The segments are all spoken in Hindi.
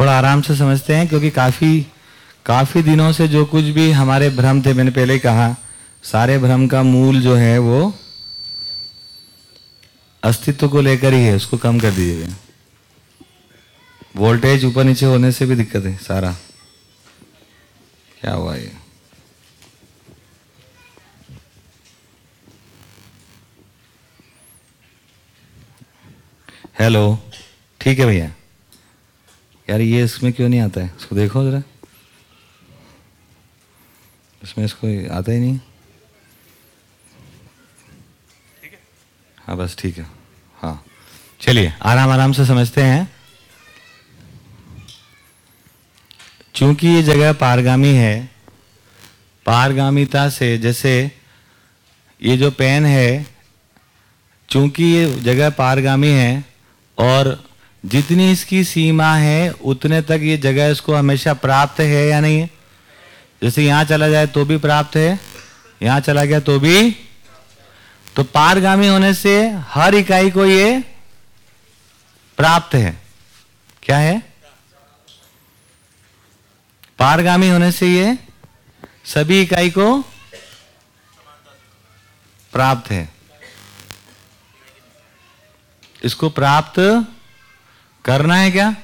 थोड़ा आराम से समझते हैं, क्योंकि काफ़ी काफ़ी दिनों से जो कुछ भी हमारे भ्रम थे, मैंने पहले कहा, सारे भ्रम का मूल जो है वो अस्तित्व को लेकर ही है, उसको कम कर दीजिएगा वोल्टेज ऊपर नीचे होने से भी दिक्कत है, सारा। क्या हुआ ये? हेलो, ठीक है भैया। यार ये इसमें क्यों नहीं आता है? इसको देखो जरा। इसमें इसको आता ही नहीं। हाँ बस ठीक है। हाँ। चलिए आराम आराम से समझते हैं। चूँकि ये जगह पारगामी है पारगामिता से जैसे ये जो पेन है चूँकि ये जगह पारगामी है और जितनी इसकी सीमा है, उतने तक ये जगह इसको हमेशा प्राप्त है या नहीं? है जैसे यहाँ चला जाए तो भी प्राप्त है, यहाँ चला गया तो भी। तो पारगामी होने से हर इकाई को ये प्राप्त है। क्या है? पारगामी होने से ये सभी इकाई को प्राप्त है। इसको प्राप्त करना है क्या?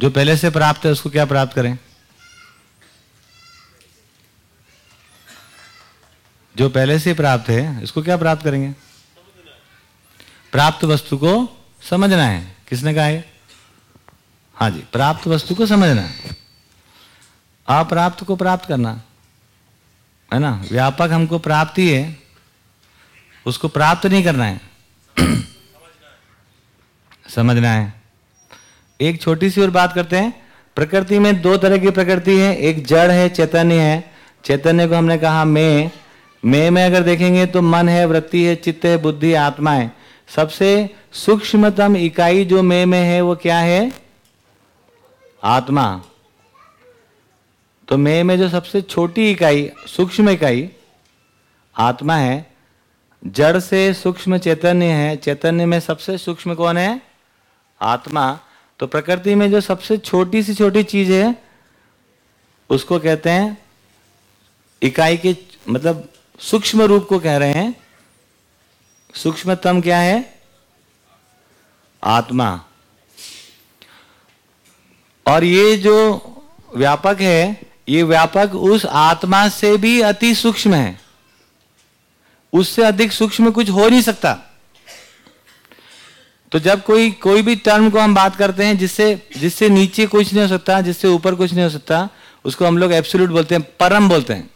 जो पहले से प्राप्त है, उसको क्या प्राप्त करें? जो पहले से प्राप्त है, इसको क्या प्राप्त करेंगे? प्राप्त वस्तु को समझना है। किसने कहा है? हाँ जी, प्राप्त वस्तु को समझना है। अप्राप्त को प्राप्त करना, है ना? व्यापक हमको प्राप्ति है, उसको प्राप्त नहीं करना है। समझना है एक छोटी सी और बात करते हैं। प्रकृति में दो तरह की प्रकृति है, एक जड़ है, चैतन्य है। चैतन्य को हमने कहा मैं। मैं में अगर देखेंगे तो मन है, वृत्ति है, चित्त है, बुद्धि, आत्मा है। सबसे सूक्ष्मतम इकाई जो मैं में है, वो क्या है? आत्मा। तो मैं में जो सबसे छोटी इकाई, सूक्ष्म इकाई, आत्मा है, जड़ से सूक्ष्म चैतन्य है। चैतन्य में सबसे सूक्ष्म कौन है? आत्मा तो प्रकृति में जो सबसे छोटी सी छोटी चीज़ है, उसको कहते हैं इकाई के मतलब सूक्ष्म रूप को कह रहे हैं। सूक्ष्मतम क्या है? आत्मा। और ये जो व्यापक है, ये व्यापक उस आत्मा से भी अति सूक्ष्म है। उससे अधिक सूक्ष्म कुछ हो नहीं सकता। तो जब कोई कोई भी टर्म को हम बात करते हैं जिससे जिससे नीचे कुछ नहीं हो सकता, जिससे ऊपर कुछ नहीं हो सकता, उसको हम लोग एब्सोल्यूट बोलते हैं, परम बोलते हैं।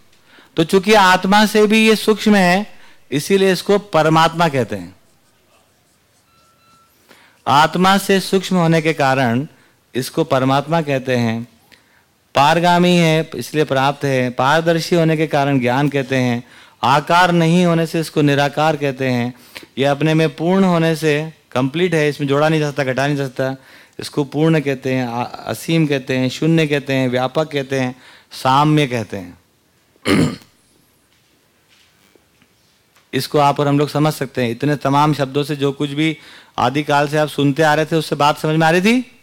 तो चूँकि आत्मा से भी ये सूक्ष्म है, इसीलिए इसको परमात्मा कहते हैं। आत्मा से सूक्ष्म होने के कारण इसको परमात्मा कहते हैं। पारगामी है, इसलिए प्राप्त है। पारदर्शी होने के कारण ज्ञान कहते हैं। आकार नहीं होने से इसको निराकार कहते हैं। यह अपने में पूर्ण होने से कंप्लीट है, इसमें जोड़ा नहीं जा सकता, घटा नहीं जा सकता। इसको पूर्ण कहते हैं असीम कहते हैं, शून्य कहते हैं, व्यापक कहते हैं, साम्य कहते हैं। इसको आप और हम लोग समझ सकते हैं। इतने तमाम शब्दों से जो कुछ भी आदिकाल से आप सुनते आ रहे थे, उससे बात समझ में आ रही थी?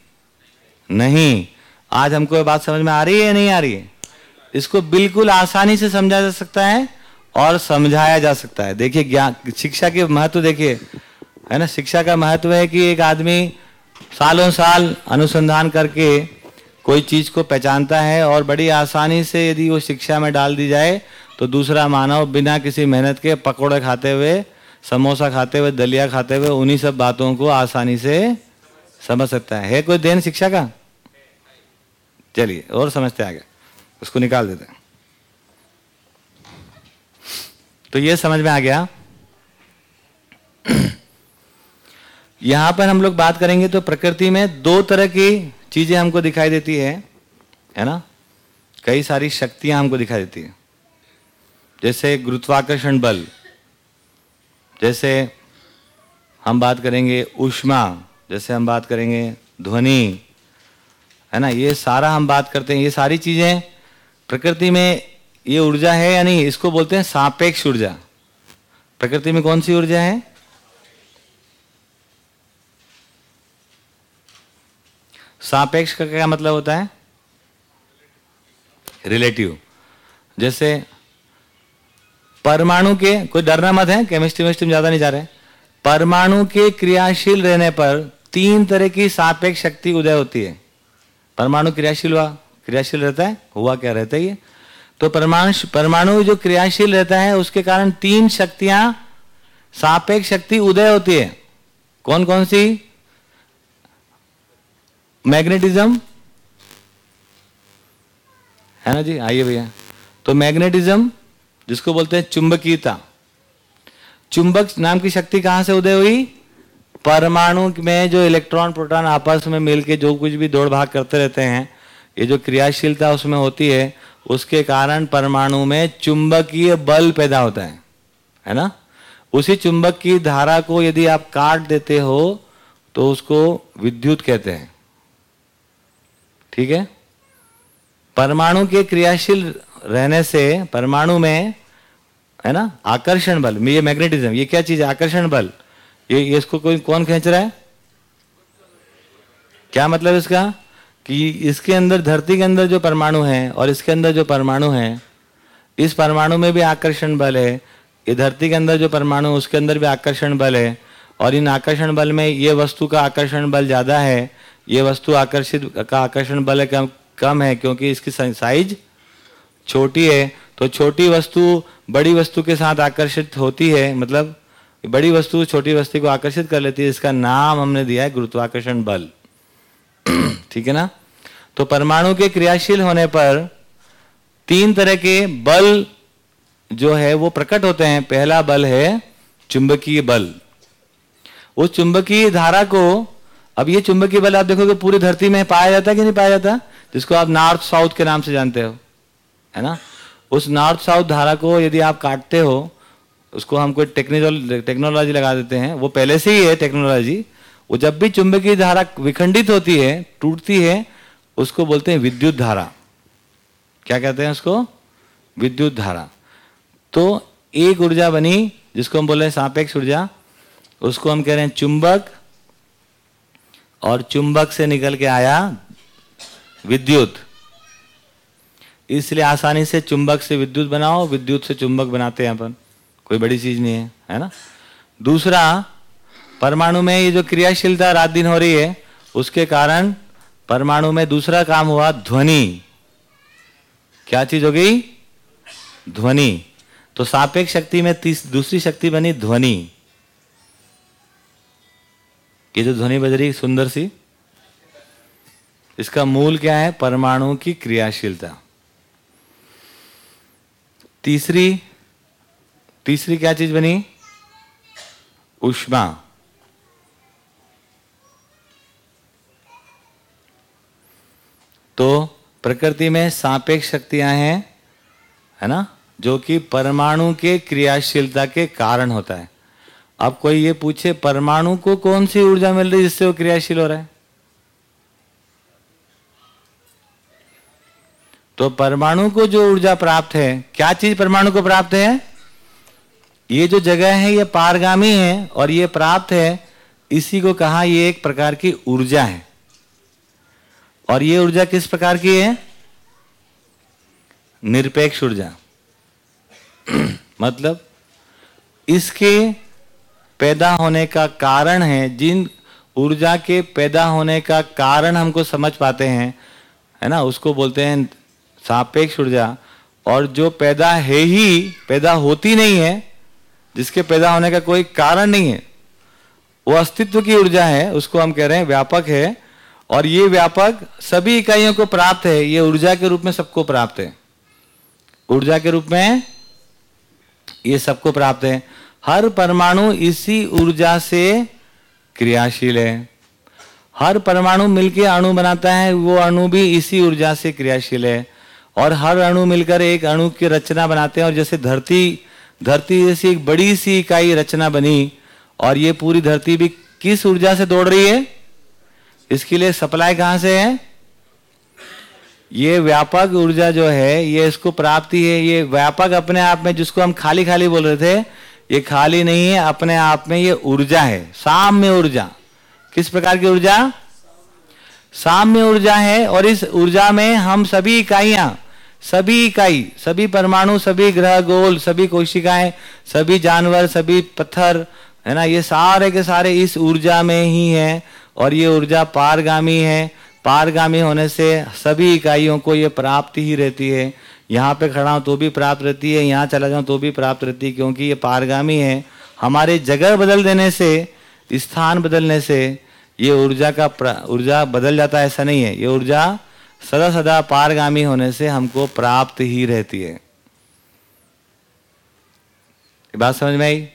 नहीं। आज हमको ये बात समझ में आ रही है या नहीं आ रही है? इसको बिल्कुल आसानी से समझा जा सकता है और समझाया जा सकता है। देखिए, ज्ञान, शिक्षा के महत्व देखिए। है ना? शिक्षा का महत्व है कि एक आदमी सालों साल अनुसंधान करके कोई चीज़ को पहचानता है और बड़ी आसानी से यदि वो शिक्षा में डाल दी जाए तो दूसरा मानव बिना किसी मेहनत के पकौड़े खाते हुए समोसा खाते हुए दलिया खाते हुए उन्हीं सब बातों को आसानी से समझ सकता है, है कोई देन शिक्षा का? चलिए और समझते आगे। उसको निकाल देते हैं। तो ये समझ में आ गया। यहाँ पर हम लोग बात करेंगे तो प्रकृति में दो तरह की चीज़ें हमको दिखाई देती है है ना? कई सारी शक्तियाँ हमको दिखाई देती है। जैसे गुरुत्वाकर्षण बल, जैसे हम बात करेंगे उष्मा जैसे हम बात करेंगे ध्वनि, है ना? ये सारा हम बात करते हैं। ये सारी चीज़ें प्रकृति में ये ऊर्जा है या नहीं, इसको बोलते हैं सापेक्ष ऊर्जा। प्रकृति में कौन सी ऊर्जा है? सापेक्ष का क्या मतलब होता है? रिलेटिव जैसे, परमाणु के, कोई डरना मत है केमिस्ट्री में ज़्यादा नहीं जा रहे परमाणु के क्रियाशील रहने पर तीन तरह की सापेक्ष शक्ति उदय होती है। परमाणु क्रियाशील हुआ, क्रियाशील रहता है, हुआ क्या रहता है ये? तो परमाणु परमाणु जो क्रियाशील रहता है, उसके कारण तीन शक्तियाँ, सापेक्ष शक्ति उदय होती है। कौन कौन सी? मैग्नेटिज्म? है ना जी? आइए भैया। तो मैग्नेटिज्म, जिसको बोलते हैं चुंबकीयता। चुंबक नाम की शक्ति कहाँ से उदय हुई? परमाणु में जो इलेक्ट्रॉन, प्रोटॉन आपस में मिलके जो कुछ भी दौड़ भाग करते रहते हैं, ये जो क्रियाशीलता उसमें होती है, उसके कारण परमाणु में चुंबकीय बल पैदा होता है। है ना? उसी चुंबक की धारा को यदि आप काट देते हो तो उसको विद्युत कहते हैं। ठीक है? परमाणु के क्रियाशील रहने से परमाणु में, है ना, आकर्षण बल, ये मैग्नेटिज्म ये क्या चीज़ है? आकर्षण बल। ये इसको कोई, कौन खींच रहा है? क्या मतलब इसका? कि इसके अंदर, धरती के अंदर जो परमाणु है और इसके अंदर जो परमाणु है, इस परमाणु में भी आकर्षण बल है, ये धरती के अंदर जो परमाणु उसके अंदर भी आकर्षण बल है, और इन आकर्षण बल में ये वस्तु का आकर्षण बल ज़्यादा है ये वस्तु आकर्षित का आकर्षण बल कम कम है क्योंकि इसकी साइज़ छोटी है। तो छोटी वस्तु बड़ी वस्तु के साथ आकर्षित होती है मतलब बड़ी वस्तु छोटी वस्तु को आकर्षित कर लेती है, इसका नाम हमने दिया है गुरुत्वाकर्षण बल। ठीक है ना? तो परमाणु के क्रियाशील होने पर तीन तरह के बल जो है, वो प्रकट होते हैं। पहला बल है चुंबकीय बल। उस चुंबकीय धारा को अब ये चुंबकीय बल आप देखोगे पूरी धरती में पाया जाता है कि नहीं पाया जाता? जिसको आप नॉर्थ साउथ के नाम से जानते हो, है ना? उस नॉर्थ साउथ धारा को यदि आप काटते हो, उसको हम कोई टेक्नोलॉजी टेक्नोलॉजी लगा देते हैं। वो पहले से ही है टेक्नोलॉजी। वो जब भी चुंबकीय धारा विखंडित होती है, टूटती है, उसको बोलते हैं विद्युत धारा। क्या कहते हैं उसको? विद्युत धारा। तो एक ऊर्जा बनी, जिसको हम बोल रहे हैं सापेक्ष ऊर्जा, उसको हम कह रहे हैं चुंबक। और चुंबक से निकल के आया विद्युत। इसलिए आसानी से चुंबक से विद्युत बनाओ, विद्युत से चुंबक बनाते हैं अपन। कोई बड़ी चीज़ नहीं है है ना? दूसरा, परमाणु में ये जो क्रियाशीलता रात दिन हो रही है, उसके कारण परमाणु में दूसरा काम हुआ ध्वनि। क्या चीज़ हो गई? ध्वनि। तो सापेक्ष शक्ति में तीस, दूसरी शक्ति बनी ध्वनि। ये जो ध्वनि बज रही सुंदर सी, इसका मूल क्या है? परमाणु की क्रियाशीलता। तीसरी तीसरी क्या चीज़ बनी? उष्मा। तो प्रकृति में सापेक्ष शक्तियाँ हैं, है ना? जो कि परमाणु के क्रियाशीलता के कारण होता है। अब कोई ये पूछे, परमाणु को कौन सी ऊर्जा मिल रही है जिससे वो क्रियाशील हो रहा है? तो परमाणु को जो ऊर्जा प्राप्त है, क्या चीज़ परमाणु को प्राप्त है? ये जो जगह है, ये पारगामी है और ये प्राप्त है, इसी को कहा ये एक प्रकार की ऊर्जा है। और ये ऊर्जा किस प्रकार की है? निरपेक्ष ऊर्जा। मतलब इसके पैदा होने का कारण है, जिन ऊर्जा के पैदा होने का कारण हमको समझ पाते हैं, है ना, उसको बोलते हैं सापेक्ष ऊर्जा। और जो पैदा है ही, पैदा होती नहीं है, जिसके पैदा होने का कोई कारण नहीं है, वो अस्तित्व की ऊर्जा है, उसको हम कह रहे हैं व्यापक है। और ये व्यापक सभी इकाइयों को प्राप्त है, ये ऊर्जा के रूप में सबको प्राप्त है। ऊर्जा के रूप में ये सबको प्राप्त है। हर परमाणु इसी ऊर्जा से क्रियाशील है। हर परमाणु मिलकर अणु बनाता है, वो अणु भी इसी ऊर्जा से क्रियाशील है। और हर अणु मिलकर एक अणु की रचना बनाते हैं, और जैसे धरती धरती जैसी एक बड़ी सी इकाई रचना बनी, और ये पूरी धरती भी किस ऊर्जा से दौड़ रही है? इसके लिए सप्लाई कहाँ से है? ये व्यापक ऊर्जा जो है, ये इसको प्राप्ति है, ये व्यापक अपने आप में जिसको हम खाली खाली बोल रहे थे ये खाली नहीं है, अपने आप में ये ऊर्जा है, साम्य ऊर्जा। किस प्रकार की ऊर्जा? साम्य ऊर्जा है और इस ऊर्जा में हम सभी इकाइयाँ, सभी इकाई, सभी परमाणु, सभी ग्रह, गोल, सभी कोशिकाएँ, सभी जानवर, सभी पत्थर, है ना, ये सारे के सारे इस ऊर्जा में ही है और ये ऊर्जा पारगामी है। पारगामी होने से सभी इकाइयों को ये प्राप्ति ही रहती है। यहाँ पे खड़ा हूँ तो भी प्राप्त रहती है, यहाँ चला जाऊँ तो भी प्राप्त रहती है, क्योंकि ये पारगामी है। हमारे जगह बदल देने से, स्थान बदलने से ये ऊर्जा का ऊर्जा बदल जाता है, ऐसा नहीं है। ये ऊर्जा सदा सदा पारगामी होने से हमको प्राप्त ही रहती है। बात समझ में आई?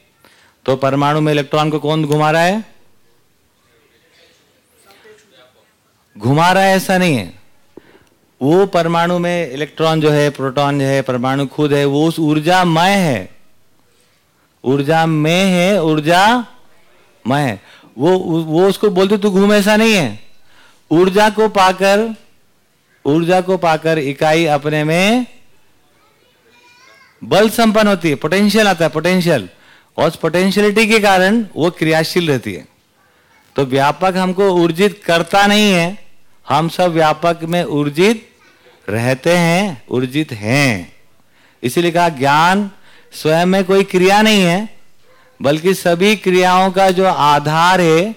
तो परमाणु में इलेक्ट्रॉन को कौन घुमा रहा है? घुमा रहा है ऐसा नहीं है। वो परमाणु में इलेक्ट्रॉन जो है, प्रोटॉन जो है, परमाणु खुद है, वो उस ऊर्जा मय है। ऊर्जा में है, ऊर्जा मय वो वो उसको बोलते, तू घूम, ऐसा नहीं है। ऊर्जा को पाकर, ऊर्जा को पाकर इकाई अपने में बल संपन्न होती है पोटेंशियल आता है पोटेंशियल और उस पोटेंशियलिटी के कारण वो क्रियाशील रहती है। तो व्यापक हमको ऊर्जित करता नहीं है। हम सब व्यापक में ऊर्जित रहते हैं ऊर्जित हैं। इसीलिए कहा, ज्ञान स्वयं में कोई क्रिया नहीं है, बल्कि सभी क्रियाओं का जो आधार है,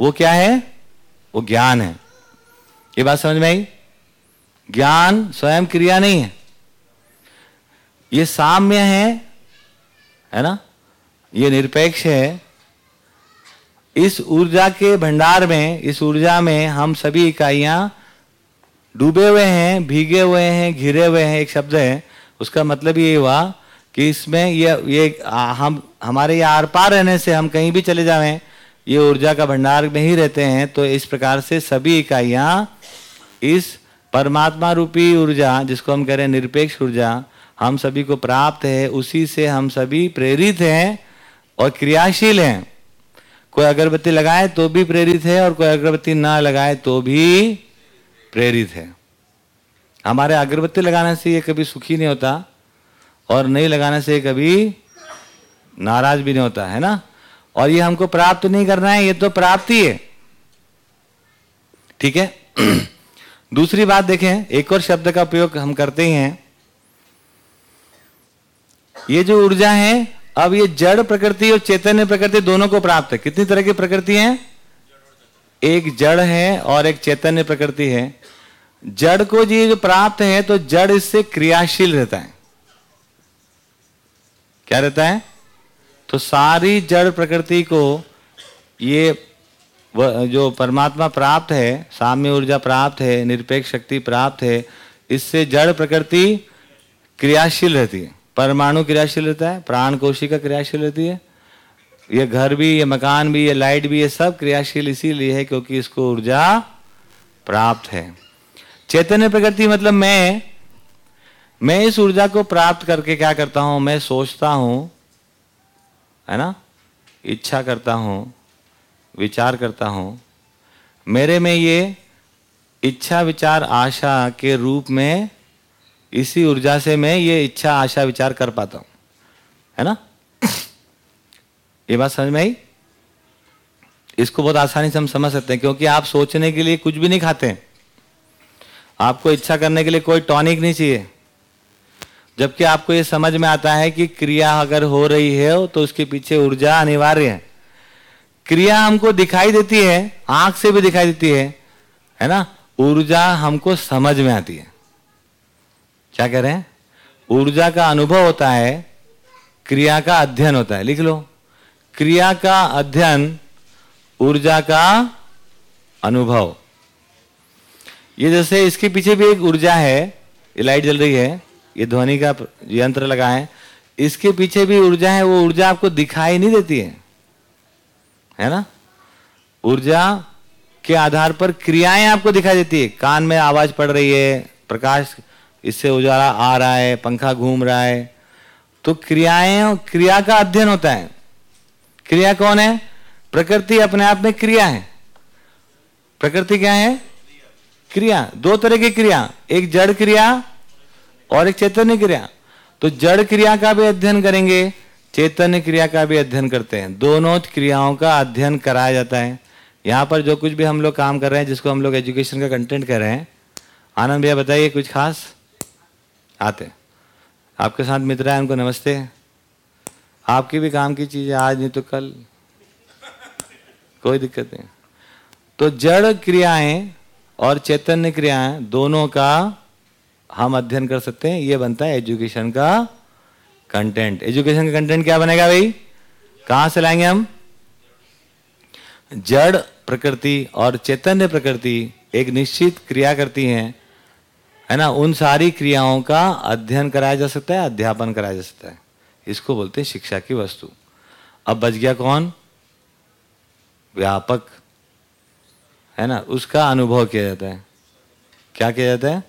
वो क्या है? वो ज्ञान है। ये बात समझ में आई? ज्ञान स्वयं क्रिया नहीं है। ये साम्य है है ना? ये निरपेक्ष है। इस ऊर्जा के भंडार में, इस ऊर्जा में हम सभी इकाइयाँ डूबे हुए हैं, भीगे हुए हैं, घिरे हुए हैं, एक शब्द है। उसका मतलब ये हुआ कि इसमें ये ये हम, हमारे ये आर पार रहने से हम कहीं भी चले जाएँ, ये ऊर्जा का भंडार में ही रहते हैं तो इस प्रकार से सभी इकाइयाँ इस परमात्मा रूपी ऊर्जा, जिसको हम कह रहे हैं निरपेक्ष ऊर्जा, हम सभी को प्राप्त है, उसी से हम सभी प्रेरित हैं और क्रियाशील हैं। कोई अगरबत्ती लगाए तो भी प्रेरित है और कोई अगरबत्ती ना लगाए तो भी प्रेरित है। हमारे अगरबत्ती लगाने से ये कभी सुखी नहीं होता और नहीं लगाने से कभी नाराज़ भी नहीं होता, है ना? और ये हमको प्राप्त नहीं करना है, ये तो प्राप्ति है। ठीक है? दूसरी बात देखें, एक और शब्द का प्रयोग हम करते ही हैं। ये जो ऊर्जा है, अब ये जड़ प्रकृति और चैतन्य प्रकृति दोनों को प्राप्त है। कितनी तरह की प्रकृति है? एक जड़ है और एक चैतन्य प्रकृति है। जड़ को जी प्राप्त है तो जड़ इससे क्रियाशील रहता है। क्या रहता है? तो सारी जड़ प्रकृति को ये जो परमात्मा प्राप्त है, साम्य ऊर्जा प्राप्त है, निरपेक्ष शक्ति प्राप्त है, इससे जड़ प्रकृति क्रियाशील रहती है। परमाणु क्रियाशील रहता है प्राण कोशिका क्रियाशील रहती है ये घर भी, ये मकान भी, ये लाइट भी, ये सब क्रियाशील इसीलिए है क्योंकि इसको ऊर्जा प्राप्त है। चैतन्य प्रकृति मतलब मैं मैं इस ऊर्जा को प्राप्त करके क्या करता हूँ? मैं सोचता हूँ, है ना? इच्छा करता हूँ, विचार करता हूँ। मेरे में ये इच्छा, विचार, आशा के रूप में इसी ऊर्जा से मैं ये इच्छा, आशा, विचार कर पाता हूँ। है ना? ये बात समझ में आई? इसको बहुत आसानी से हम समझ सकते हैं, क्योंकि आप सोचने के लिए कुछ भी नहीं खाते आपको इच्छा करने के लिए कोई टॉनिक नहीं चाहिए। जबकि आपको ये समझ में आता है कि क्रिया अगर हो रही है तो उसके पीछे ऊर्जा अनिवार्य है। क्रिया हमको दिखाई देती है, आँख से भी दिखाई देती है है ना? ऊर्जा हमको समझ में आती है। क्या कह रहे हैं? ऊर्जा का अनुभव होता है, क्रिया का अध्ययन होता है। लिख लो। क्रिया का अध्ययन, ऊर्जा का अनुभव। ये जैसे इसके पीछे भी एक ऊर्जा है, ये लाइट जल रही है, ये ध्वनि का यंत्र लगा है, इसके पीछे भी ऊर्जा है, वो ऊर्जा आपको दिखाई नहीं देती है। है ना? ऊर्जा के आधार पर क्रियाएँ आपको दिखाई देती है। कान में आवाज़ पड़ रही है, प्रकाश इससे उजाला आ रहा है, पंखा घूम रहा है। तो क्रियाएँ, क्रिया का अध्ययन होता है। क्रिया कौन है? प्रकृति अपने आप में क्रिया है। प्रकृति क्या है? क्रिया। दो तरह की क्रिया। एक जड़ क्रिया और एक चैतन्य क्रिया। तो जड़ क्रिया का भी अध्ययन करेंगे, चैतन्य क्रिया का भी अध्ययन करते हैं। दोनों क्रियाओं का अध्ययन कराया जाता है। यहाँ पर जो कुछ भी हम लोग काम कर रहे हैं, जिसको हम लोग एजुकेशन का कंटेंट कर रहे हैं, आनंद भैया बताइए कुछ खास? आते आपके साथ मित्र है, उनको नमस्ते। आपकी भी काम की चीज़ है आज नहीं तो कल। कोई दिक्कत नहीं। तो जड़ क्रियाएँ और चैतन्य क्रियाएँ दोनों का हम अध्ययन कर सकते हैं। ये बनता है एजुकेशन का कंटेंट। एजुकेशन का कंटेंट क्या बनेगा भाई? कहाँ से लाएँगे हम? जड़ प्रकृति और चैतन्य प्रकृति एक निश्चित क्रिया करती हैं, है ना? उन सारी क्रियाओं का अध्ययन कराया जा सकता है, अध्यापन कराया जा सकता है। इसको बोलते हैं शिक्षा की वस्तु। अब बच गया कौन? व्यापक। है ना? उसका अनुभव किया जाता है। क्या किया जाता है?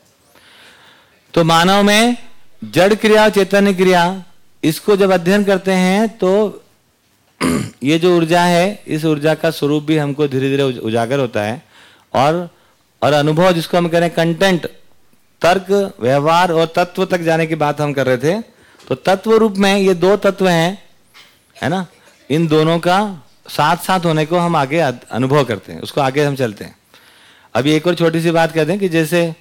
तो मानव में जड़ क्रिया चैतन्य क्रिया, इसको जब अध्ययन करते हैं तो ये जो ऊर्जा है, इस ऊर्जा का स्वरूप भी हमको धीरे धीरे उजागर होता है। और और अनुभव जिसको हम कह रहे हैं कंटेंट तर्क, व्यवहार और तत्व तक जाने की बात हम कर रहे थे तो तत्व रूप में ये दो तत्व हैं है ना? इन दोनों का साथ साथ होने को हम आगे अनुभव करते हैं उसको आगे हम चलते हैं। अभी एक और छोटी सी बात कहते हैं कि जैसे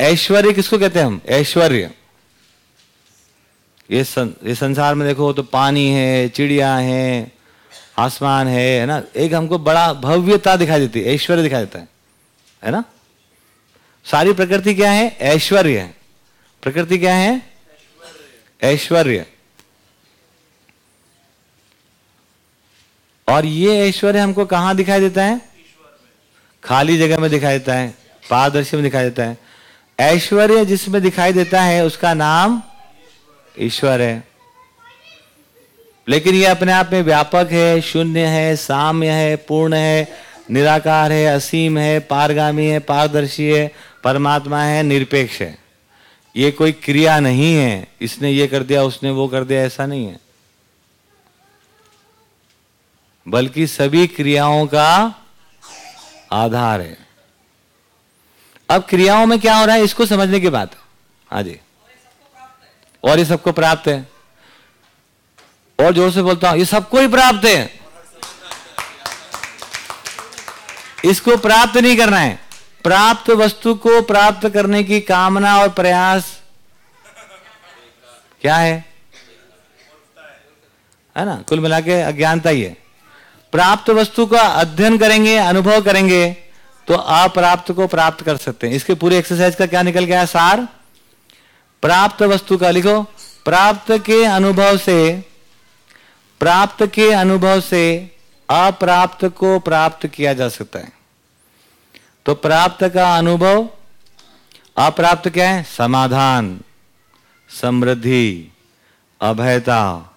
ऐश्वर्य किसको कहते हैं हम? ऐश्वर्य। ये सं, ये संसार में देखो तो पानी है चिड़िया है आसमान है है ना? एक हमको बड़ा भव्यता दिखाई देती है ऐश्वर्य दिखाई देता है है ना? सारी प्रकृति क्या है? ऐश्वर्य है। प्रकृति क्या है? ऐश्वर्य। और ये ऐश्वर्य हमको कहाँ दिखाई देता है? खाली जगह में दिखाई देता है, पारदर्शी में दिखाई देता है। ऐश्वर्य जिसमें दिखाई देता है, उसका नाम ईश्वर है। लेकिन ये अपने आप में व्यापक है, शून्य है, साम्य है, पूर्ण है, निराकार है, असीम है, पारगामी है, पारदर्शी है, परमात्मा है, निरपेक्ष है। ये कोई क्रिया नहीं है, इसने ये कर दिया, उसने वो कर दिया, ऐसा नहीं है। बल्कि सभी क्रियाओं का आधार है। अब क्रियाओं में क्या हो रहा है, इसको समझने की बात हाँ। जी। और ये सबको प्राप्त है। और ज़ोर से बोलता हूँ, ये सबको ही प्राप्त है। इसको प्राप्त नहीं करना है। प्राप्त वस्तु को प्राप्त करने की कामना और प्रयास क्या है? है ना? कुल मिला के अज्ञानता ही है। प्राप्त वस्तु का अध्ययन करेंगे, अनुभव करेंगे तो अप्राप्त को प्राप्त कर सकते हैं। इसके पूरे एक्सरसाइज का क्या निकल गया सार? प्राप्त वस्तु का लिखो। प्राप्त के अनुभव से, प्राप्त के अनुभव से अप्राप्त को प्राप्त किया जा सकता है। तो प्राप्त का अनुभव अप्राप्त क्या है? समाधान, समृद्धि, अभयता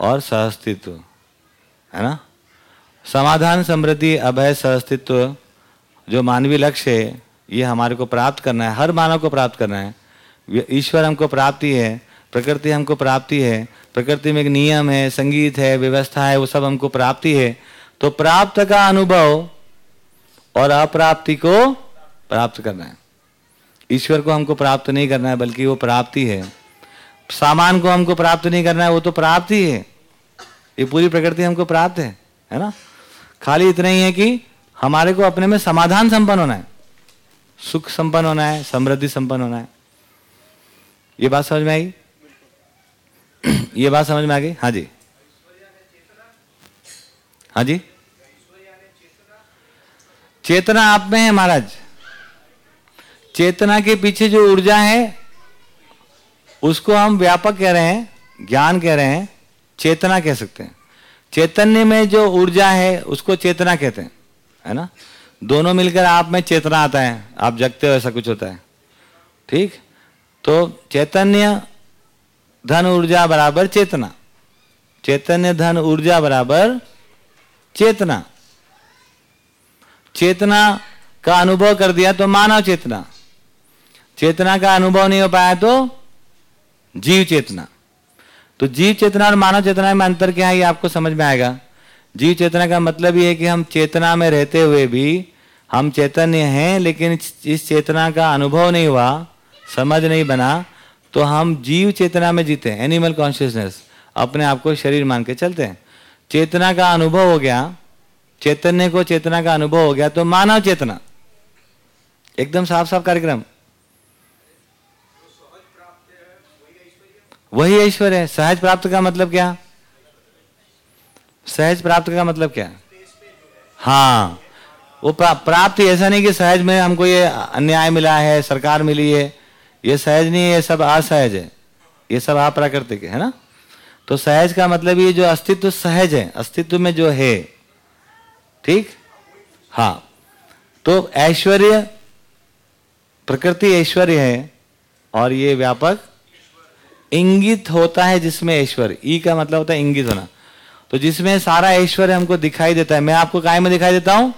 और सहस्तित्व है ना? समाधान, समृद्धि, अभय सहस्तित्व जो मानवीय लक्ष्य है, ये हमारे को प्राप्त करना है। हर मानव को प्राप्त करना है। ईश्वर हमको प्राप्ति है, प्रकृति हमको प्राप्ति है, प्रकृति में एक नियम है, संगीत है, व्यवस्था है, वो सब हमको प्राप्ति है। तो प्राप्त का अनुभव और अप्राप्ति को प्राप्त करना है। ईश्वर को हमको प्राप्त नहीं करना है, बल्कि वो प्राप्ति है। सामान को हमको प्राप्त नहीं करना है, वो तो प्राप्ति है ये पूरी प्रकृति हमको प्राप्त है है ना? खाली इतना ही है कि हमारे को अपने में समाधान संपन्न होना है। सुख संपन्न होना है, समृद्धि संपन्न होना है। ये बात समझ में आई? ये बात समझ में आ गई? हाँ जी। हाँ जी? चेतना आप में है, महाराज। चेतना के पीछे जो ऊर्जा है, उसको हम व्यापक कह रहे हैं, ज्ञान कह रहे हैं, चेतना कह सकते हैं। चैतन्य में जो ऊर्जा है, उसको चेतना कहते हैं, है ना? दोनों मिलकर आप में चेतना आता है, आप जगते हो, ऐसा कुछ होता है। ठीक? तो चैतन्य धन ऊर्जा बराबर चेतना। चैतन्य धन ऊर्जा बराबर चेतना। चेतना का अनुभव कर दिया तो मानव चेतना। चेतना का अनुभव नहीं हो पाया तो जीव चेतना। तो जीव चेतना और मानव चेतना में अंतर क्या है ये आपको समझ में आएगा। जीव चेतना का मतलब ये है कि हम चेतना में रहते हुए भी हम चैतन्य हैं, लेकिन इस चेतना का अनुभव नहीं हुआ, समझ नहीं बना तो हम जीव चेतना में जीते हैं एनिमल कॉन्शियसनेस अपने आप को शरीर मान के चलते हैं। चेतना का अनुभव हो गया चैतन्य को चेतना का अनुभव हो गया तो मानव चेतना। एकदम साफ़ साफ़ कार्यक्रम। वही ऐश्वर्य है। सहज प्राप्त का मतलब क्या? सहज प्राप्त का मतलब क्या? हाँ। वो प्राप्ति ऐसा नहीं कि सहज में हमको ये अन्याय मिला है, सरकार मिली है। ये सहज नहीं है, ये सब असहज है। ये सब अप्राकृतिक है ना? तो सहज का मतलब ये जो अस्तित्व सहज है, अस्तित्व में जो है ठीक? हाँ। तो ऐश्वर्य, प्रकृति ऐश्वर्य है और ये व्यापक इंगित होता है जिसमें ऐश्वर्य। ई का मतलब होता है इंगित होना। तो जिसमें सारा ऐश्वर्य हमको दिखाई देता है, मैं आपको काय में दिखाई देता हूँ?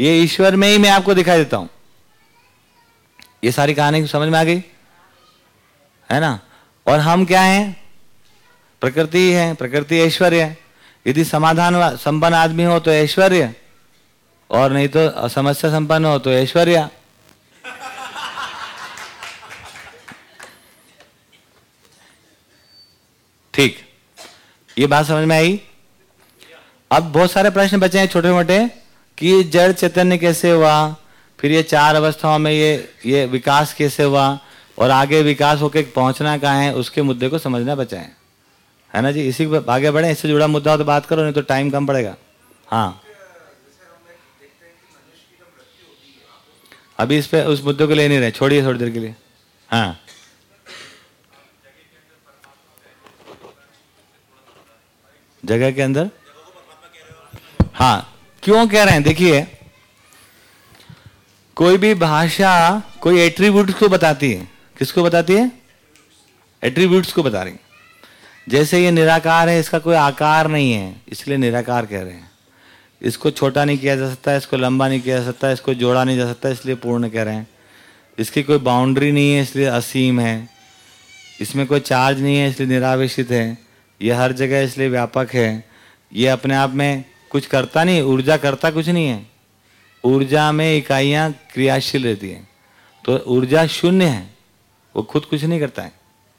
ये ईश्वर में ही मैं आपको दिखाई देता हूँ। ये सारी कहानी समझ में आ गई? है ना? और हम क्या हैं? प्रकृति है प्रकृति ऐश्वर्य है। यदि समाधान संपन्न आदमी हो तो ऐश्वर्य। और नहीं तो समस्या संपन्न हो तो ऐश्वर्य। ठीक। ये बात समझ में आई? अब बहुत सारे प्रश्न बचे हैं छोटे मोटे कि जड़ चैतन्य कैसे हुआ? फिर ये चार अवस्थाओं में ये ये विकास कैसे हुआ? और आगे विकास होके पहुँचना कहाँ है? उसके मुद्दे को समझना बचा है है ना जी? इसी आगे बढ़े, इससे जुड़ा मुद्दा हो तो बात करो, नहीं तो टाइम कम पड़ेगा। हाँ। अभी इस पे, उस मुद्दे को ले नहीं रहे, छोड़िए थोड़ी देर के लिए। हाँ। जगह के अंदर? हाँ। क्यों कह रहे हैं? देखिए, कोई भी भाषा कोई एट्रीब्यूट को बताती है। किसको बताती है? एट्रीब्यूट्स को बता रही जैसे ये निराकार है, इसका कोई आकार नहीं है, इसलिए निराकार कह रहे हैं। इसको छोटा नहीं किया जा सकता, इसको लंबा नहीं किया जा सकता, इसको जोड़ा नहीं जा सकता, इसलिए पूर्ण कह रहे हैं। इसकी कोई बाउंड्री नहीं है, इसलिए असीम है। इसमें कोई चार्ज नहीं है, इसलिए निरावेशित है। यह हर जगह इसलिए व्यापक है। ये अपने आप में कुछ करता नहीं, ऊर्जा करता कुछ नहीं है। ऊर्जा में इकाइयाँ क्रियाशील रहती हैं। तो ऊर्जा शून्य है, वो खुद कुछ नहीं करता है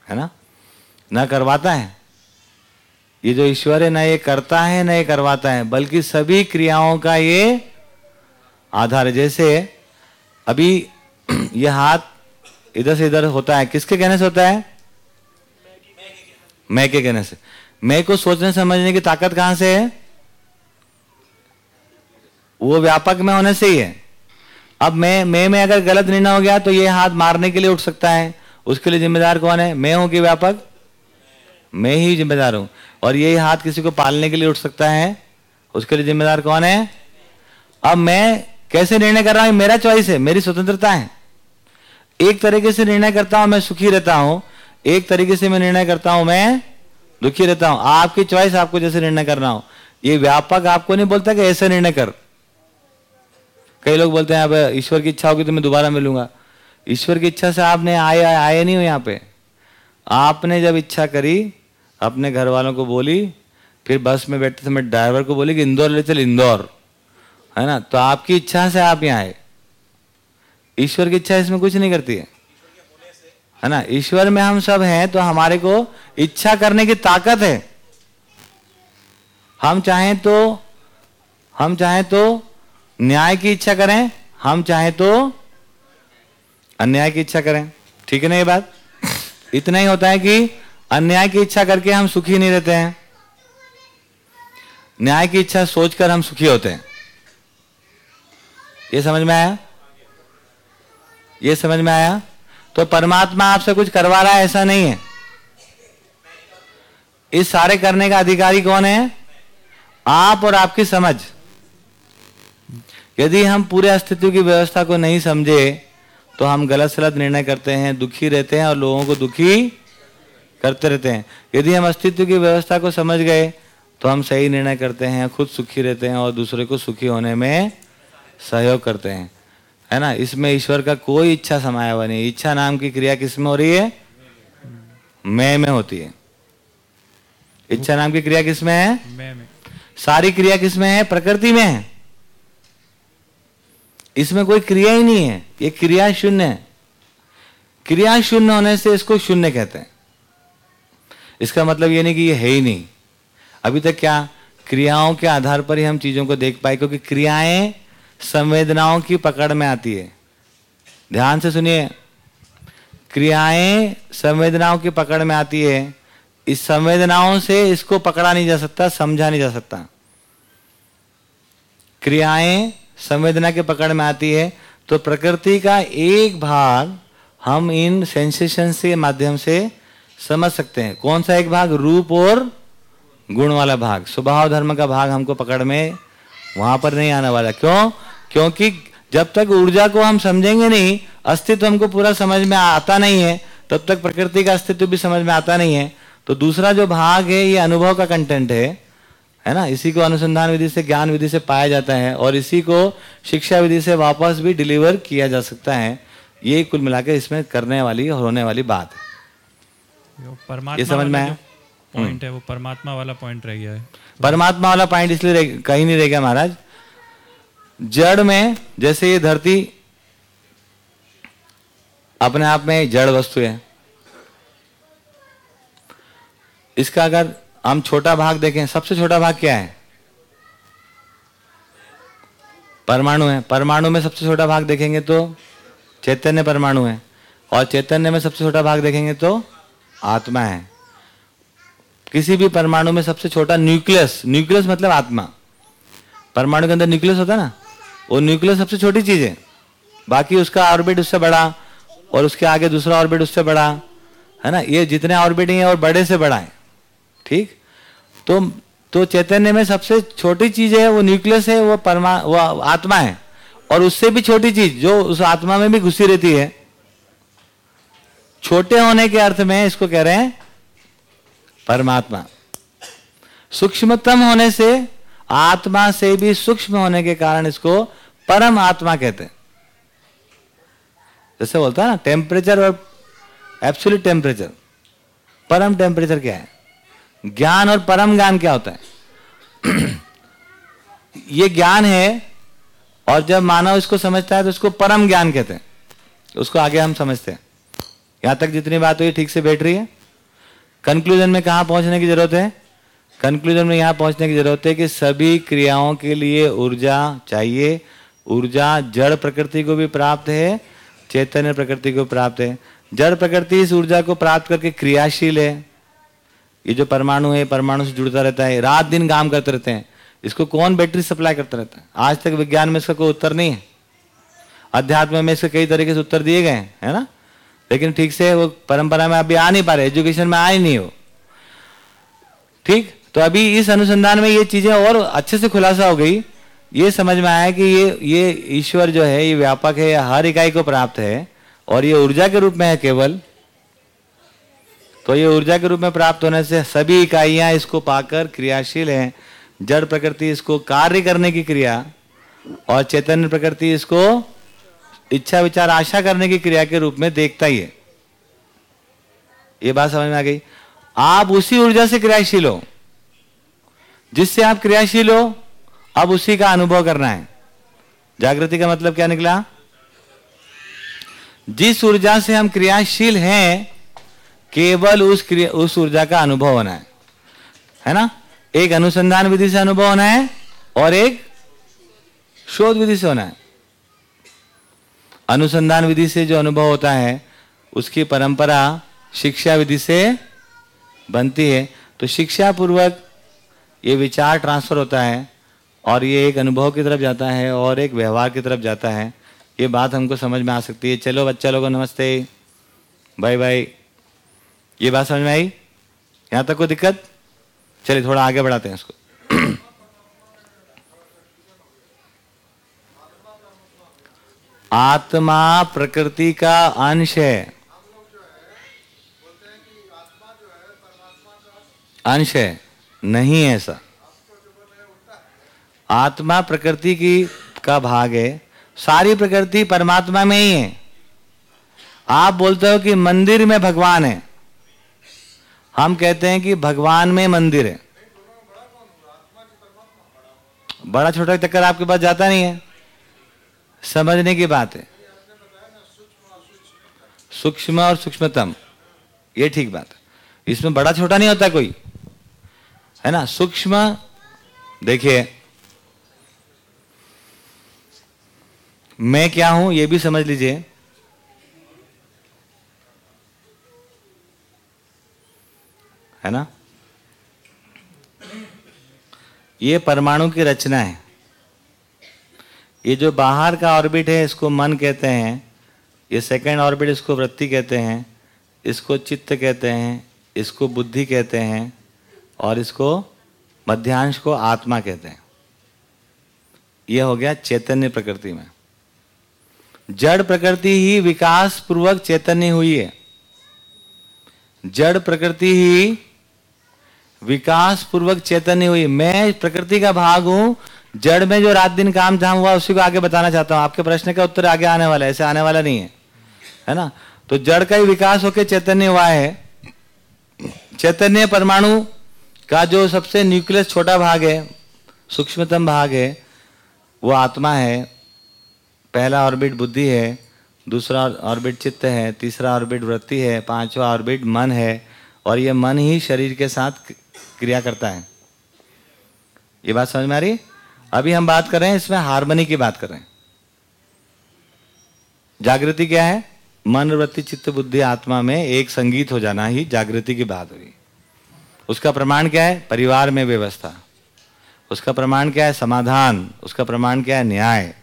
है ना? ना करवाता है ये जो ईश्वर है, ना ये करता है, ना ये करवाता है, बल्कि सभी क्रियाओं का ये आधार है। जैसे अभी ये हाथ इधर से इधर होता है, किसके कहने से होता है? मैं के कहने से। मैं को सोचने, समझने की ताकत कहाँ से है? वो व्यापक में होने से ही है। अब मैं मैं में अगर गलत निर्णय हो गया तो ये हाथ मारने के लिए उठ सकता है। उसके लिए जिम्मेदार कौन है? मैं हूँ कि व्यापक? मैं ही जिम्मेदार हूँ। और यही हाथ किसी को पालने के लिए उठ सकता है उसके लिए जिम्मेदार कौन है? अब मैं कैसे निर्णय कर रहा हूँ? मेरा चॉइस है मेरी स्वतंत्रता है। एक तरीके से निर्णय करता हूँ मैं सुखी रहता हूँ। एक तरीके से मैं निर्णय करता हूँ मैं दुखी रहता हूँ। आपकी चॉइस आपको जैसे निर्णय करना हो। ये व्यापक आपको नहीं बोलता कि ऐसे निर्णय कर। कई लोग बोलते हैं अब ईश्वर की इच्छा होगी तो मैं दोबारा मिलूँगा। ईश्वर की इच्छा से आपने आए आए, आए नहीं हो यहाँ पे। आपने जब इच्छा करी अपने घर वालों को बोली, फिर बस में बैठते समय ड्राइवर को बोली कि इंदौर ले चल इंदौर, है ना? तो आपकी इच्छा से आप यहाँ आए। ईश्वर की इच्छा इसमें कुछ नहीं करती है। है ना? ईश्वर में हम सब हैं तो हमारे को इच्छा करने की ताकत है। हम चाहें तो हम चाहें तो न्याय की इच्छा करें, हम चाहें तो अन्याय की इच्छा करें। ठीक है ना ये बात? इतना ही होता है कि अन्याय की इच्छा करके हम सुखी नहीं रहते हैं। न्याय की इच्छा सोचकर हम सुखी होते हैं। ये समझ में आया? ये समझ में आया? तो परमात्मा आपसे कुछ करवा रहा है, ऐसा नहीं है। इस सारे करने का अधिकारी कौन है? आप और आपकी समझ। यदि हम पूरे अस्तित्व की व्यवस्था को नहीं समझे तो हम गलत सलत निर्णय करते हैं, दुखी रहते हैं और लोगों को दुखी करते रहते हैं। यदि हम अस्तित्व की व्यवस्था को समझ गए तो हम सही निर्णय करते हैं खुद सुखी रहते हैं और दूसरे को सुखी होने में सहयोग करते हैं। है ना? इसमें ईश्वर का कोई इच्छा समाया हुआ नहीं। इच्छा नाम की क्रिया किसमें हो रही है? मैं में होती है। इच्छा नाम की क्रिया किसमें है? मैं में। सारी क्रिया किसमें है? प्रकृति में है। इसमें कोई क्रिया ही नहीं है। ये क्रिया शून्य है। क्रिया शून्य होने से इसको शून्य कहते हैं। इसका मतलब ये नहीं कि ये है ही नहीं। अभी तक क्या क्रियाओं के आधार पर ही हम चीज़ों को देख पाए, क्योंकि क्रियाएँ संवेदनाओं की पकड़ में आती है। ध्यान से सुनिए। क्रियाएँ संवेदनाओं की पकड़ में आती है। इस संवेदनाओं से इसको पकड़ा नहीं जा सकता, समझा नहीं जा सकता। क्रियाएँ संवेदना के पकड़ में आती है। तो प्रकृति का एक भाग हम इन सेंसेशन के माध्यम से समझ सकते हैं। कौन सा एक भाग? रूप और गुण वाला भाग। स्वभाव धर्म का भाग हमको पकड़ में वहाँ पर नहीं आने वाला। क्यों? क्योंकि जब तक ऊर्जा को हम समझेंगे नहीं, अस्तित्व हमको पूरा समझ में आता नहीं है, तब तक प्रकृति का अस्तित्व भी समझ में आता नहीं है। तो दूसरा जो भाग है, ये अनुभव का कंटेंट है है ना? इसी को अनुसंधान विधि से, ज्ञान विधि से पाया जाता है और इसी को शिक्षा विधि से वापस भी डिलीवर किया जा सकता है। ये कुल मिलाकर इसमें करने वाली और होने वाली बात वो परमात्मा ये समझ में वाला आया? पॉइंट है वो परमात्मा वाला पॉइंट रह गया है। परमात्मा वाला पॉइंट इसलिए कहीं नहीं रह गया महाराज। जड़ में जैसे ये धरती अपने आप में जड़ वस्तु है। इसका अगर हम छोटा भाग देखें सबसे छोटा भाग क्या है? परमाणु है। परमाणु में सबसे छोटा भाग देखेंगे तो चैतन्य परमाणु है। और चैतन्य में सबसे छोटा भाग देखेंगे तो आत्मा है। किसी भी परमाणु में सबसे छोटा न्यूक्लियस न्यूक्लियस मतलब आत्मा। परमाणु के अंदर न्यूक्लियस होता है ना? वो न्यूक्लियस सबसे छोटी चीज़ है। बाकी उसका ऑर्बिट उससे बड़ा और उसके आगे दूसरा ऑर्बिट उससे बड़ा, है ना? ये जितने ऑर्बिट हैं और बड़े से बड़ा है। ठीक? तो तो चैतन्य में सबसे छोटी चीज़ है, वो न्यूक्लियस है, वो परमा, वो आत्मा है। और उससे भी छोटी चीज़, जो उस आत्मा में भी घुसी रहती है छोटे होने के अर्थ में इसको कह रहे हैं परमात्मा। सूक्ष्मतम होने से, आत्मा से भी सूक्ष्म होने के कारण इसको परम आत्मा कहते हैं। जैसे बोलता है ना टेम्परेचर और एब्सोल्यूट टेम्परेचर परम टेम्परेचर क्या है? ज्ञान और परम ज्ञान क्या होता है? ये ज्ञान है, और जब मानव इसको समझता है तो उसको परम ज्ञान कहते हैं। उसको आगे हम समझते हैं। यहाँ तक जितनी बात हुई, ठीक से बैठ रही है? कंक्लूजन में कहा पहुँचने की ज़रूरत है? कंक्लूजन में यहाँ पहुँचने की ज़रूरत है कि सभी क्रियाओं के लिए ऊर्जा चाहिए। ऊर्जा जड़ प्रकृति को भी प्राप्त है, चैतन्य प्रकृति को प्राप्त है। जड़ प्रकृति इस ऊर्जा को प्राप्त करके क्रियाशील है। ये जो परमाणु है, परमाणु से जुड़ता रहता है, रात दिन काम करते रहते हैं। इसको कौन बैटरी सप्लाई करता रहता है? आज तक विज्ञान में इसका कोई उत्तर नहीं है। अध्यात्म में इसके कई तरीके से उत्तर दिए गए हैं, है ना? लेकिन ठीक से वो परंपरा में अभी आ नहीं पा रहे एजुकेशन में आ ही नहीं हो। ठीक? तो अभी इस अनुसंधान में ये चीज़ें और अच्छे से खुलासा हो गई। ये समझ में आया कि ये ये ईश्वर जो है, ये व्यापक है, हर इकाई को प्राप्त है और ये ऊर्जा के रूप में है केवल। तो ये ऊर्जा के रूप में प्राप्त होने से सभी इकाइयाँ इसको पाकर क्रियाशील हैं। जड़ प्रकृति इसको कार्य करने की क्रिया और चैतन्य प्रकृति इसको इच्छा विचार आशा करने की क्रिया के रूप में देखता ही है। ये बात समझ में आ गई। आप उसी ऊर्जा से क्रियाशील हो। जिससे आप क्रियाशील हो, अब उसी का अनुभव करना है। जागृति का मतलब क्या निकला? जिस ऊर्जा से हम क्रियाशील हैं, केवल उस क्रिया, उस ऊर्जा का अनुभव होना है। है ना? एक अनुसंधान विधि से अनुभव होना है और एक शोध विधि से होना है। अनुसंधान विधि से जो अनुभव होता है, उसकी परंपरा शिक्षा विधि से बनती है। तो शिक्षा पूर्वक ये विचार ट्रांसफ़र होता है और ये एक अनुभव की तरफ़ जाता है और एक व्यवहार की तरफ़ जाता है। ये बात हमको समझ में आ सकती है। चलो बच्चा लोगों, नमस्ते। Bye bye. ये बात समझ में आई? यहाँ तक कोई दिक्कत? चलिए थोड़ा आगे बढ़ाते हैं इसको आत्मा प्रकृति का अंश है। अंश है, नहीं ऐसा। आत्मा प्रकृति की, का भाग है, सारी प्रकृति परमात्मा में ही है। आप बोलते हो कि मंदिर में भगवान है। हम कहते हैं कि भगवान में मंदिर है। बड़ा छोटा चक्कर आपके पास जाता नहीं है। समझने की बात है। सूक्ष्म और सूक्ष्मतम, ये ठीक बात है। इसमें बड़ा छोटा नहीं होता कोई, है ना? सूक्ष्म, देखिए, मैं क्या हूँ, ये भी समझ लीजिए। है ना? ये परमाणु की रचना है। ये जो बाहर का ऑर्बिट है, इसको मन कहते हैं, ये सेकेंड ऑर्बिट इसको वृत्ति कहते हैं, इसको चित्त कहते हैं, इसको बुद्धि कहते हैं, और इसको मध्यांश को आत्मा कहते हैं। यह हो गया चैतन्य प्रकृति में। जड़ प्रकृति ही विकास पूर्वक चैतन्य हुई है। जड़ प्रकृति ही विकास पूर्वक चैतन्य हुई। मैं प्रकृति का भाग हूँ जड़ में जो रात दिन काम धाम हुआ, उसी को आगे बताना चाहता हूँ। आपके प्रश्न का उत्तर आगे आने वाला है, ऐसे आने वाला नहीं है। है ना? तो जड़ का ही विकास होकर चैतन्य हुआ है। चैतन्य परमाणु का जो सबसे न्यूक्लियस छोटा भाग है, सूक्ष्मतम भाग है, वो आत्मा है। पहला ऑर्बिट बुद्धि है, दूसरा ऑर्बिट चित्त है, तीसरा ऑर्बिट वृत्ति है, पांचवा ऑर्बिट मन है, और ये मन ही शरीर के साथ क्रिया करता है। ये बात समझ में आ रही अभी हम बात कर रहे हैं, इसमें हारमोनी की बात कर रहे हैं। जागृति क्या है? मन वृत्ति चित्त, बुद्धि, आत्मा में एक संगीत हो जाना ही जागृति की बात हुई उसका प्रमाण क्या है? परिवार में व्यवस्था। उसका प्रमाण क्या है? समाधान। उसका प्रमाण क्या है? न्याय।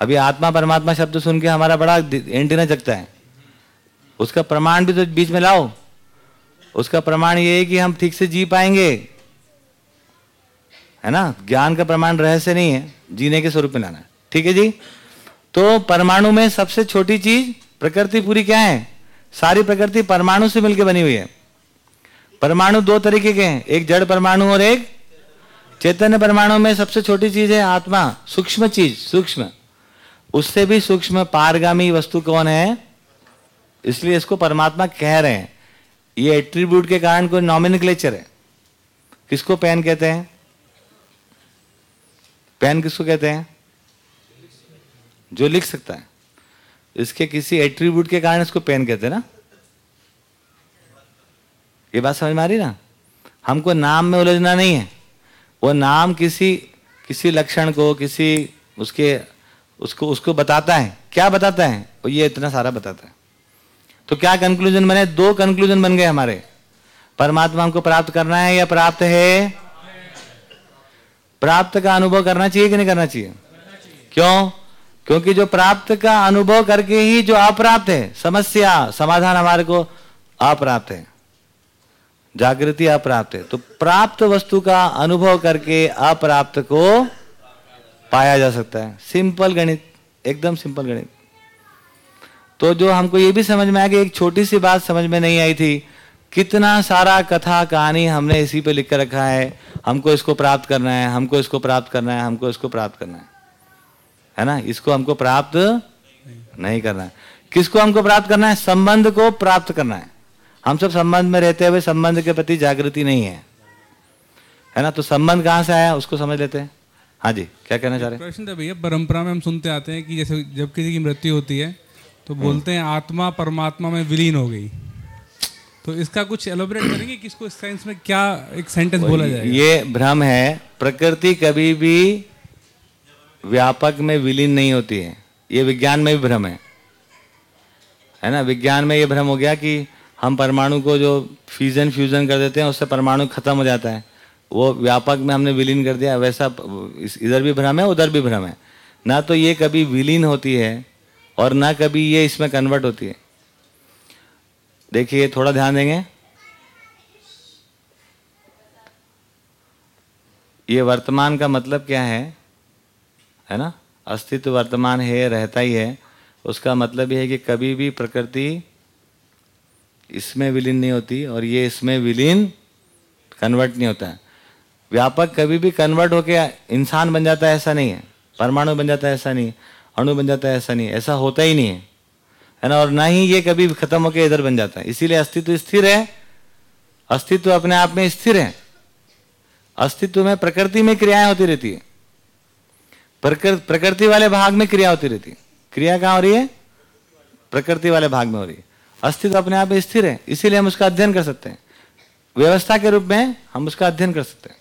अभी आत्मा, परमात्मा शब्द सुन के हमारा बड़ा एंटीना जगता है। उसका प्रमाण भी तो बीच में लाओ। उसका प्रमाण ये है कि हम ठीक से जी पाएँगे। है ना? ज्ञान का प्रमाण रहस्य नहीं है, जीने के स्वरूप में लाना। ठीक है जी? तो परमाणु में सबसे छोटी चीज़ प्रकृति पूरी क्या है? सारी प्रकृति परमाणु से मिलकर बनी हुई है। परमाणु दो तरीके के हैं, एक जड़ परमाणु और एक चैतन्य परमाणु में सबसे छोटी चीज़ है आत्मा, सूक्ष्म चीज़, सूक्ष्म। उससे भी सूक्ष्म पारगामी वस्तु कौन है? इसलिए इसको परमात्मा कह रहे हैं। ये एट्रीब्यूट के कारण कोई नॉमिनिक्लेचर है। किसको पेन कहते हैं? पेन किसको कहते हैं? जो लिख सकता है। इसके किसी एट्रीब्यूट के कारण इसको पेन कहते हैं ना? ये बात समझ में आ रही ना? हमको नाम में उलझना नहीं है। वो नाम किसी किसी लक्षण को, किसी उसके, उसको उसको बताता है। क्या बताता है? वो ये इतना सारा बताता है। तो क्या कंक्लूजन बने? दो कंक्लूजन बन गए हमारे। परमात्मा हमको प्राप्त करना है या प्राप्त है? प्राप्त का अनुभव करना चाहिए कि नहीं करना चाहिए? क्यों? क्योंकि जो प्राप्त का अनुभव करके ही जो अप्राप्त है, समस्या, समाधान हमारे को अप्राप्त है। जागृति अप्राप्त है। तो प्राप्त वस्तु का अनुभव करके अप्राप्त को पाया जा सकता है। सिंपल गणित, एकदम सिंपल गणित। तो जो हमको ये भी समझ में आया कि एक छोटी सी बात समझ में नहीं आई थी कितना सारा कथा कहानी हमने इसी पे लिख कर रखा है। हमको इसको प्राप्त करना है, हमको इसको प्राप्त करना है, हमको इसको प्राप्त करना है। है ना? इसको हमको प्राप्त नहीं करना है। किसको हमको प्राप्त करना है? संबंध को प्राप्त करना है। हम सब संबंध में रहते हुए संबंध के प्रति जागृति नहीं है। है ना? तो संबंध कहाँ से आया? उसको समझ लेते हैं। हाँ जी, क्या कहना चाह रहे हैं? प्रश्न था भैया, परंपरा में हम सुनते आते हैं कि जैसे जब किसी की मृत्यु होती है तो बोलते हैं, आत्मा परमात्मा में विलीन हो गई। तो इसका कुछ एलोबरेट करेंगे कि इसको साइंस में क्या एक सेंटेंस बोला जाएगा? ये भ्रम है प्रकृति कभी भी व्यापक में विलीन नहीं होती है। ये विज्ञान में भी भ्रम है। है ना? विज्ञान में ये भ्रम हो गया कि हम परमाणु को जो फ्यूजन फ्यूजन कर देते हैं उससे परमाणु खत्म हो जाता है। वो व्यापक में हमने विलीन कर दिया वैसा इधर भी भ्रम है उधर भी भ्रम है। ना तो ये कभी विलीन होती है और ना कभी ये इसमें कन्वर्ट होती है। देखिए, थोड़ा ध्यान देंगे। ये वर्तमान का मतलब क्या है? है ना? अस्तित्व वर्तमान है, रहता ही है। उसका मतलब ये है कि कभी भी प्रकृति इसमें विलीन नहीं होती और ये इसमें विलीन कन्वर्ट नहीं होता है। व्यापक कभी भी कन्वर्ट होके इंसान बन जाता है ऐसा नहीं है। परमाणु बन जाता है ऐसा नहीं है। अणु बन जाता है ऐसा नहीं ऐसा होता ही नहीं है। है ना? और ना ही ये कभी खत्म होकर इधर बन जाता है। इसीलिए अस्तित्व स्थिर है। अस्तित्व अपने आप में स्थिर है। अस्तित्व में प्रकृति में क्रियाएँ होती रहती है। प्रकृति वाले भाग में क्रिया होती रहती है। क्रिया कहाँ हो रही है? प्रकृति वाले भाग में हो रही है। अस्तित्व अपने आप में स्थिर है। इसीलिए हम उसका अध्ययन कर सकते हैं। व्यवस्था के रूप में हम उसका अध्ययन कर सकते हैं।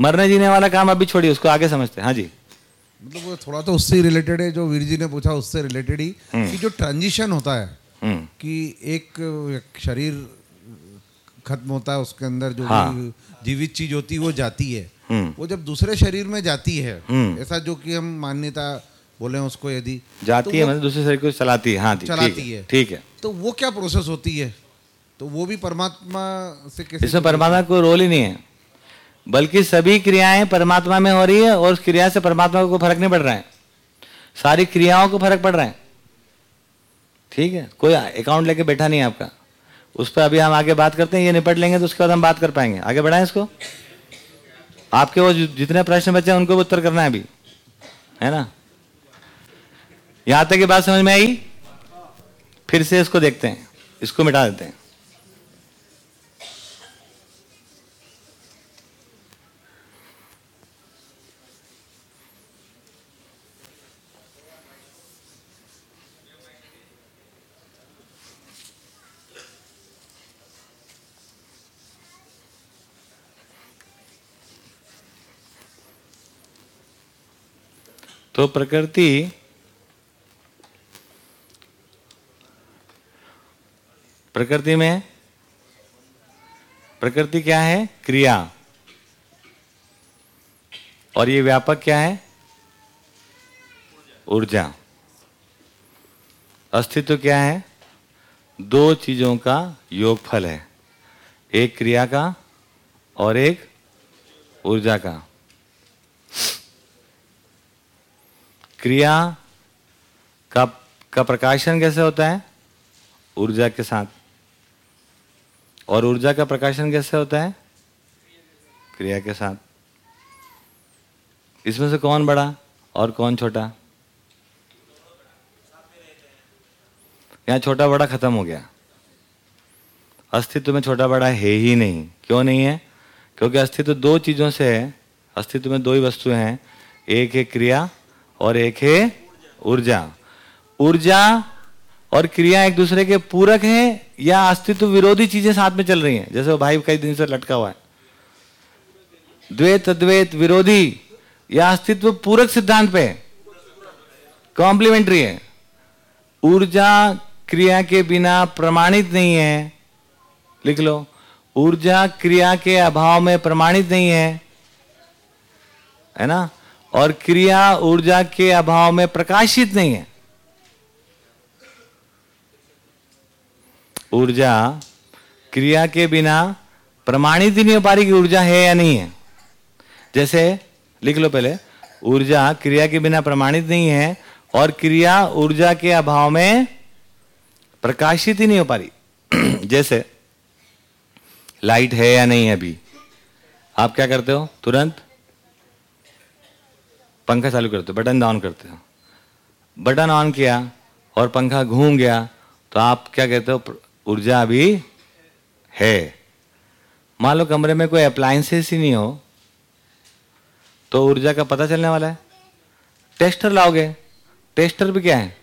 मरने जीने वाला काम अभी छोड़िए, उसको आगे समझते हैं। हाँ जी। मतलब वो थोड़ा तो उससे रिलेटेड है जो वीर जी ने पूछा उससे रिलेटेड ही कि जो ट्रांजिशन होता है हम्म। कि एक शरीर खत्म होता है उसके अंदर जो हाँ। जीवित चीज़ होती है वो जाती है। हम्म। वो जब दूसरे शरीर में जाती है हम्म। ऐसा जो कि हम मान्यता बोले उसको यदि जाती तो है मतलब दूसरे शरीर को चलाती है। हाँ चलाती है। ठीक है। तो वो क्या प्रोसेस होती है? तो वो भी परमात्मा से कैसे इसमें परमात्मा को रोल ही नहीं है। बल्कि सभी क्रियाएँ परमात्मा में हो रही है और उस क्रिया से परमात्मा को फ़र्क नहीं पड़ रहा है। सारी क्रियाओं को फ़र्क पड़ रहा है। ठीक है? कोई अकाउंट लेके बैठा नहीं है आपका। उस पर अभी हम आगे बात करते हैं, ये निपट लेंगे तो उसके बाद हम बात कर पाएँगे। आगे बढ़ाएँ इसको। आपके वो जितने प्रश्न बचे हैं, उनको उत्तर करना है अभी। है ना? यहाँ तक की बात समझ में आई? फिर से इसको देखते हैं। इसको मिटा देते हैं। तो प्रकृति प्रकृति में प्रकृति क्या है? क्रिया। और ये व्यापक क्या है? ऊर्जा। अस्तित्व क्या है? दो चीज़ों का योगफल है। एक क्रिया का और एक ऊर्जा का। क्रिया का का प्रकाशन कैसे होता है? ऊर्जा के साथ। और ऊर्जा का प्रकाशन कैसे होता है? क्रिया के साथ। इसमें से कौन बड़ा और कौन छोटा? यहाँ छोटा बड़ा खत्म हो गया। अस्तित्व में छोटा बड़ा है ही नहीं। क्यों नहीं है? क्योंकि अस्तित्व दो चीज़ों से है। अस्तित्व में दो ही वस्तुएँ हैं। एक है क्रिया और एक है ऊर्जा। ऊर्जा और क्रिया एक दूसरे के पूरक हैं या अस्तित्व विरोधी चीज़ें साथ में चल रही हैं। जैसे वो भाई कई दिन से लटका हुआ है। द्वैत, अद्वैत, विरोधी या अस्तित्व पूरक सिद्धांत पे कॉम्प्लीमेंट्री है। ऊर्जा क्रिया के बिना प्रमाणित नहीं है। लिख लो। ऊर्जा क्रिया के अभाव में प्रमाणित नहीं है। है ना? और क्रिया ऊर्जा के अभाव में प्रकाशित नहीं है। ऊर्जा क्रिया के बिना प्रमाणित ही नहीं हो पा रही कि ऊर्जा है या नहीं है। जैसे, लिख लो पहले, ऊर्जा क्रिया के बिना प्रमाणित नहीं है और क्रिया ऊर्जा के अभाव में प्रकाशित ही नहीं हो पा रही। जैसे, लाइट है या नहीं अभी? आप क्या करते हो? तुरंत पंखा चालू करते हो बटन ऑन करते हो। बटन ऑन किया और पंखा घूम गया तो आप क्या कहते हो ऊर्जा अभी है। मान लो कमरे में कोई अप्लायंसेस ही नहीं हो तो ऊर्जा का पता चलने वाला है। टेस्टर लाओगे टेस्टर भी क्या है?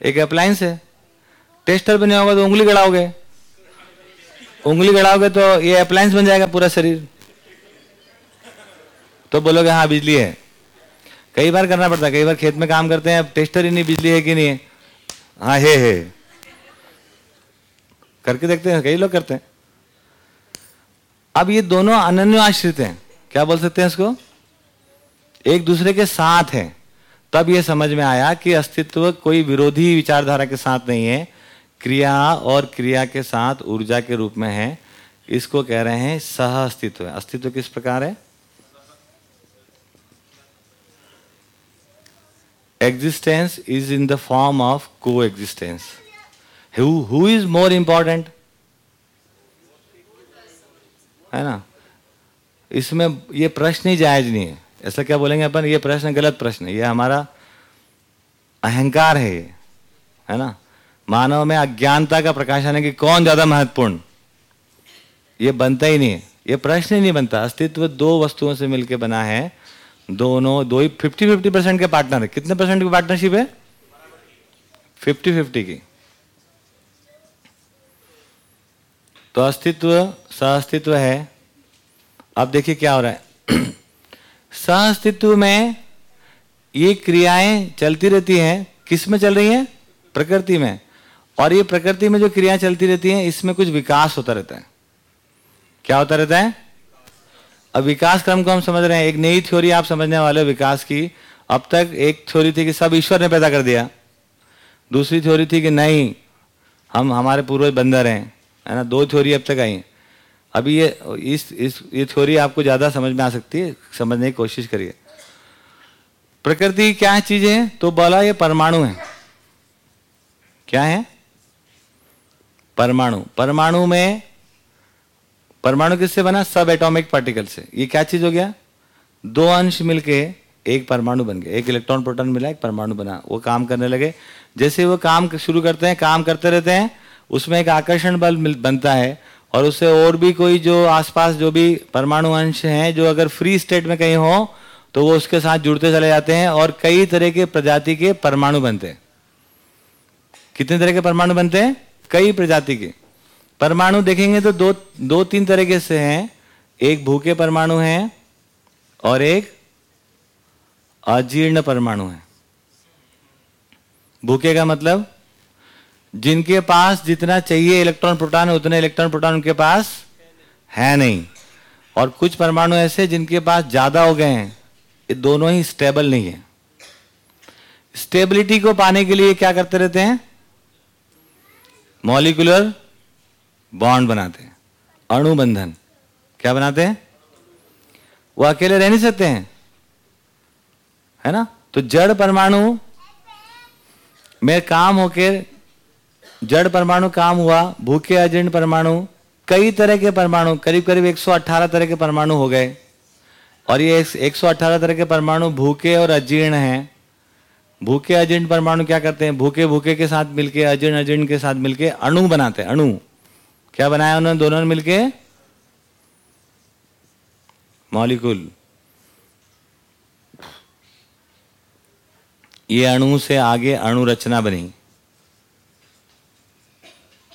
एक अप्लायंस है। टेस्टर भी नहीं होगा तो उंगली गड़ाओगे। उंगली गड़ाओगे तो ये अप्लायंस बन जाएगा पूरा शरीर। तो बोलोगे हाँ बिजली है। कई बार करना पड़ता है, कई बार खेत में काम करते हैं, अब टेस्टर ही नहीं, बिजली है कि नहीं? है हाँ है। है करके देखते हैं, कई लोग करते हैं। अब ये दोनों अनन्य आश्रित हैं। क्या बोल सकते हैं इसको? एक दूसरे के साथ हैं। तब ये समझ में आया कि अस्तित्व कोई विरोधी विचारधारा के साथ नहीं है। क्रिया और क्रिया के साथ ऊर्जा के रूप में है। इसको कह रहे हैं सह अस्तित्व अस्तित्व किस प्रकार है? Existence is in the form of coexistence. Who, who is more important? है ना? इसमें ये प्रश्न ही जायज़ नहीं है। ऐसा क्या बोलेंगे अपन? ये प्रश्न गलत प्रश्न है। ये हमारा अहंकार है है ना? मानव में अज्ञानता का प्रकाशन है कि कौन ज़्यादा महत्वपूर्ण? ये बनता ही नहीं है। ये प्रश्न ही नहीं बनता। अस्तित्व दो वस्तुओं से मिलकर बना है। दोनों, दो ही फिफ्टी फिफ्टी परसेंट के पार्टनर है। कितने परसेंट की पार्टनरशिप है? फिफ्टी फिफ्टी की। तो अस्तित्व सह अस्तित्व है। अब देखिए क्या हो रहा है। सह अस्तित्व में ये क्रियाएँ चलती रहती हैं। किसमें चल रही हैं? प्रकृति में। और ये प्रकृति में जो क्रियाएँ चलती रहती हैं, इसमें कुछ विकास होता रहता है। क्या होता रहता है? अब विकास क्रम को हम समझ रहे हैं, एक नई थ्योरी आप समझने वाले हो विकास की। अब तक एक थ्योरी थी कि सब ईश्वर ने पैदा कर दिया। दूसरी थ्योरी थी कि नहीं, हम, हमारे पूर्वज बंदर हैं, है ना? दो थ्योरी अब तक आई। अभी ये, इस इस, ये थ्योरी आपको ज़्यादा समझ में आ सकती है, समझने की कोशिश करिए। प्रकृति क्या चीज़? है तो बोला ये परमाणु है। क्या है? परमाणु। परमाणु में परमाणु किससे बना? सब एटॉमिक पार्टिकल से। ये क्या चीज़ हो गया? दो अंश मिलके एक परमाणु बन गया एक इलेक्ट्रॉन प्रोटॉन मिला, एक परमाणु बना। वो काम करने लगे। जैसे वो काम शुरू करते हैं, काम करते रहते हैं, उसमें एक आकर्षण बल बनता है और उससे और भी कोई जो आसपास जो भी परमाणु अंश हैं, जो अगर फ्री स्टेट में कहीं हो तो वो उसके साथ जुड़ते चले जाते हैं और कई तरह के प्रजाति के परमाणु बनते हैं। कितने तरह के परमाणु बनते हैं? कई प्रजाति के। परमाणु देखेंगे तो दो दो तीन तरीके से हैं। एक भूखे परमाणु हैं और एक अजीर्ण परमाणु है। भूखे का मतलब जिनके पास जितना चाहिए इलेक्ट्रॉन, प्रोटॉन, उतने इलेक्ट्रॉन, प्रोटॉन उनके पास है नहीं। और कुछ परमाणु ऐसे जिनके पास ज़्यादा हो गए हैं, ये दोनों ही स्टेबल नहीं है। स्टेबिलिटी को पाने के लिए क्या करते रहते हैं? मॉलिकुलर बॉन्ड बनाते हैं। अणुबंधन। क्या बनाते हैं? वो अकेले रह नहीं सकते हैं। है ना? तो जड़ परमाणु में काम होकर, जड़ परमाणु काम हुआ, भूखे अजीर्ण परमाणु, कई तरह के परमाणु करीब करीब 118 तरह के परमाणु हो गए। और ये 118 तरह के परमाणु भूखे और अजीर्ण हैं। भूखे अजीर्ण परमाणु क्या करते हैं? भूखे भूखे के साथ मिलके अजीर्ण अजीर्ण के साथ मिलके अणु बनाते हैं, अणु। क्या बनाया उन्होंने दोनों ने मिलके? मॉलिक्यूल। ये अणु से आगे अणु रचना बनी।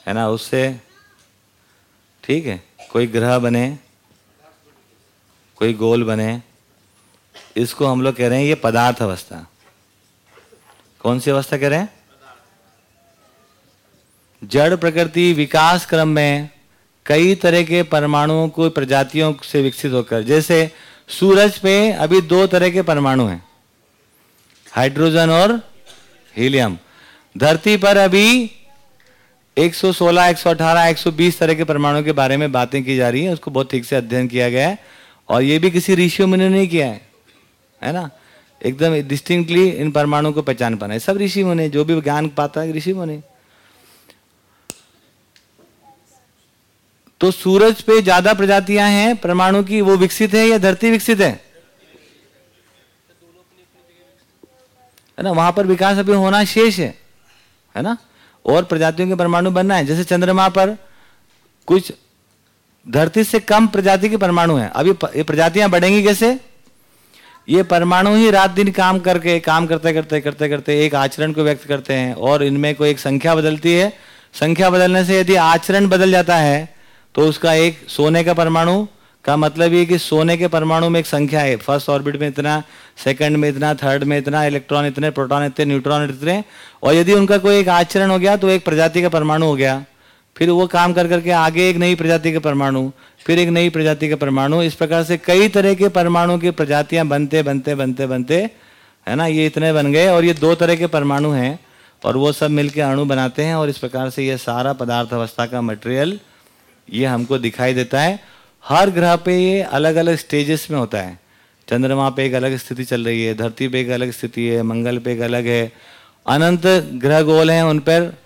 है ना? उससे ठीक है। कोई ग्रह बने, कोई गोल बने। इसको हम लोग कह रहे हैं ये पदार्थ अवस्था। कौन सी अवस्था कह रहे हैं? जड़ प्रकृति विकास क्रम में कई तरह के परमाणुओं को प्रजातियों से विकसित होकर जैसे सूरज पे अभी दो तरह के परमाणु हैं हाइड्रोजन और हीलियम। धरती पर अभी 116, 118, 120 तरह के परमाणु के बारे में बातें की जा रही है उसको बहुत ठीक से अध्ययन किया गया है और ये भी किसी ऋषियों में नहीं किया है है ना? एकदम डिस्टिंक्टली इन परमाणु को पहचान पाना है। सब ऋषि मुनि जो भी ज्ञान पाता है ऋषि मुनि। तो सूरज पे ज़्यादा प्रजातियाँ हैं, परमाणु की वो विकसित है या धरती विकसित है? है ना, वहाँ पर विकास अभी होना शेष है है ना? और प्रजातियों के परमाणु बनना है, जैसे चंद्रमा पर कुछ धरती से कम प्रजाति के परमाणु हैं। अभी ये प्रजातियाँ बढ़ेंगी कैसे? ये परमाणु ही रात दिन काम करके, काम करते करते करते करते एक आचरण को व्यक्त करते हैं, और इनमें कोई एक संख्या बदलती है। संख्या बदलने से यदि आचरण बदल जाता है तो उसका एक सोने का परमाणु, का मतलब ये कि सोने के परमाणु में एक संख्या है। फ़र्स्ट ऑर्बिट में इतना, सेकंड में इतना, थर्ड में इतना, इलेक्ट्रॉन इतने, प्रोटॉन इतने, न्यूट्रॉन इतने, और यदि उनका कोई एक आचरण हो गया तो एक प्रजाति का परमाणु हो गया। फिर वो काम कर करके आगे एक नई प्रजाति के परमाणु, फिर एक नई प्रजाति के परमाणु। इस प्रकार से कई तरह के परमाणु की प्रजातियाँ बनते बनते बनते बनते, है ना, ये इतने बन गए, और ये दो तरह के परमाणु हैं, और वो सब मिलके अणु बनाते हैं, और इस प्रकार से ये सारा पदार्थ अवस्था का मटेरियल ये हमको दिखाई देता है। हर ग्रह पे ये अलग अलग स्टेजेस में होता है। चंद्रमा पे एक अलग स्थिति चल रही है, धरती पे एक अलग स्थिति है, मंगल पे एक अलग है। अनंत ग्रह गोल हैं उन पर।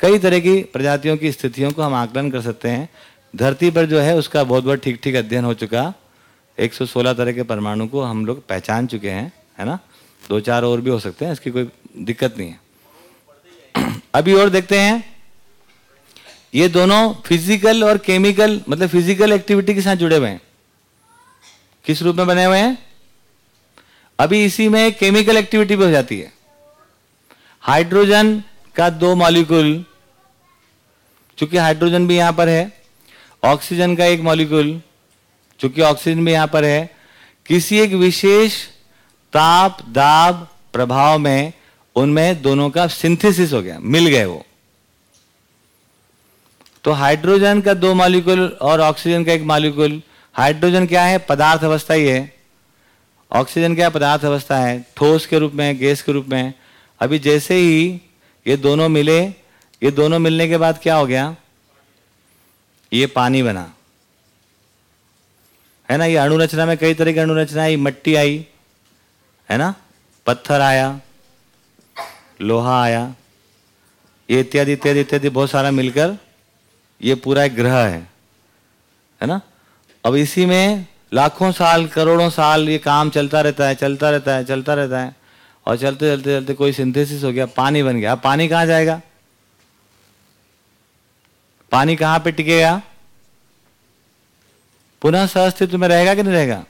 कई तरह की प्रजातियों की स्थितियों को हम आकलन कर सकते हैं। धरती पर जो है उसका बहुत बहुत ठीक ठीक अध्ययन हो चुका। 116 तरह के परमाणु को हम लोग पहचान चुके हैं, है ना? दो चार और भी हो सकते हैं, इसकी कोई दिक्कत नहीं है। अभी और देखते हैं। ये दोनों फ़िज़िकल और केमिकल मतलब फ़िज़िकल एक्टिविटी के साथ जुड़े हुए हैं। किस रूप में बने हुए हैं? अभी इसी में केमिकल एक्टिविटी भी हो जाती है। हाइड्रोजन का दो मॉलिक्यूल चूँकि हाइड्रोजन भी यहाँ पर है ऑक्सीजन का एक मॉलिक्यूल चूँकि ऑक्सीजन भी यहाँ पर है, किसी एक विशेष ताप दाब प्रभाव में उनमें दोनों का सिंथेसिस हो गया, मिल गए वो। तो हाइड्रोजन का दो मॉलिक्यूल और ऑक्सीजन का एक मॉलिक्यूल हाइड्रोजन क्या है? पदार्थ अवस्था ही है। ऑक्सीजन क्या पदार्थ अवस्था है। ठोस के रूप में, गैस के रूप में। अभी जैसे ही ये दोनों मिले, ये दोनों मिलने के बाद क्या हो गया? ये पानी बना। है ना? ये अणुरचना में कई तरह की अणुरचना आई, मट्टी आई। है ना? पत्थर आया, लोहा आया। ये इत्यादि इत्यादि इत्यादि बहुत सारा मिलकर ये पूरा एक ग्रह है है ना? अब इसी में लाखों साल, करोड़ों साल ये काम चलता रहता है, चलता रहता है, चलता रहता है, और चलते चलते चलते कोई सिंथेसिस हो गया, पानी बन गया। पानी कहाँ जाएगा? पानी कहाँ पे टिकेगा? पुनः सहअस्तित्व में रहेगा कि नहीं रहेगा?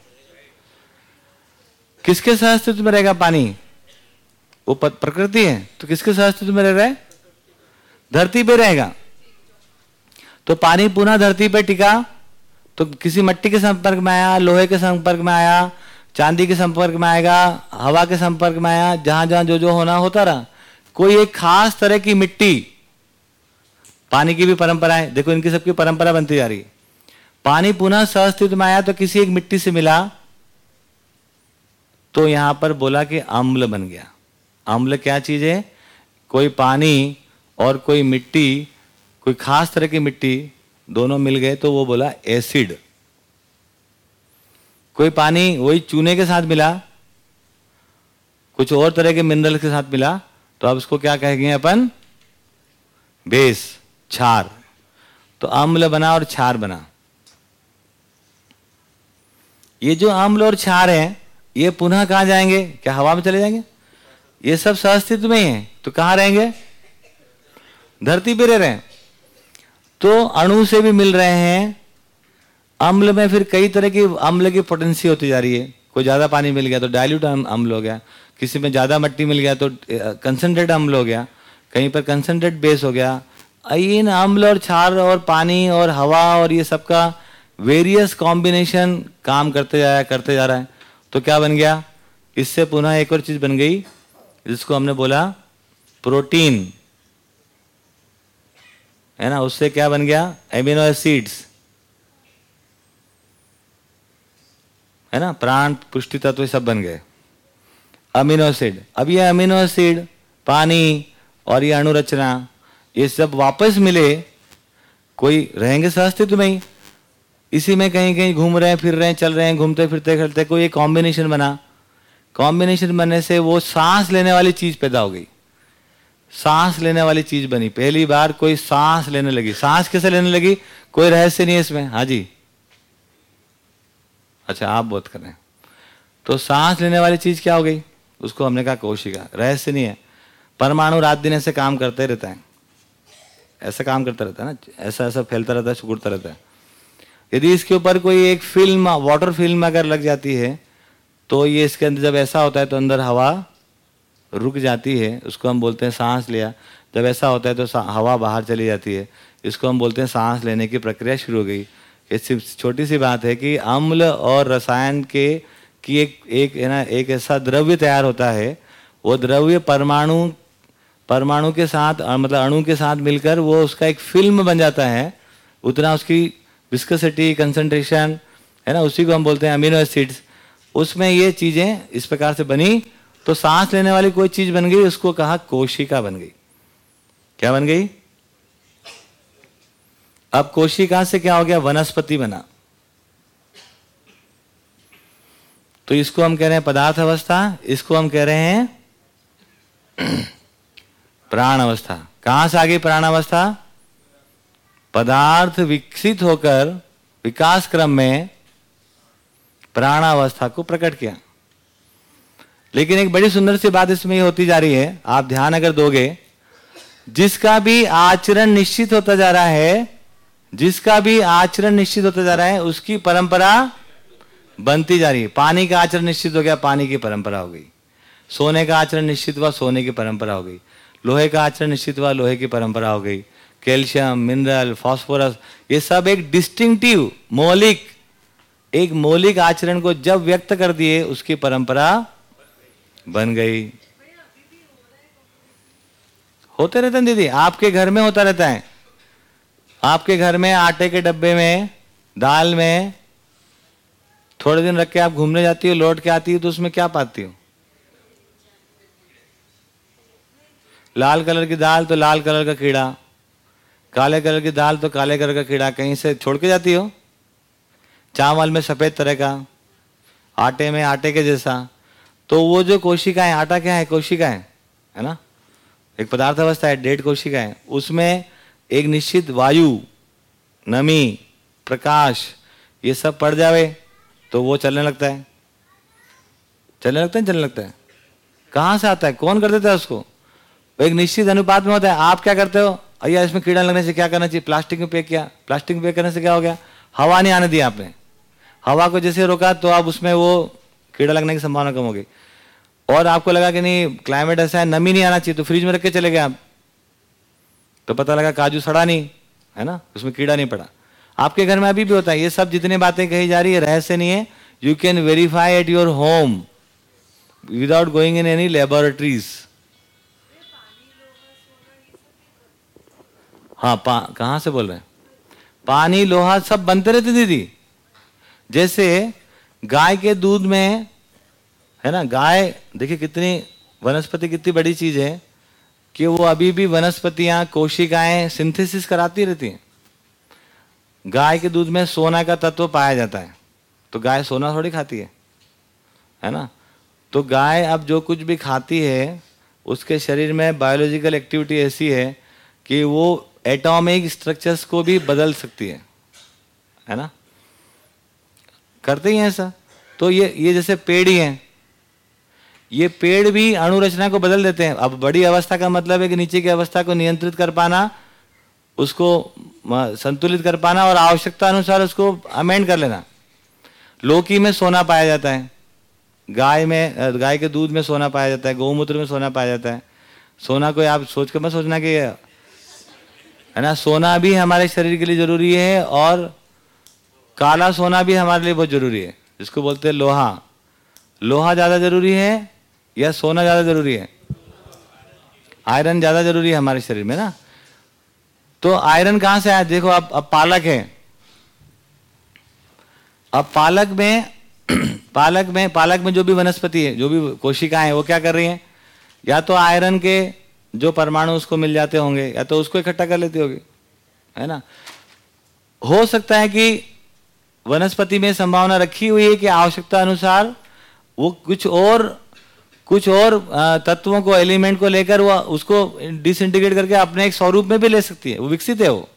किसके सहअस्तित्व में रहेगा पानी? वो प्रकृति है तो किसके सहअस्तित्व में रह रहा है? धरती पे रहेगा। तो पानी पुनः धरती पर टिका। तो किसी मट्टी के संपर्क में आया, लोहे के संपर्क में आया, चांदी के संपर्क में आएगा, हवा के संपर्क में आया जहाँ जहाँ जो जो होना होता रहा। कोई एक खास तरह की मिट्टी। पानी की भी परंपरा है। देखो, इनकी सबकी परंपरा बनती जा रही है। पानी पुनः सहस्तित्व में आया तो किसी एक मिट्टी से मिला। तो यहाँ पर बोला कि अम्ल बन गया। अम्ल क्या चीज़ है? कोई पानी और कोई मिट्टी कोई खास तरह की मिट्टी दोनों मिल गए तो वो बोला एसिड। कोई पानी वही चूने के साथ मिला, कुछ और तरह के मिनरल के साथ मिला तो अब उसको क्या कहेंगे अपन? बेस छार तो अम्ल बना और छार बना। ये जो अम्ल और क्षार है, ये पुनः कहा जाएँगे? क्या हवा में चले जाएँगे? ये सब सहअस्तित्व में ही है। तो कहाँ रहेंगे? धरती पे रह रहे हैं। तो अणु से भी मिल रहे हैं। अम्ल में फिर कई तरह की, अम्ल की पोटेंसी होती जा रही है। कोई ज़्यादा पानी मिल गया तो डायल्यूट अम्ल हो गया। किसी में ज़्यादा मट्टी मिल गया तो कंसनट्रेट अम्ल हो गया। कहीं पर कंसनट्रेट बेस हो गया। इन अम्ल और क्षार और पानी और हवा और ये सबका वेरियस कॉम्बिनेशन काम करते जा रहा है करते जा रहा है। तो क्या बन गया? इससे पुनः एक और चीज़ बन गई, जिसको हमने बोला प्रोटीन है ना? उससे क्या बन गया? एमिनो एसिड्स है ना? प्राण, पुष्टि तत्व सब बन गए। अमीनो एसिड अब ये अमीनो एसिड पानी और ये अणुरचना ये सब वापस मिले, कोई रहेंगे सहस्तित्व में ही इसी में कहीं कहीं घूम रहे हैं, फिर रहे हैं, चल रहे हैं, घूमते, फिरते, खेलते, कोई कॉम्बिनेशन बना। कॉम्बिनेशन बनने से वो सांस लेने वाली चीज़ पैदा हो गई। सांस लेने वाली चीज़ बनी। पहली बार कोई सांस लेने लगी। सांस कैसे लेने लगी? कोई रहस्य नहीं है इसमें। हाँ जी। अच्छा आप बोध कर रहे हैं। तो सांस लेने वाली चीज़ क्या हो गई? उसको हमने कहा कोशिका। रहस्य नहीं है। परमाणु रात दिन ऐसे काम करते रहता है। ऐसा काम करता रहता है ना? ऐसा ऐसा फैलता रहता है, सुकुड़ता रहता है। यदि इसके ऊपर कोई एक फ़िल्म वाटर फ़िल्म अगर लग जाती है तो ये इसके अंदर जब ऐसा होता है तो अंदर हवा रुक जाती है, उसको हम बोलते हैं सांस लिया। जब ऐसा होता है तो हवा बाहर चली जाती है। इसको हम बोलते हैं सांस लेने की प्रक्रिया शुरू हो गई। ये छोटी सी बात है कि अम्ल और रसायन के, की एक एक, है ना, एक ऐसा द्रव्य तैयार होता है, वो द्रव्य परमाणु परमाणु के साथ मतलब अणु के साथ मिलकर वो उसका एक फ़िल्म बन जाता है। उतना उसकी विस्कसिटी कंसनट्रेशन है ना, उसी को हम बोलते हैं अमीनो एसिड्स उसमें ये चीज़ें इस प्रकार से बनी तो सांस लेने वाली कोई चीज़ बन गई, उसको कहा कोशिका बन गई। क्या बन गई? अब कोशिका से क्या हो गया? वनस्पति बना। तो इसको हम कह रहे हैं पदार्थ अवस्था, इसको हम कह रहे हैं प्राण अवस्था। कहाँ से आ गई प्राण अवस्था? पदार्थ विकसित होकर विकास क्रम में प्राणावस्था को प्रकट किया। लेकिन एक बड़ी सुंदर सी बात इसमें होती जा रही है। आप ध्यान अगर दोगे, जिसका भी आचरण निश्चित होता जा रहा है, जिसका भी आचरण निश्चित होता जा रहा है, उसकी परंपरा बनती जा रही है। पानी का आचरण निश्चित हो गया, पानी की परंपरा हो गई। सोने का आचरण निश्चित हुआ, सोने की परंपरा हो गई। लोहे का आचरण निश्चित हुआ, लोहे की परंपरा हो गई। कैल्शियम, मिनरल, फॉस्फोरस, ये सब एक डिस्टिंक्टिव, मौलिक, एक मौलिक आचरण को जब व्यक्त कर दिए, उसकी परंपरा बन गई। होते रहते हैं दीदी, आपके घर में होता रहता है। आपके घर में आटे के डब्बे में, दाल में, थोड़े दिन रख के आप घूमने जाती हो, लौट के आती हो तो उसमें क्या पाती हो? लाल कलर की दाल तो लाल कलर का कीड़ा, काले कलर की दाल तो काले कलर का कीड़ा, कहीं से छोड़ के जाती हो? चावल में सफ़ेद तरह का, आटे में आटे के जैसा तो वो जो कोशिका है आटा क्या है? कोशिका है ना? एक पदार्थ अवस्था है डेढ़ कोशिका है उसमें एक निश्चित वायु, नमी, प्रकाश, ये सब पड़ जावे तो वो चलने लगता है। चलने लगता है चलने लगता है? कहाँ से आता है? कौन कर देता है उसको? एक निश्चित अनुपात में होता है। आप क्या करते हो? अय्या, इसमें कीड़ा लगने से क्या करना चाहिए? प्लास्टिक में पैक किया। प्लास्टिक में पैक करने से क्या हो गया? हवा नहीं आने दिया आपने। हवा को जैसे रोका तो आप उसमें वो कीड़ा लगने की संभावना कम हो गई और आपको लगा कि नहीं क्लाइमेट ऐसा है, नमी नहीं आना चाहिए तो फ्रिज में रख के चले गए आप। तो पता लगा काजू सड़ा नहीं, है ना? उसमें कीड़ा नहीं पड़ा। आपके घर में अभी भी होता है, ये सब जितनी बातें कही जा रही है, रहस्य नहीं है। You can verify at your home without going in any laboratories हाँ पा, कहाँ से बोल रहे हैं? पानी, लोहा सब बनते रहते दीदी। जैसे गाय के दूध में, है ना, गाय, देखिए कितनी वनस्पति, कितनी बड़ी चीज़ है कि वो अभी भी वनस्पतियाँ, कोशिकाएँ सिंथेसिस कराती रहती हैं। गाय के दूध में सोना का तत्व पाया जाता है तो गाय सोना थोड़ी खाती है है ना? तो गाय अब जो कुछ भी खाती है, उसके शरीर में बायोलॉजिकल एक्टिविटी ऐसी है कि वो एटॉमिक स्ट्रक्चर्स को भी बदल सकती है है ना? करते ही हैं ऐसा। तो ये ये जैसे पेड़ ही हैं। ये पेड़ भी अणुरचना को बदल देते हैं। अब बड़ी अवस्था का मतलब है कि नीचे की अवस्था को नियंत्रित कर पाना, उसको संतुलित कर पाना और आवश्यकता अनुसार उसको अमेंड कर लेना। लोकी में सोना पाया जाता है। गाय में, गाय के दूध में सोना पाया जाता है। गौमूत्र में सोना पाया जाता है। सोना को आप सोच कर मत सोचना कि, है ना, सोना भी हमारे शरीर के लिए ज़रूरी है और काला सोना भी हमारे लिए बहुत ज़रूरी है। जिसको बोलते हैं लोहा। लोहा ज़्यादा ज़रूरी है या सोना ज़्यादा ज़रूरी है? आयरन ज़्यादा ज़रूरी है हमारे शरीर में ना। तो आयरन कहाँ से आया? देखो अब अब पालक है। अब पालक में पालक में पालक में जो भी वनस्पति है, जो भी कोशिकाएँ वो क्या कर रही हैं? या तो आयरन के जो परमाणु उसको मिल जाते होंगे, या तो उसको इकट्ठा कर लेती होगी, है ना? हो सकता है कि वनस्पति में संभावना रखी हुई है कि आवश्यकता अनुसार वो कुछ और कुछ और तत्वों को एलिमेंट को लेकर वो उसको डिसइंटीग्रेट करके अपने एक स्वरूप में भी ले सकती है। वो विकसित है वो।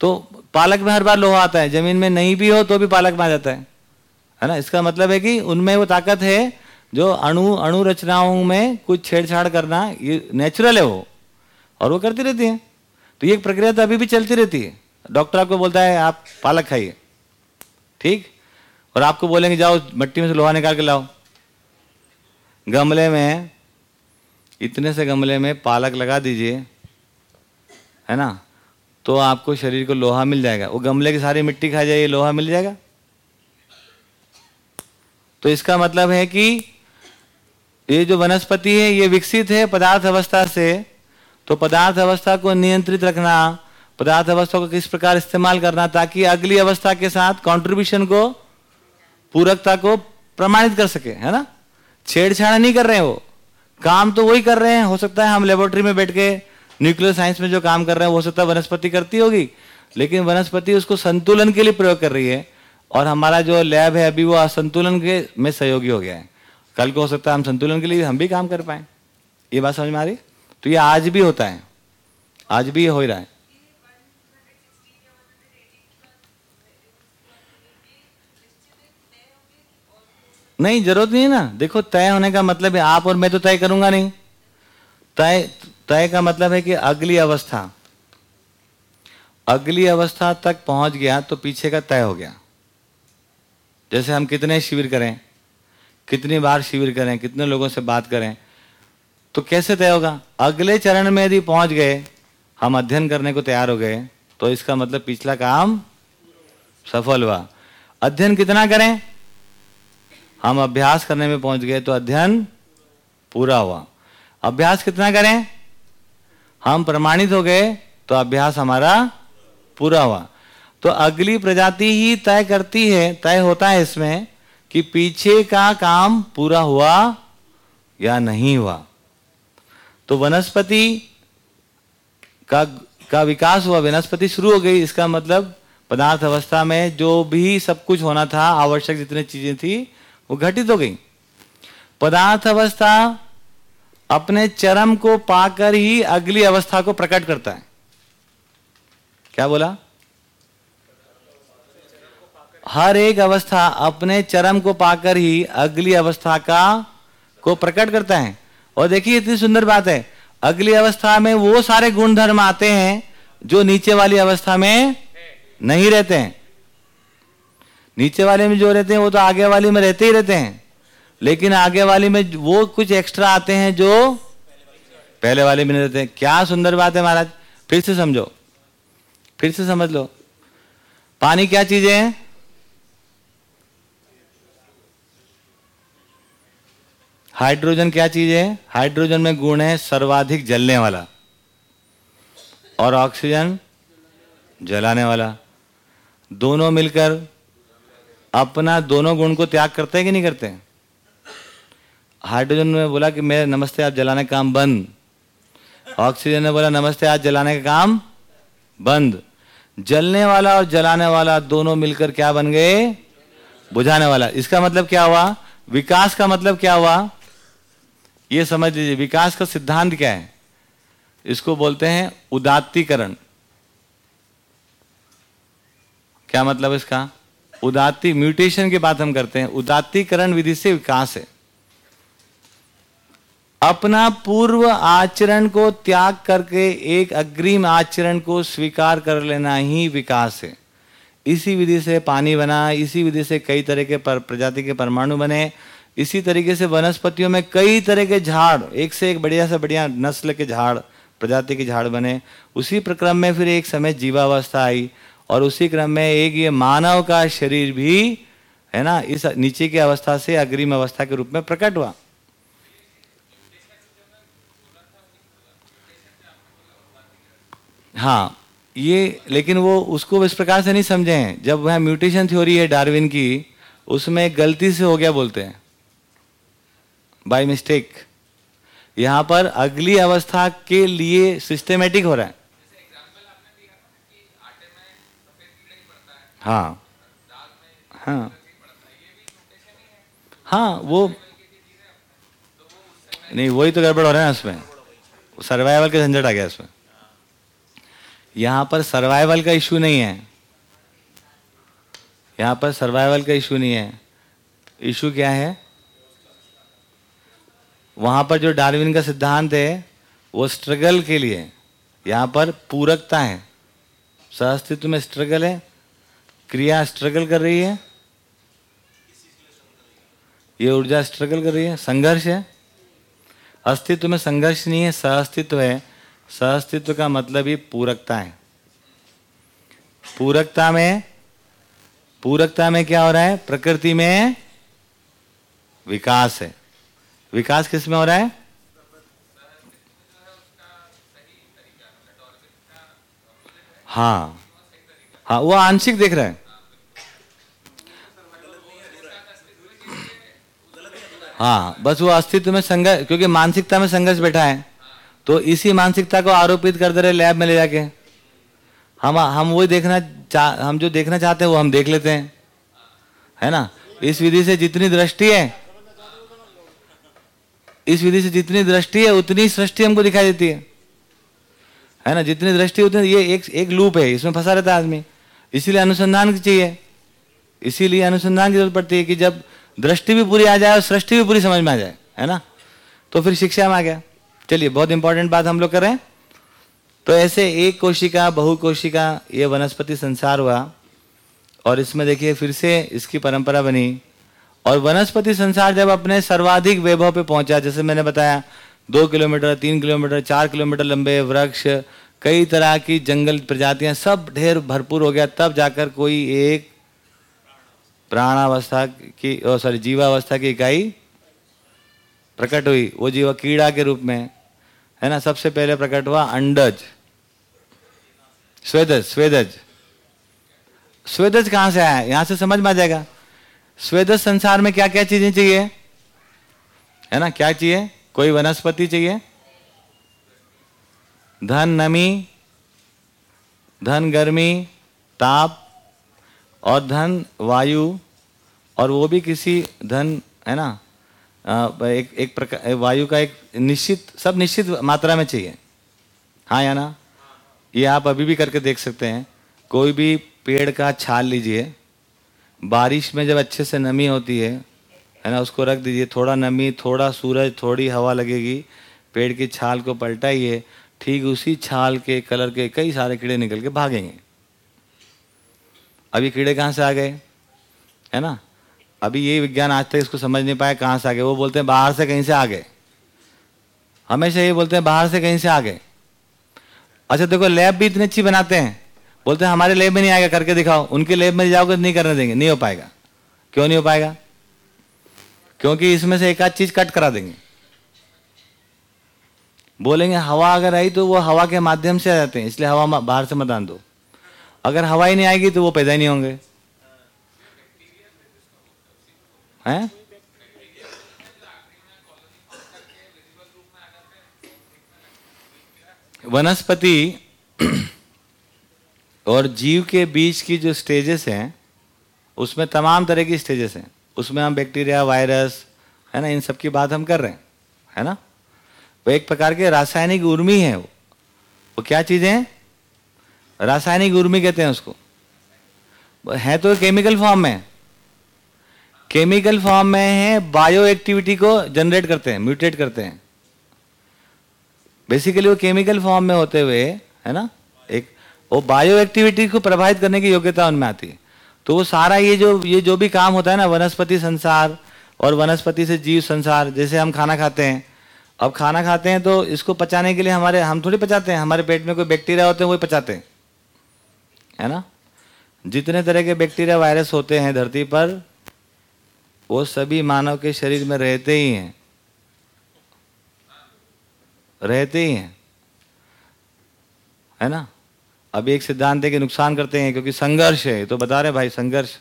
तो पालक में हर बार लोहा आता है। ज़मीन में नहीं भी हो तो भी पालक में आ जाता है। है ना? इसका मतलब है कि उनमें वो ताकत है जो अणु अणु रचनाओं में कुछ छेड़छाड़ करना, ये नेचुरल है वो। और वो करती रहती है। तो ये प्रक्रिया तो अभी भी चलती रहती है। डॉक्टर आपको बोलता है, आप पालक खाइए। ठीक? और आपको बोलेंगे, जाओ, मट्टी में से लोहा निकाल के लाओ। गमले में, इतने से गमले में पालक लगा दीजिए, है ना? तो आपको शरीर को लोहा मिल जाएगा। वो गमले की सारी मिट्टी खा जाए लोहा मिल जाएगा? तो इसका मतलब है कि ये जो वनस्पति है, ये विकसित है पदार्थ अवस्था से तो पदार्थ अवस्था को नियंत्रित रखना पदार्थ अवस्था को किस प्रकार इस्तेमाल करना ताकि अगली अवस्था के साथ कंट्रीब्यूशन को, पूरकता को प्रमाणित कर सके, है ना? छेड़छाड़ नहीं कर रहे हैं। वो काम तो वही कर रहे हैं। हो सकता है हम लेबोरेटरी में बैठ के न्यूक्लियर साइंस में जो काम कर रहे हैं हो सकता है वनस्पति करती होगी। लेकिन वनस्पति उसको संतुलन के लिए प्रयोग कर रही है और हमारा जो लैब है अभी वो असंतुलन के में सहयोगी हो गया है। कल को हो सकता है हम संतुलन के लिए हम भी काम कर पाए। ये बात समझ में आ रही? तो ये आज भी होता है। आज भी ये हो ही रहा है। नहीं, ज़रूरत नहीं है ना। देखो, तय होने का मतलब है, आप और मैं तो तय करूँगा नहीं। तय तय का मतलब है कि अगली अवस्था अगली अवस्था तक पहुँच गया तो पीछे का तय हो गया। जैसे हम कितने शिविर करें, कितनी बार शिविर करें, कितने लोगों से बात करें तो कैसे तय होगा? अगले चरण में यदि पहुँच गए, हम अध्ययन करने को तैयार हो गए तो इसका मतलब पिछला काम सफल हुआ। अध्ययन कितना करें? हम अभ्यास करने में पहुँच गए तो अध्ययन पूरा हुआ। अभ्यास कितना करें? हम प्रमाणित हो गए तो अभ्यास हमारा पूरा हुआ। तो अगली प्रजाति ही तय करती है, तय होता है इसमें कि पीछे का काम पूरा हुआ या नहीं हुआ। तो वनस्पति का का विकास हुआ, वनस्पति शुरू हो गई। इसका मतलब पदार्थ अवस्था में जो भी सब कुछ होना था, आवश्यक जितनी चीज़ें थी वो घटित हो गई। पदार्थ अवस्था अपने चरम को पाकर ही अगली अवस्था को प्रकट करता है। क्या बोला? हर एक अवस्था अपने चरम को पाकर ही अगली अवस्था का को प्रकट करता है। और देखिए इतनी सुंदर बात है, अगली अवस्था में वो सारे गुण धर्म आते हैं जो नीचे वाली अवस्था में नहीं रहते हैं। नीचे वाले में जो रहते हैं, वो तो आगे वाले में रहते ही रहते हैं। लेकिन आगे वाले में वो कुछ एक्स्ट्रा आते हैं जो पहले वाले में नहीं रहते हैं। क्या सुंदर बात है महाराज। फिर से समझो। फिर से समझ लो। पानी क्या चीज़ें हैं? हाइड्रोजन क्या चीज़ है? हाइड्रोजन में गुण है सर्वाधिक जलने वाला और ऑक्सीजन जलाने वाला। दोनों मिलकर अपना दोनों गुण को त्याग करते हैं कि नहीं करते हाइड्रोजन ने बोला कि मेरे नमस्ते, आप जलाने का काम बंद। ऑक्सीजन ने बोला, नमस्ते आज जलाने का काम बंद। जलने वाला और जलाने वाला दोनों मिलकर क्या बन गए? बुझाने वाला। इसका मतलब क्या हुआ? विकास का मतलब क्या हुआ? ये समझ लीजिए, विकास का सिद्धांत क्या है? इसको बोलते हैं उदात्तीकरण। क्या मतलब इसका? उदात्ती म्यूटेशन की बात हम करते हैं उदात्तीकरण विधि से विकास है। अपना पूर्व आचरण को त्याग करके एक अग्रिम आचरण को स्वीकार कर लेना ही विकास है। इसी विधि से पानी बना इसी विधि से कई तरह के पर, प्रजाति के परमाणु बने इसी तरीके से वनस्पतियों में कई तरह के झाड़ एक से एक बढ़िया से बढ़िया नस्ल के झाड़ प्रजाति के झाड़ बने। उसी प्रक्रम में फिर एक समय जीवावस्था आई और उसी क्रम में एक ये मानव का शरीर भी, है ना, इस नीचे की अवस्था से अग्रिम अवस्था के रूप में प्रकट हुआ। हाँ ये, लेकिन वो उसको इस प्रकार से नहीं समझे हैं। जब वह म्यूटेशन थ्योरी है डार्विन की, उसमें गलती से हो गया बोलते हैं। By mistake. यहाँ पर अगली अवस्था के लिए सिस्टमेटिक हो रहा है। हाँ। हाँ। हाँ वो नहीं, वही तो गड़बड़ हो रहा है ना उसमें। सर्वाइवल का झंझट आ गया उसमें। यहाँ पर सर्वाइवल का इशू नहीं है। यहाँ पर सर्वाइवल का इशू नहीं है। इशू क्या है? वहाँ पर जो डार्विन का सिद्धांत है, वो स्ट्रगल के लिए, यहाँ पर पूरकता है। सहअस्तित्व में स्ट्रगल है। क्रिया स्ट्रगल कर रही है? ये ऊर्जा स्ट्रगल कर रही है? संघर्ष है? अस्तित्व में संघर्ष नहीं है, सहअस्तित्व है। सहअस्तित्व का मतलब ही पूरकता है। पूरकता में पूरकता में क्या हो रहा है? प्रकृति में विकास है। विकास किसमें हो रहा है? हाँ। हाँ वो आंशिक देख रहा है। हाँ बस वो अस्तित्व में संघर्ष, क्योंकि मानसिकता में संघर्ष बैठा है तो इसी मानसिकता को आरोपित कर दे रहे लैब में ले जाके। हम हम वही देखना चाह हम जो देखना चाहते हैं, वो हम देख लेते हैं। है ना? इस विधि से जितनी दृष्टि है, इस विधि से जितनी दृष्टि है, उतनी सृष्टि हमको दिखाई देती है। है ना? जितनी दृष्टि, उतनी, ये एक एक लूप है, इसमें फंसा रहता है आदमी। इसीलिए अनुसंधान की चाहिए। इसीलिए अनुसंधान की ज़रूरत पड़ती है कि जब दृष्टि भी पूरी आ जाए और सृष्टि भी पूरी समझ में आ जाए, है ना? तो फिर शिक्षा में आ गया। चलिए, बहुत इंपॉर्टेंट बात हम लोग कर रहे हैं। तो ऐसे एक कोशिका, बहु कोशिका, ये वनस्पति संसार हुआ और इसमें देखिए फिर से इसकी परंपरा बनी। और वनस्पति संसार जब अपने सर्वाधिक वैभव पे पहुँचा, जैसे मैंने बताया, दो किलोमीटर, तीन किलोमीटर, चार किलोमीटर लंबे वृक्ष कई तरह की जंगल प्रजातियाँ सब ढेर भरपूर हो गया। तब जाकर कोई एक प्राणावस्था की सॉरी जीवावस्था की इकाई प्रकट हुई। वो जीवा कीड़ा के रूप में, है ना? सबसे पहले प्रकट हुआ अंडज। स्वेदज स्वेदज। स्वेदज कहाँ से आया? यहाँ से समझ में आ जाएगा। स्वेदज संसार में क्या क्या चीज़ें चाहिए? है ना? क्या चाहिए? कोई वनस्पति चाहिए? धन नमी, धन गर्मी, ताप और धन वायु और वो भी किसी धन, है ना? एक एक प्रकार वायु का एक निश्चित, सब निश्चित मात्रा में चाहिए। हाँ या ना? ये आप अभी भी करके देख सकते हैं। कोई भी पेड़ का छाल लीजिए। बारिश में जब अच्छे से नमी होती है है ना, उसको रख दीजिए। थोड़ा नमी, थोड़ा सूरज, थोड़ी हवा लगेगी। पेड़ की छाल को पलटाइए। ठीक उसी छाल के, कलर के कई सारे कीड़े निकल के भागेंगे। अभी कीड़े कहाँ से आ गए? है ना? अभी ये विज्ञान आज तक इसको समझ नहीं पाया कहाँ से आ गए। वो बोलते हैं, बाहर से कहीं से आ गए। हमेशा ये बोलते हैं, बाहर से कहीं से आ गए। अच्छा देखो, लैब भी इतनी अच्छी बनाते हैं। बोलते हैं, हमारे लैब में नहीं आएगा, करके दिखाओ। उनके लैब में जाओगे तो नहीं करने देंगे। नहीं हो पाएगा। क्यों नहीं हो पाएगा? क्योंकि इसमें से एक आध चीज़ कट करा देंगे। बोलेंगे, हवा अगर आई तो वो हवा के माध्यम से आ जाते हैं, इसलिए हवा बाहर से मत आन दो अगर हवा ही नहीं आएगी तो वो पैदा ही नहीं होंगे। हैं? वनस्पति और जीव के बीच की जो स्टेजेस हैं, उसमें तमाम तरह की स्टेजेस हैं। उसमें हम बैक्टीरिया वायरस है ना, इन सब की बात हम कर रहे हैं, है ना? वो एक प्रकार के रासायनिक उर्मी है वो। वो क्या चीज़ें हैं? रासायनिक उर्मी कहते हैं उसको। है तो केमिकल फॉर्म में। केमिकल फॉर्म में है, बायो एक्टिविटी को जनरेट करते हैं, म्यूटेट करते हैं। बेसिकली वो केमिकल फॉर्म में होते हुए, है ना? एक, वो बायो एक्टिविटी को प्रभावित करने की योग्यता उनमें आती है। तो वो सारा ये जो ये जो भी काम होता है ना, वनस्पति संसार और वनस्पति से जीव संसार, जैसे हम खाना खाते हैं अब खाना खाते हैं तो इसको पचाने के लिए हमारे, हम थोड़ी पचाते हैं। हमारे पेट में कोई बैक्टीरिया होते हैं, वही पचाते हैं। है ना? जितने तरह के बैक्टीरिया वायरस होते हैं धरती पर, वो सभी मानव के शरीर में रहते ही हैं। रहते ही हैं। है ना? अभी एक सिद्धांत है कि नुकसान करते हैं, क्योंकि संघर्ष है। तो बता रहे भाई, संघर्ष।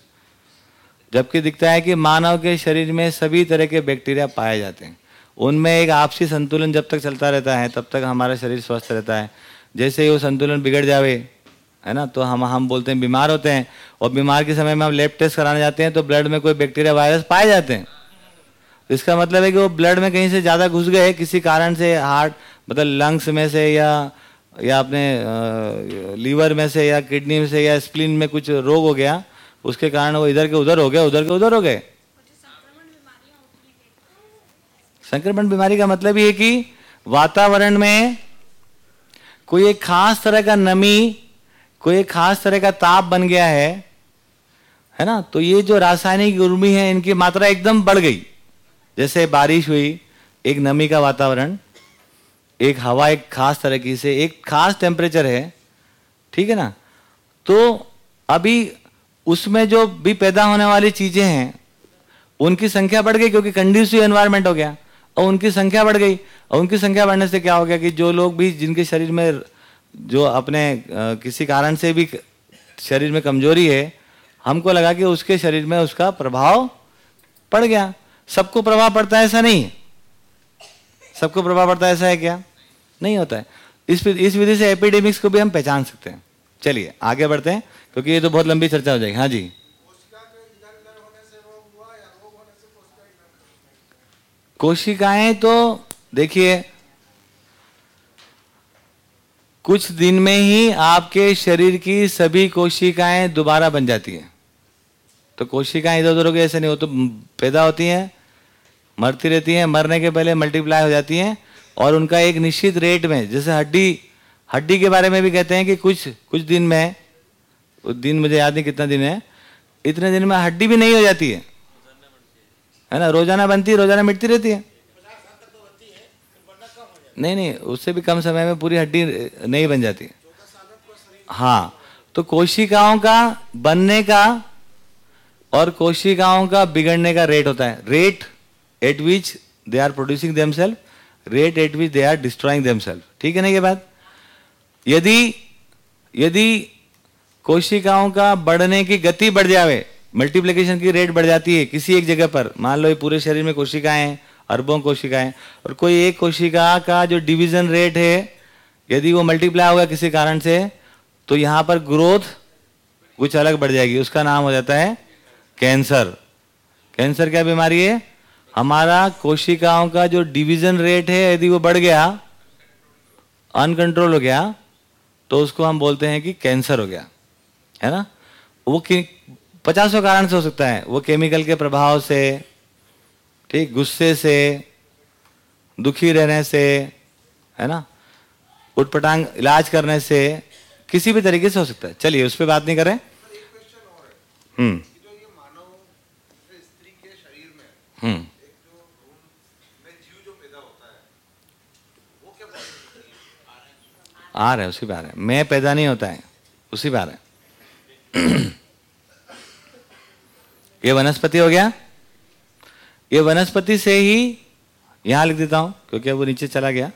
जबकि दिखता है कि मानव के शरीर में सभी तरह के बैक्टीरिया पाए जाते हैं। उनमें एक आपसी संतुलन जब तक चलता रहता है, तब तक हमारा शरीर स्वस्थ रहता है। जैसे ही वो संतुलन बिगड़ जावे, है ना तो हम हम बोलते हैं, बीमार होते हैं और बीमार के समय में हम लेब टेस्ट कराने जाते हैं तो ब्लड में कोई बैक्टीरिया वायरस पाए जाते हैं। तो इसका मतलब है कि वो ब्लड में कहीं से ज़्यादा घुस गए, किसी कारण से हार्ट मतलब लंग्स में से या या अपने लीवर में से या किडनी में से या स्प्लिन में कुछ रोग हो गया, उसके कारण वो इधर के उधर हो गया, उधर के उधर हो गए। संक्रमण बीमारी का मतलब ये कि वातावरण में कोई एक खास तरह का नमी, कोई एक खास तरह का ताप बन गया है है ना? तो ये जो रासायनिक उर्मी है, इनकी मात्रा एकदम बढ़ गई। जैसे बारिश हुई, एक नमी का वातावरण, एक हवा एक खास तरह की से एक खास टेम्परेचर है, ठीक है ना? तो अभी उसमें जो भी पैदा होने वाली चीज़ें हैं, उनकी संख्या बढ़ गई क्योंकि कंड्यूसिव एनवायरमेंट हो गया। और उनकी संख्या बढ़ गई। और उनकी संख्या बढ़ने से क्या हो गया कि जो लोग भी, जिनके शरीर में जो अपने किसी कारण से भी शरीर में कमज़ोरी है, हमको लगा कि उसके शरीर में उसका प्रभाव पड़ गया। सबको प्रभाव पड़ता है ऐसा नहीं सबको प्रभाव पड़ता है ऐसा है क्या? नहीं होता है। इस इस विधि से एपिडेमिक्स को भी हम पहचान सकते हैं। चलिए, आगे बढ़ते हैं, क्योंकि ये तो बहुत लंबी चर्चा हो जाएगी। हाँ जी। कोशिकाएँ तो देखिए, कुछ दिन में ही आपके शरीर की सभी कोशिकाएँ दोबारा बन जाती हैं। तो कोशिकाएँ इधर उधर हो गए ऐसे नहीं हो तो पैदा होती हैं, मरती रहती हैं, मरने के पहले मल्टीप्लाई हो जाती हैं, और उनका एक निश्चित रेट में, जैसे हड्डी हड्डी के बारे में भी कहते हैं कि कुछ कुछ दिन में दिन मुझे याद नहीं कितना दिन है, इतने दिन में हड्डी भी नहीं हो जाती है। है ना? रोज़ाना बनती है, रोज़ाना मिटती रहती है। नहीं नहीं, उससे भी कम समय में पूरी हड्डी नहीं बन जाती। हाँ तो कोशिकाओं का बनने का और कोशिकाओं का बिगड़ने का रेट होता है। Rate at which they are producing them self rate at which they are destroying them self ठीक है ना ये बात? यदि यदि कोशिकाओं का बढ़ने की गति बढ़ जावे मल्टीप्लिकेशन की रेट बढ़ जाती है किसी एक जगह पर। मान लो ये पूरे शरीर में कोशिकाएँ हैं, अरबों कोशिकाएँ, और कोई एक कोशिका का जो डिवीज़न रेट है, यदि वो मल्टीप्लाई होगा किसी कारण से तो यहाँ पर ग्रोथ कुछ अलग बढ़ जाएगी। उसका नाम हो जाता है कैंसर कैंसर क्या बीमारी है? हमारा कोशिकाओं का जो डिवीज़न रेट है, यदि वो बढ़ गया अनकंट्रोल हो गया तो उसको हम बोलते हैं कि कैंसर हो गया। है ना? वो पचासों कारण से हो सकता है। वो केमिकल के प्रभाव से, ठीक, गुस्से से, दुखी रहने से, है ना? उठपटांग इलाज करने से, किसी भी तरीके से हो सकता है। चलिए, उस पर बात नहीं करें। हम्म। हम्म। आ रहे उसी रहे मैं पैदा नहीं होता है, उसी रहे ये वनस्पति हो गया। ये वनस्पति से ही यहाँ लिख देता हूँ, क्योंकि वो नीचे चला गया।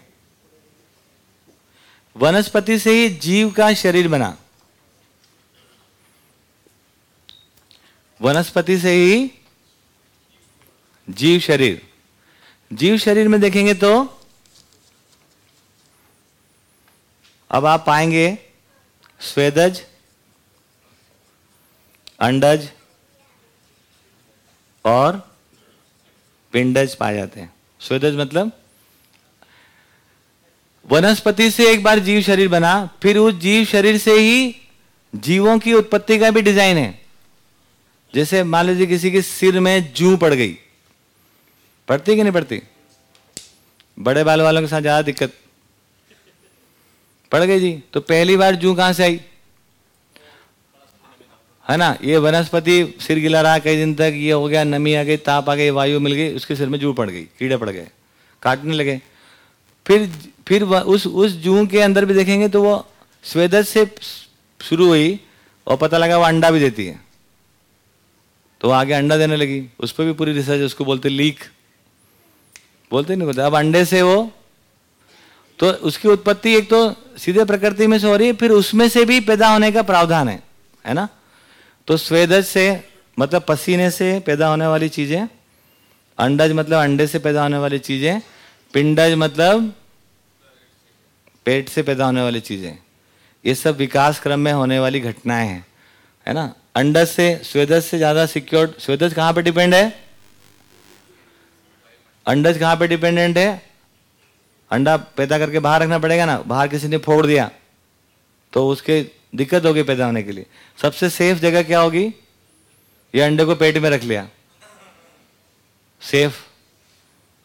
वनस्पति से ही जीव का शरीर बना। वनस्पति से ही जीव शरीर। जीव शरीर में देखेंगे तो अब आप पाएँगे स्वेदज, अंडज और पिंडज पाए जाते हैं। स्वेदज मतलब वनस्पति से एक बार जीव शरीर बना, फिर उस जीव शरीर से ही जीवों की उत्पत्ति का भी डिज़ाइन है। जैसे मान लीजिए किसी के सिर में जू पड़ गई, पड़ती कि नहीं पड़ती? बड़े बाल वालों के साथ ज़्यादा दिक्कत। पड़ गई जी तो पहली बार जू कहाँ से आई? है ना? ये वनस्पति सिर गिला रहा, कई दिन तक ये हो गया, नमी आ गई, ताप आ गई, वायु मिल गई, उसके सिर में जू पड़ गई, कीड़े पड़ गए, काटने लगे। फिर फिर उस उस जू के अंदर भी देखेंगे तो वो स्वेदत से शुरू हुई और पता लगा वो अंडा भी देती है। तो आगे अंडा देने लगी, उस पर भी पूरी रिसर्च उसको बोलते लीक बोलते नहीं, बोलते, अब अंडे से वो तो उसकी उत्पत्ति एक तो सीधे प्रकृति में से हो रही है, फिर उसमें से भी पैदा होने का प्रावधान है है ना? तो स्वेदज से मतलब पसीने से पैदा होने वाली चीज़ें, अंडज मतलब अंडे से पैदा होने वाली चीज़ें, पिंडज मतलब पेट से पैदा होने वाली चीज़ें, ये सब विकास क्रम में होने वाली घटनाएँ हैं, है ना? अंडज से, स्वेदज से ज़्यादा सिक्योर स्वेदज कहाँ पे डिपेंड है? अंडज कहाँ पे डिपेंडेंट है? अंडा पैदा करके बाहर रखना पड़ेगा ना, बाहर किसी ने फोड़ दिया तो उसके दिक्कत होगी पैदा होने के लिए। सबसे सेफ़ जगह क्या होगी? ये अंडे को पेट में रख लिया। सेफ़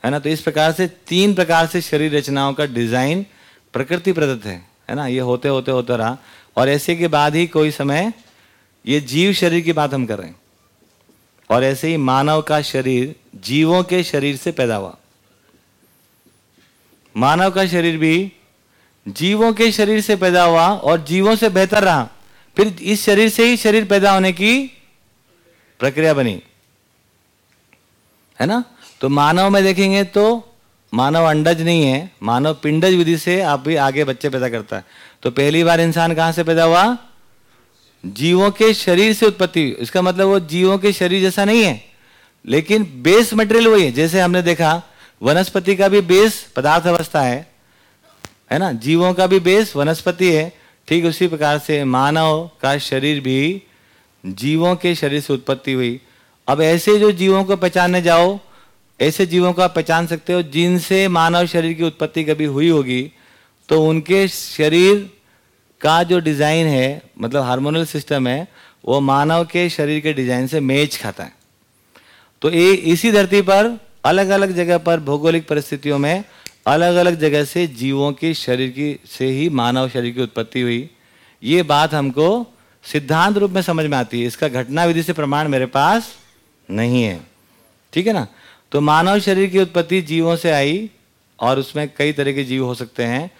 है ना? तो इस प्रकार से, तीन प्रकार से शरीर रचनाओं का डिज़ाइन प्रकृति प्रदत्त है। है ना? ये होते होते होते रहा। और ऐसे के बाद ही कोई समय ये जीव शरीर की बात हम कर रहे हैं। और ऐसे ही मानव का शरीर जीवों के शरीर से पैदा हुआ। मानव का शरीर भी जीवों के शरीर से पैदा हुआ और जीवों से बेहतर रहा। फिर इस शरीर से ही शरीर पैदा होने की प्रक्रिया बनी। है ना? तो मानव में देखेंगे तो मानव अंडज नहीं है। मानव पिंडज विधि से आप भी आगे बच्चे पैदा करता है। तो पहली बार इंसान कहाँ से पैदा हुआ? जीवों के शरीर से उत्पत्ति। इसका मतलब वो जीवों के शरीर जैसा नहीं है। लेकिन बेस मटेरियल वही है। जैसे हमने देखा, वनस्पति का भी बेस पदार्थ अवस्था है। है ना? जीवों का भी बेस वनस्पति है। ठीक उसी प्रकार से मानव का शरीर भी जीवों के शरीर से उत्पत्ति हुई। अब ऐसे जो जीवों को पहचानने जाओ, ऐसे जीवों को आप पहचान सकते हो जिनसे मानव शरीर की उत्पत्ति कभी हुई होगी। तो उनके शरीर का जो डिज़ाइन है मतलब हार्मोनल सिस्टम है, वो मानव के शरीर के डिज़ाइन से मैच खाता है। तो ये इसी धरती पर अलग अलग जगह पर, भौगोलिक परिस्थितियों में अलग अलग जगह से जीवों के शरीर की, से ही मानव शरीर की उत्पत्ति हुई। ये बात हमको सिद्धांत रूप में समझ में आती है। इसका घटना विधि से प्रमाण मेरे पास नहीं है। ठीक है ना? तो मानव शरीर की उत्पत्ति जीवों से आई और उसमें कई तरह के जीव हो सकते हैं।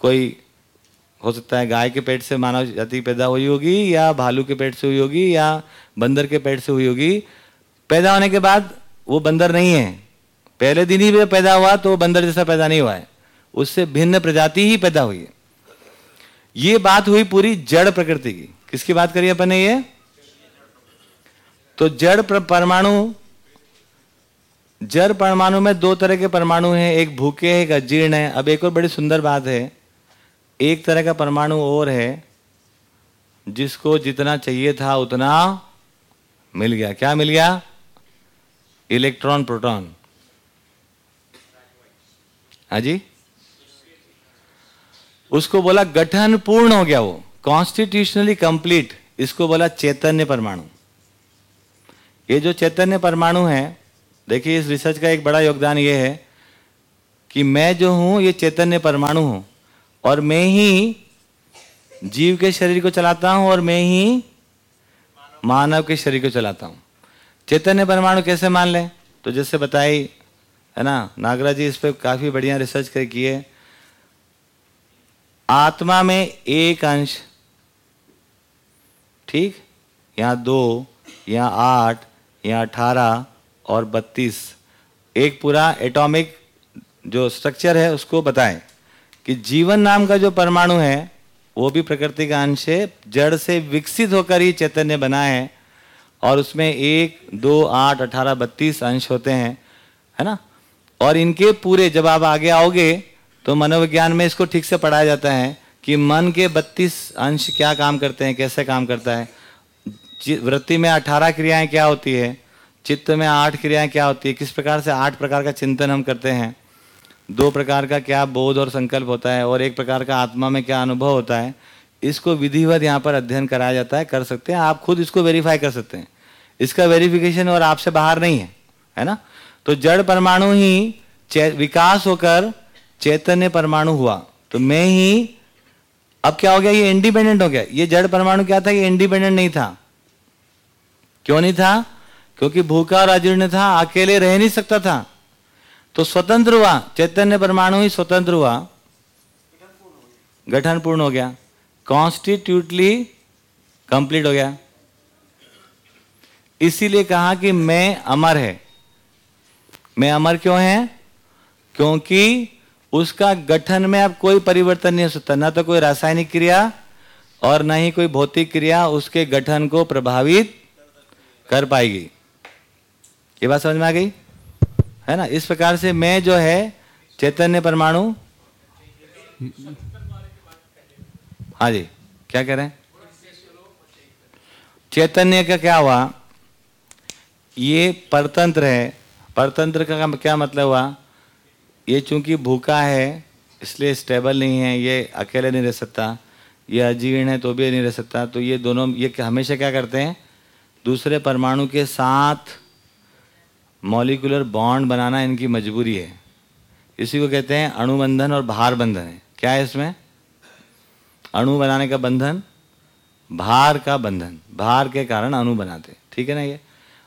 कोई हो सकता है गाय के पेट से मानव जाति पैदा हुई होगी या भालू के पेट से हुई होगी या बंदर के पेट से हुई होगी। पैदा होने के बाद वो बंदर नहीं है। पहले दिन ही पैदा हुआ तो बंदर जैसा पैदा नहीं हुआ है। उससे भिन्न प्रजाति ही पैदा हुई है। ये बात हुई पूरी जड़ प्रकृति की। किसकी बात करी अपन ने ये? तो जड़ परमाणु जड़ परमाणु में दो तरह के परमाणु हैं। एक भूखे है, एक अजीर्ण है। अब एक और बड़ी सुंदर बात है। एक तरह का परमाणु और है, जिसको जितना चाहिए था उतना मिल गया। क्या मिल गया? Electron, proton. हाँ जी? उसको बोला गठन पूर्ण हो गया वो कॉन्स्टिट्यूशनली कंप्लीट इसको बोला चैतन्य परमाणु। ये जो चैतन्य परमाणु है, देखिए इस रिसर्च का एक बड़ा योगदान ये है कि मैं जो हूँ, ये चैतन्य परमाणु हूँ और मैं ही जीव के शरीर को चलाता हूँ और मैं ही मानव के शरीर को चलाता हूँ। चैतन्य परमाणु कैसे मान लें? तो जैसे बताई है ना? नागराज जी इस पर काफ़ी बढ़िया रिसर्च कर किए। आत्मा में एक अंश, ठीक? यहाँ दो, यहाँ आठ, यहाँ अठारह और बत्तीस। एक पूरा एटॉमिक जो स्ट्रक्चर है उसको बताएँ कि जीवन नाम का जो परमाणु है, वो भी प्रकृति का अंश है, जड़ से विकसित होकर ही चैतन्य बना है और उसमें एक, दो, आठ, अठारह, बत्तीस अंश होते हैं, है ना? और इनके पूरे जब आप आगे आओगे तो मनोविज्ञान में इसको ठीक से पढ़ाया जाता है कि मन के बत्तीस अंश क्या काम करते हैं, कैसे काम करता है। वृत्ति में अठारह क्रियाएँ क्या होती है, चित्त में आठ क्रियाएँ क्या होती है, किस प्रकार से आठ प्रकार का चिंतन हम करते हैं। दो प्रकार का क्या बोध और संकल्प होता है और एक प्रकार का आत्मा में क्या अनुभव होता है, इसको विधिवत यहाँ पर अध्ययन कराया जाता है, कर सकते हैं। आप खुद इसको वेरीफाई कर सकते हैं। इसका वेरिफिकेशन और आपसे बाहर नहीं है है ना? तो जड़ परमाणु ही विकास होकर चैतन्य परमाणु हुआ। तो मैं ही, अब क्या हो गया? ये इंडिपेंडेंट हो गया। ये जड़ परमाणु क्या था? ये इंडिपेंडेंट नहीं था। क्यों नहीं था? क्योंकि भूखा और अजीर्ण था, अकेले रह नहीं सकता था। तो स्वतंत्र हुआ। चैतन्य परमाणु ही स्वतंत्र हुआ। गठन पूर्ण हो गया। कॉन्स्टिट्यूटली कंप्लीट हो गया। इसीलिए कहा कि मैं अमर है। मैं अमर क्यों है? क्योंकि उसका गठन में अब कोई परिवर्तन नहीं हो सकता। ना तो कोई रासायनिक क्रिया और ना ही कोई भौतिक क्रिया उसके गठन को प्रभावित कर पाएगी। ये बात समझ में आ गई? है ना? इस प्रकार से मैं जो है, चैतन्य परमाणु। हाँ जी, क्या कह रहे हैं? चैतन्य का क्या हुआ? ये परतंत्र है। परतंत्र का क्या मतलब हुआ? ये चूँकि भूखा है, इसलिए स्टेबल नहीं है, ये अकेले नहीं रह सकता। ये अजीर्ण है तो भी नहीं रह सकता। तो ये दोनों, ये हमेशा क्या करते हैं? दूसरे परमाणु के साथ मॉलिकुलर बॉन्ड बनाना इनकी मजबूरी है। इसी को कहते हैं अणुबंधन और भार बंधन है। क्या है इसमें? अणु बनाने का बंधन, भार का बंधन। भार के कारण अणु बनाते ठीक है ना ये?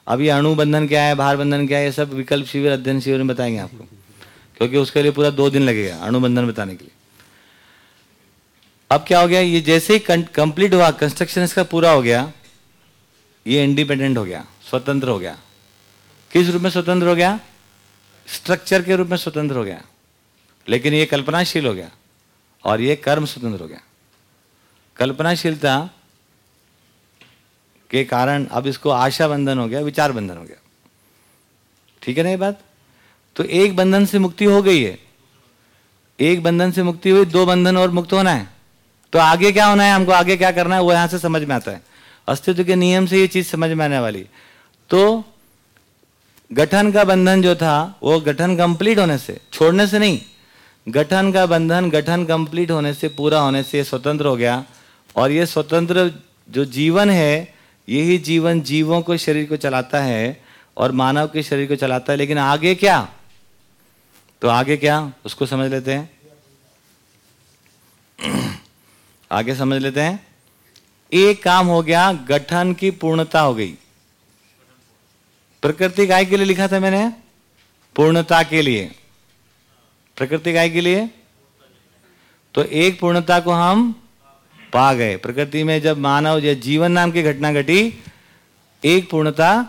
अब ये अणु बंधन क्या है भार बंधन क्या है, ये सब विकल्प शिविर, अध्ययन शिविर में बताएँगे आपको। क्योंकि उसके लिए पूरा दो दिन लगेगा अणुबंधन बताने के लिए। अब क्या हो गया, ये जैसे ही कंप्लीट हुआ कंस्ट्रक्शन इसका पूरा हो गया, ये इंडिपेंडेंट हो गया, स्वतंत्र हो गया। किस रूप में स्वतंत्र हो गया? स्ट्रक्चर के रूप में स्वतंत्र हो गया। लेकिन ये कल्पनाशील हो गया और ये कर्म स्वतंत्र हो गया। कल्पनाशीलता के कारण अब इसको आशा बंधन हो गया विचार बंधन हो गया। ठीक है ना ये बात? तो एक बंधन से मुक्ति हो गई है। एक बंधन से मुक्ति हुई, दो बंधन और मुक्त होना है। तो आगे क्या होना है? हमको आगे क्या करना है? वो यहाँ से समझ में आता है। अस्तित्व के नियम से ये चीज़ समझ में आने वाली। तो गठन का बंधन जो था, वो गठन कंप्लीट होने से, छोड़ने से नहीं। गठन का बंधन, गठन कंप्लीट होने से, पूरा होने से स्वतंत्र हो गया। और ये स्वतंत्र जो जीवन है यही जीवन जीवों को शरीर को चलाता है और मानव के शरीर को चलाता है, लेकिन आगे क्या? तो आगे क्या? उसको समझ लेते हैं। आगे समझ लेते हैं। एक काम हो गया, गठन की पूर्णता हो गई। प्रकृति गाय के लिए लिखा था मैंने, पूर्णता के लिए। प्रकृति गाय के लिए? तो एक पूर्णता को हम पा गए। प्रकृति में जब मानव या जीवन नाम की घटना घटी, एक पूर्णता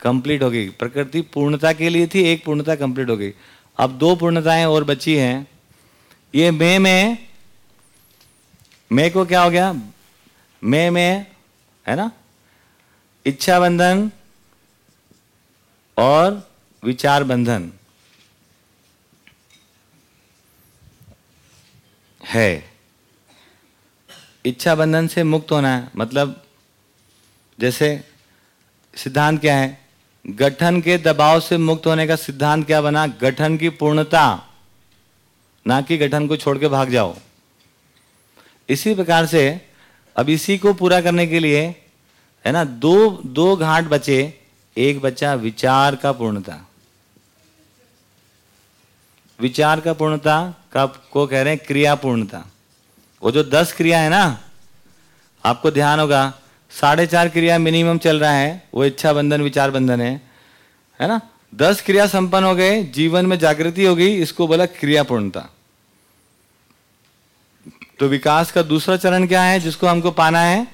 कंप्लीट हो गई। प्रकृति पूर्णता के लिए थी, एक पूर्णता कंप्लीट हो गई। अब दो पूर्णताएँ और बची हैं। ये मैं, में, मैं को क्या हो गया? मैं, में, है ना? इच्छा बंधन और विचार बंधन है। इच्छा बंधन से मुक्त होना है। मतलब जैसे सिद्धांत क्या है? गठन के दबाव से मुक्त होने का सिद्धांत क्या बना? गठन की पूर्णता, ना कि गठन को छोड़ के भाग जाओ। इसी प्रकार से, अब इसी को पूरा करने के लिए, है ना, दो दो घाट बचे, एक बच्चा विचार का पूर्णता। विचार का पूर्णता का, को कह रहे हैं क्रिया पूर्णता वो जो दस क्रिया है ना, आपको ध्यान होगा, साढ़े चार क्रिया मिनिमम चल रहा है, वो इच्छा बंधन, विचार बंधन है है ना? दस क्रिया संपन्न हो गए, जीवन में जागृति हो गई, इसको बोला क्रिया पूर्णता तो विकास का दूसरा चरण क्या है, जिसको हमको पाना है?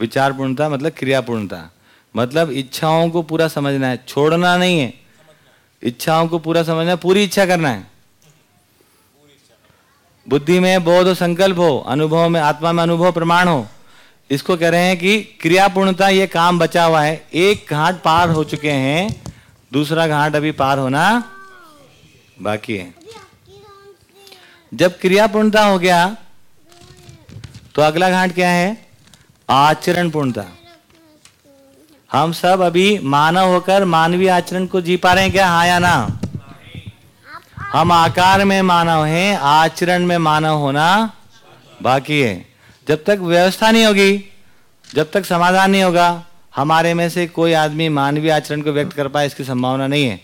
विचार पूर्णता मतलब क्रिया पूर्णता मतलब इच्छाओं को पूरा समझना है, छोड़ना नहीं है। इच्छाओं को पूरा समझना है, पूरी इच्छा करना है। बुद्धि में बोध संकल्प हो, अनुभव में, आत्मा में अनुभव प्रमाण हो, इसको कह रहे हैं कि क्रिया पूर्णता ये काम बचा हुआ है। एक घाट पार हो चुके हैं, दूसरा घाट अभी पार होना बाकी है। जब क्रिया पूर्णता हो गया तो अगला घाट क्या है? आचरण पूर्णता हम सब अभी मानव होकर मानवीय आचरण को जी पा रहे हैं क्या? हाँ या ना? हम आकार में मानव हैं, आचरण में मानव होना बाकी है। जब तक व्यवस्था नहीं होगी, जब तक समाधान नहीं होगा, हमारे में से कोई आदमी मानवीय आचरण को व्यक्त कर पाए, इसकी संभावना नहीं है।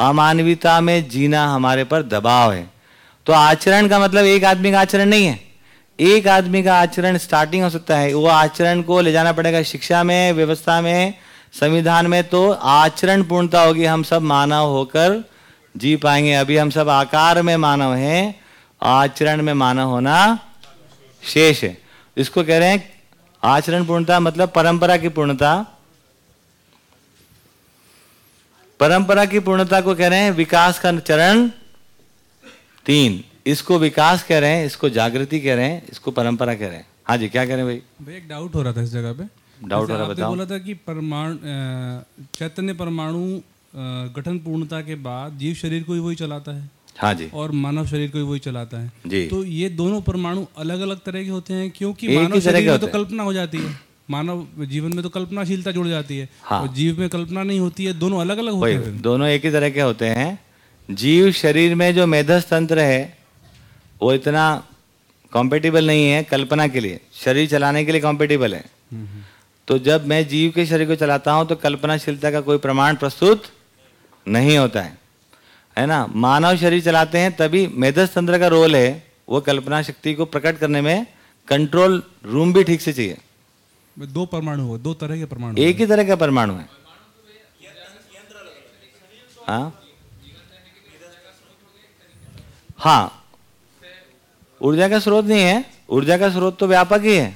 अमानवीयता में जीना हमारे पर दबाव है। तो आचरण का मतलब एक आदमी का आचरण नहीं है। एक आदमी का आचरण स्टार्टिंग हो सकता है। वो आचरण को ले जाना पड़ेगा शिक्षा में, व्यवस्था में, संविधान में तो आचरण पूर्णता होगी। हम सब मानव होकर जी पाएँगे। अभी हम सब आकार में मानव हैं आचरण में मानव होना शेष है। इसको कह रहे हैं आचरण पूर्णता मतलब परंपरा की पूर्णता। परंपरा की पूर्णता को कह रहे हैं विकास का चरण तीन। इसको विकास कह रहे हैं इसको जागृति कह रहे हैं इसको परंपरा कह रहे हैं। हाँ जी क्या कह रहे हैं भाई? भाई एक डाउट हो रहा था इस जगह पे। डाउट हो रहा बताओ। बोला था कि परमाणु चैतन्य परमाणु गठन पूर्णता के बाद जीव शरीर को ही वही चलाता है। हाँ जी। और मानव शरीर को ही वही चलाता है। जी। तो ये दोनों परमाणु अलग अलग तरह के होते हैं क्योंकि मानव शरीर में तो कल्पना हो जाती है। मानव जीवन में तो कल्पनाशीलता जुड़ जाती है। हाँ। और जीव में कल्पना नहीं होती है दोनों अलग अलग होते हैं। दोनों एक ही तरह के होते हैं। जीव शरीर में जो मेधस तंत्र है वो इतना कॉम्पेटिबल नहीं है कल्पना के लिए। शरीर चलाने के लिए कॉम्पेटिबल है। तो जब मैं जीव के शरीर को चलाता हूँ तो कल्पनाशीलता का कोई प्रमाण प्रस्तुत नहीं होता है। है ना? मानव शरीर चलाते हैं तभी मेधस तंत्र का रोल है वो कल्पना शक्ति को प्रकट करने में कंट्रोल रूम भी ठीक से चाहिए। दो परमाणु हो दो तरह के परमाणु एक ही तरह का परमाणु है। हाँ? हाँ। ऊर्जा का स्रोत नहीं है ऊर्जा का स्रोत तो व्यापक ही है।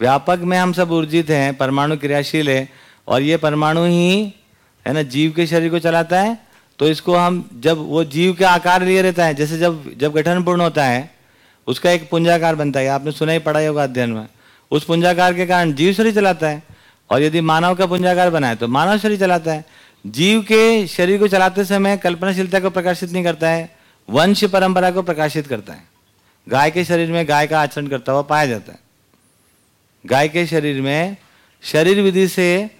व्यापक में हम सब ऊर्जित हैं परमाणु क्रियाशील है और ये परमाणु ही है ना, जीव के शरीर को चलाता है तो इसको हम जब वो जीव के आकार लिए रहता है, जैसे जब जब गठन पूर्ण होता है, उसका एक पुंजाकार बनता है, आपने सुना ही पढ़ा ही होगा अध्ययन में। उस पुंजाकार के कारण जीव शरीर चलाता है, और यदि मानव का पुंजाकार बनाए तो मानव शरीर चलाता है। जीव के शरीर को चलाते समय कल्पनाशीलता को प्रकाशित नहीं करता है, वंश परंपरा को प्रकाशित करता है। गाय के शरीर में गाय का आचरण करता हुआ पाया जाता है। गाय के शरीर में शरीर विधि से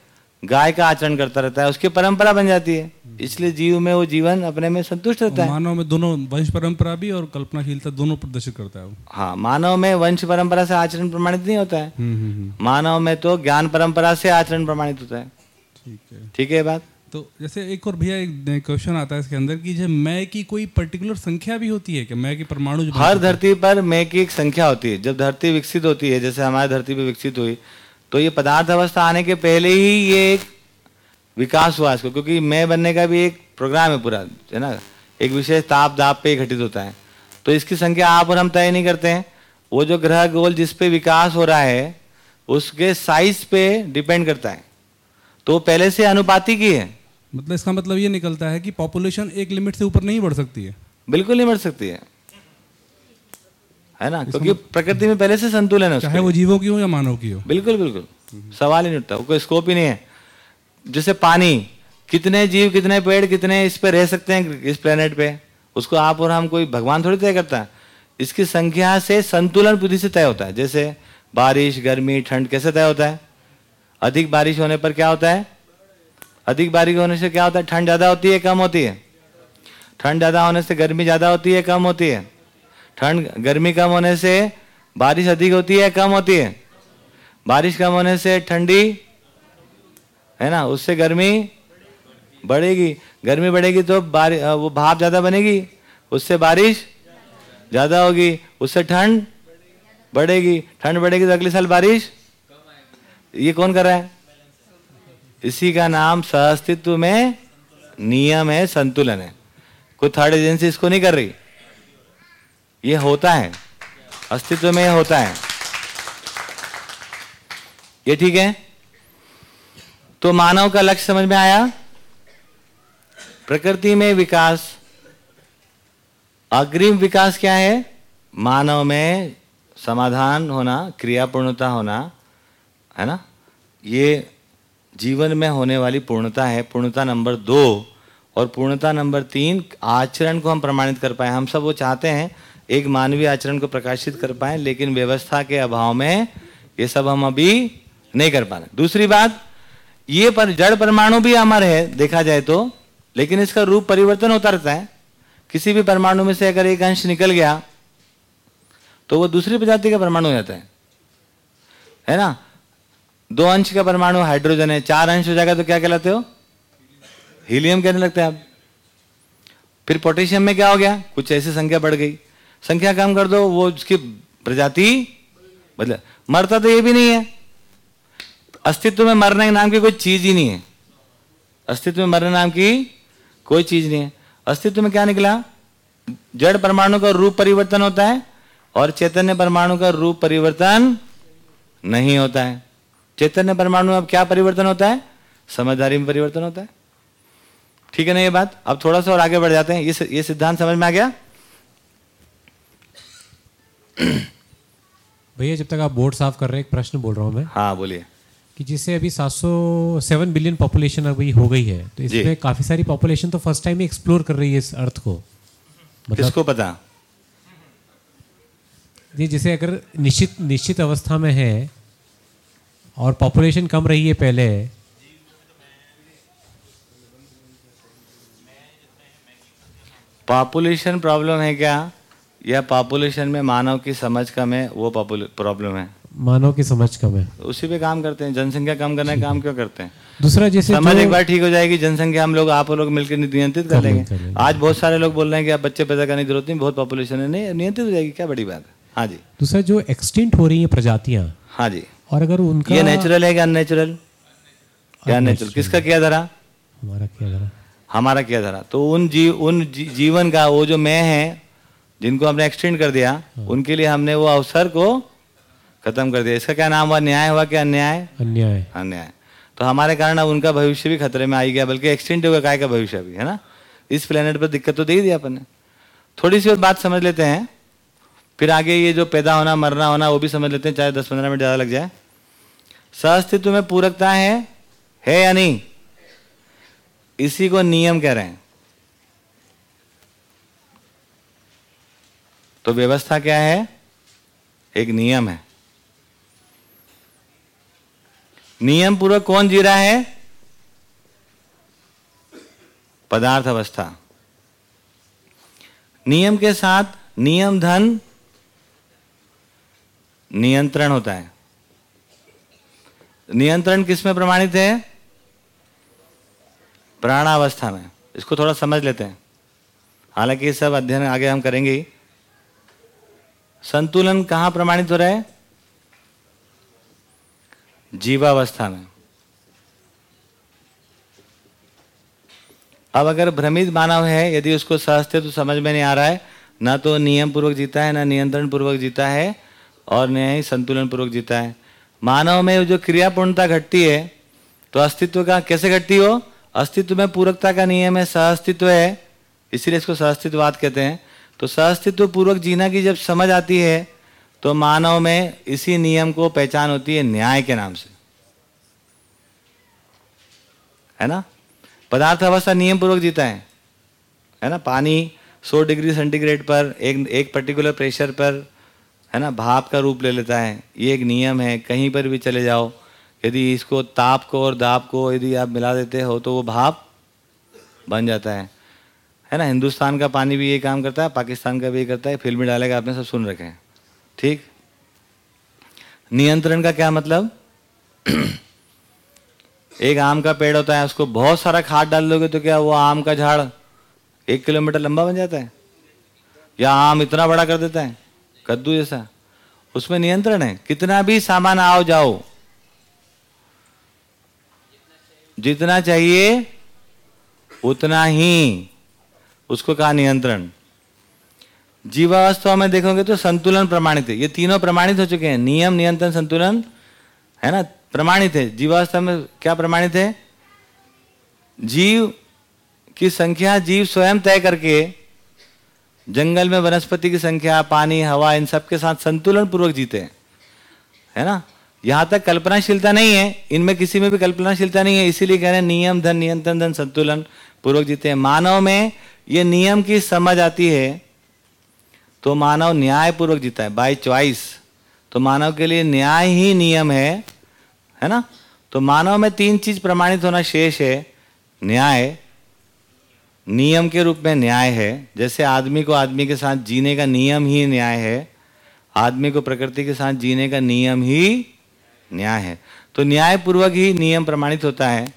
गाय का आचरण करता रहता है उसकी परंपरा बन जाती है। इसलिए जीव में वो जीवन अपने में संतुष्ट रहता है। मानव में दोनों वंश परंपरा भी और कल्पनाशीलता दोनों प्रदर्शित करता है हाँ मानव में वंश परंपरा से आचरण प्रमाणित नहीं होता है। हम्म हम्म हम्म, मानव में तो ज्ञान परंपरा से आचरण प्रमाणित होता है। ठीक है। ठीक है बात? तो जैसे एक और भैया एक क्वेश्चन आता है इसके अंदर कि जो मैं की कोई पर्टिकुलर संख्या भी होती है कि मैं की परमाणु हर धरती पर मैं की एक संख्या होती है। जब धरती विकसित होती है जैसे हमारी धरती पे विकसित हुई तो ये पदार्थ अवस्था आने के पहले ही ये एक विकास हुआ इसको क्योंकि मैं बनने का भी एक प्रोग्राम है पूरा है ना? एक विशेष ताप दाप पे घटित होता है। तो इसकी संख्या आप और हम तय नहीं करते हैं। वो जो ग्रह गोल जिस पे विकास हो रहा है उसके साइज़ पे डिपेंड करता है। तो पहले से अनुपातिक ही है। मतलब इसका मतलब ये निकलता है कि पॉपुलेशन एक लिमिट से ऊपर नहीं बढ़ सकती है। बिल्कुल नहीं बढ़ सकती है। है ना? क्योंकि प्रकृति में पहले से संतुलन है चाहे वो जीवों की हो या मानव की हो। बिल्कुल बिल्कुल। सवाल ही नहीं उठता कोई स्कोप ही नहीं है। जैसे पानी कितने जीव कितने पेड़ कितने इस पे रह सकते हैं इस प्लेनेट पे? उसको आप और हम कोई भगवान थोड़ी तय करता है? इसकी संख्या से संतुलन बुद्धि से तय होता है। जैसे बारिश गर्मी ठंड कैसे तय होता है? अधिक बारिश होने पर क्या होता है? अधिक बारिश होने से क्या होता है? ठंड ज़्यादा होती है कम होती है। ठंड ज़्यादा होने से गर्मी ज़्यादा होती है कम होती है। ठंड, गर्मी कम होने से बारिश अधिक होती है, कम होती है? बारिश कम होने से ठंडी, है ना? उससे गर्मी बढ़ेगी। गर्मी बढ़ेगी तो बारिश वो भाप ज़्यादा बनेगी, उससे बारिश ज़्यादा होगी, उससे ठंड बढ़ेगी। ठंड बढ़ेगी तो अगले साल बारिश? ये कौन कर रहा है? इसी का नाम सहअस्तित्व में नियम है, संतुलन है। कोई थर्ड एजेंसी इसको नहीं कर रही? ये होता है। अस्तित्व में होता है। ये ठीक है? तो मानव का लक्ष्य समझ में आया? प्रकृति में विकास। अग्रिम विकास क्या है? मानव में समाधान होना, क्रियापूर्णता होना, है ना? ये जीवन में होने वाली पूर्णता है। पूर्णता नंबर दो और पूर्णता नंबर तीन आचरण को हम प्रमाणित कर पाए। हम सब वो चाहते हैं एक मानवीय आचरण को प्रकाशित कर पाए, लेकिन व्यवस्था के अभाव में ये सब हम अभी नहीं कर पा रहे दूसरी बात, ये पर जड़ परमाणु भी अमर है, देखा जाए तो लेकिन इसका रूप परिवर्तन होता रहता है। किसी भी परमाणु में से अगर एक अंश निकल गया तो वो दूसरी प्रजाति का परमाणु हो जाता है। है ना? दो अंश का परमाणु हाइड्रोजन है, चार अंश हो जाएगा तो क्या कहलाते हो? हीलियम कहने लगते हैं आप। फिर पोटेशियम में क्या हो गया? कुछ ऐसी संख्या बढ़ गई। संख्या कम कर दो, वो उसकी प्रजाति बदले। मरता तो ये भी नहीं है। अस्तित्व में मरने के नाम की कोई चीज़ ही नहीं है। अस्तित्व में मरने नाम की कोई चीज़ नहीं है। अस्तित्व में क्या निकला? जड़ परमाणु का रूप परिवर्तन होता है और चैतन्य परमाणु का रूप परिवर्तन नहीं होता है। चैतन्य परमाणु में अब क्या परिवर्तन होता है? समझदारी में परिवर्तन होता है। ठीक है ना ये बात? अब थोड़ा सा और आगे बढ़ जाते हैं। ये ये सिद्धांत समझ में आ गया? भैया जब तक आप बोर्ड साफ़ कर रहे हैं एक प्रश्न बोल रहा हूँ मैं। हाँ बोलिए। कि जिससे अभी 700 सेवन बिलियन पॉपुलेशन अभी हो गई है तो इसमें काफ़ी सारी पॉपुलेशन तो फ़र्स्ट टाइम ही एक्सप्लोर कर रही है इस अर्थ को। मतलब किसको पता? ये जैसे अगर निश्चित निश्चित अवस्था में है और पॉपुलेशन कम रही है पहले पॉपुलेशन प्रॉब्लम है क्या? या पॉपुलेशन में मानव की समझ कम है वो प्रॉब्लम है। मानव की समझ कम है। उसी पे काम करते हैं जनसंख्या कम करने का काम क्यों करते हैं? दूसरा जैसे समझ एक बार ठीक हो जाएगी जनसंख्या हम लोग आप लोग मिलकर नियंत्रित कर लेंगे। आज बहुत सारे लोग बोल रहे हैं कि आप बच्चे पैदा करने की ज़रूरत नहीं बहुत पॉपुलेशन है। नहीं नियंत्रित हो जाएगी क्या बड़ी बात है? हाँ जी। दूसरा जो एक्सटिंक्ट हो रही है प्रजातियाँ हाँ जी। और अगर उनका ये नेचुरल है क्या अननेचुरल क्या नेचुरल किसका क्या धरा? हमारा क्या धरा। हमारा क्या धरा। तो उन जीव उन जीवन का वो जो मैं है जिनको हमने एक्सटेंड कर दिया उनके लिए हमने वो अवसर को खत्म कर दिया। इसका क्या नाम हुआ? न्याय हुआ क्या अन्याय? अन्याय। अन्याय। तो हमारे कारण अब उनका भविष्य भी खतरे में आई गया बल्कि एक्सटेंड होगा काय का भविष्य भी है ना? इस प्लेनेट पर दिक्कत तो दे ही दिया अपन ने। थोड़ी सी और बात समझ लेते हैं। फिर आगे ये जो पैदा होना मरना होना वो भी समझ लेते हैं चाहे दस पंद्रह मिनट ज़्यादा लग जाए। सहअस्तित्व में पूरकता है है या नहीं? इसी को नियम कह रहे हैं। तो व्यवस्था क्या है? एक नियम है। नियम पूर्वक कौन जी रहा है? पदार्थ अवस्था। नियम के साथ नियम धन नियंत्रण होता है। नियंत्रण किसमें प्रमाणित है? प्राणावस्था में। इसको थोड़ा समझ लेते हैं। हालाँकि ये सब अध्ययन आगे हम करेंगे। ही संतुलन कहाँ प्रमाणित हो रहा है? जीवावस्था में। अब अगर भ्रमित मानव है, यदि उसको सहजते तो समझ में नहीं आ रहा है, ना तो नियम पूर्वक जीता है, ना नियंत्रण पूर्वक जीता है, और न ही संतुलन पूर्वक जीता है। मानव में जो क्रियापूर्णता घटती है तो अस्तित्व का कैसे घटती हो? अस्तित्व में पूरकता का नियम है सहअस्तित्व है, इसीलिए इसको सहअस्तित्ववाद कहते हैं। तो सहअस्तित्व पूर्वक जीना की जब समझ आती है तो मानव में इसी नियम को पहचान होती है न्याय के नाम से। है ना? पदार्थ अवस्था नियम पूर्वक जीता है। है ना? पानी 100 डिग्री सेंटीग्रेड पर, एक एक पर्टिकुलर प्रेशर पर, है ना? भाप का रूप ले लेता है। ये एक नियम है, कहीं पर भी चले जाओ, यदि इसको ताप को और दाप को यदि आप मिला देते हो तो वो भाप बन जाता है। है ना, हिंदुस्तान का पानी भी ये काम करता है, पाकिस्तान का भी ये करता है, फ़िल्म डालेगा, आपने सब सुन रखे हैं। ठीक? नियंत्रण का क्या मतलब? एक आम का पेड़ होता है, उसको बहुत सारा खाद डाल दोगे तो क्या वो आम का झाड़ एक किलोमीटर लंबा बन जाता है? या आम इतना बड़ा कर देता है? कद्दू जैसा। उसमें नियंत्रण है। कितना भी सामान आओ, जाओ। जितना चाहिए, उतना ही। उसको कहा नियंत्रण। जीवावस्था में देखोगे तो संतुलन प्रमाणित है। ये तीनों प्रमाणित हो चुके हैं। नियम, नियंत्रण, संतुलन, है ना? प्रमाणित है। जीवावस्था में क्या प्रमाणित है? जीव की संख्या जीव स्वयं तय करके, जंगल में वनस्पति की संख्या, पानी, हवा, इन सब के साथ संतुलन पूर्वक जीते हैं। है ना? यहाँ तक कल्पनाशीलता नहीं है। इनमें किसी में भी कल्पनाशीलता नहीं है। इसीलिए कह रहे हैं नियम, धन, नियंत्रण, धन, संतुलन। पूर्वक जीते हैं। मानव में ये नियम की समझ आती है तो मानव न्याय पूर्वक जीता है बाय चॉइस तो मानव के लिए न्याय ही नियम है है ना? तो मानव में तीन चीज़ प्रमाणित होना शेष है, न्याय। नियम के रूप में न्याय है, जैसे आदमी को आदमी के साथ जीने का नियम ही न्याय है, आदमी को प्रकृति के साथ जीने का नियम ही न्याय है। तो न्याय पूर्वक ही नियम प्रमाणित होता है।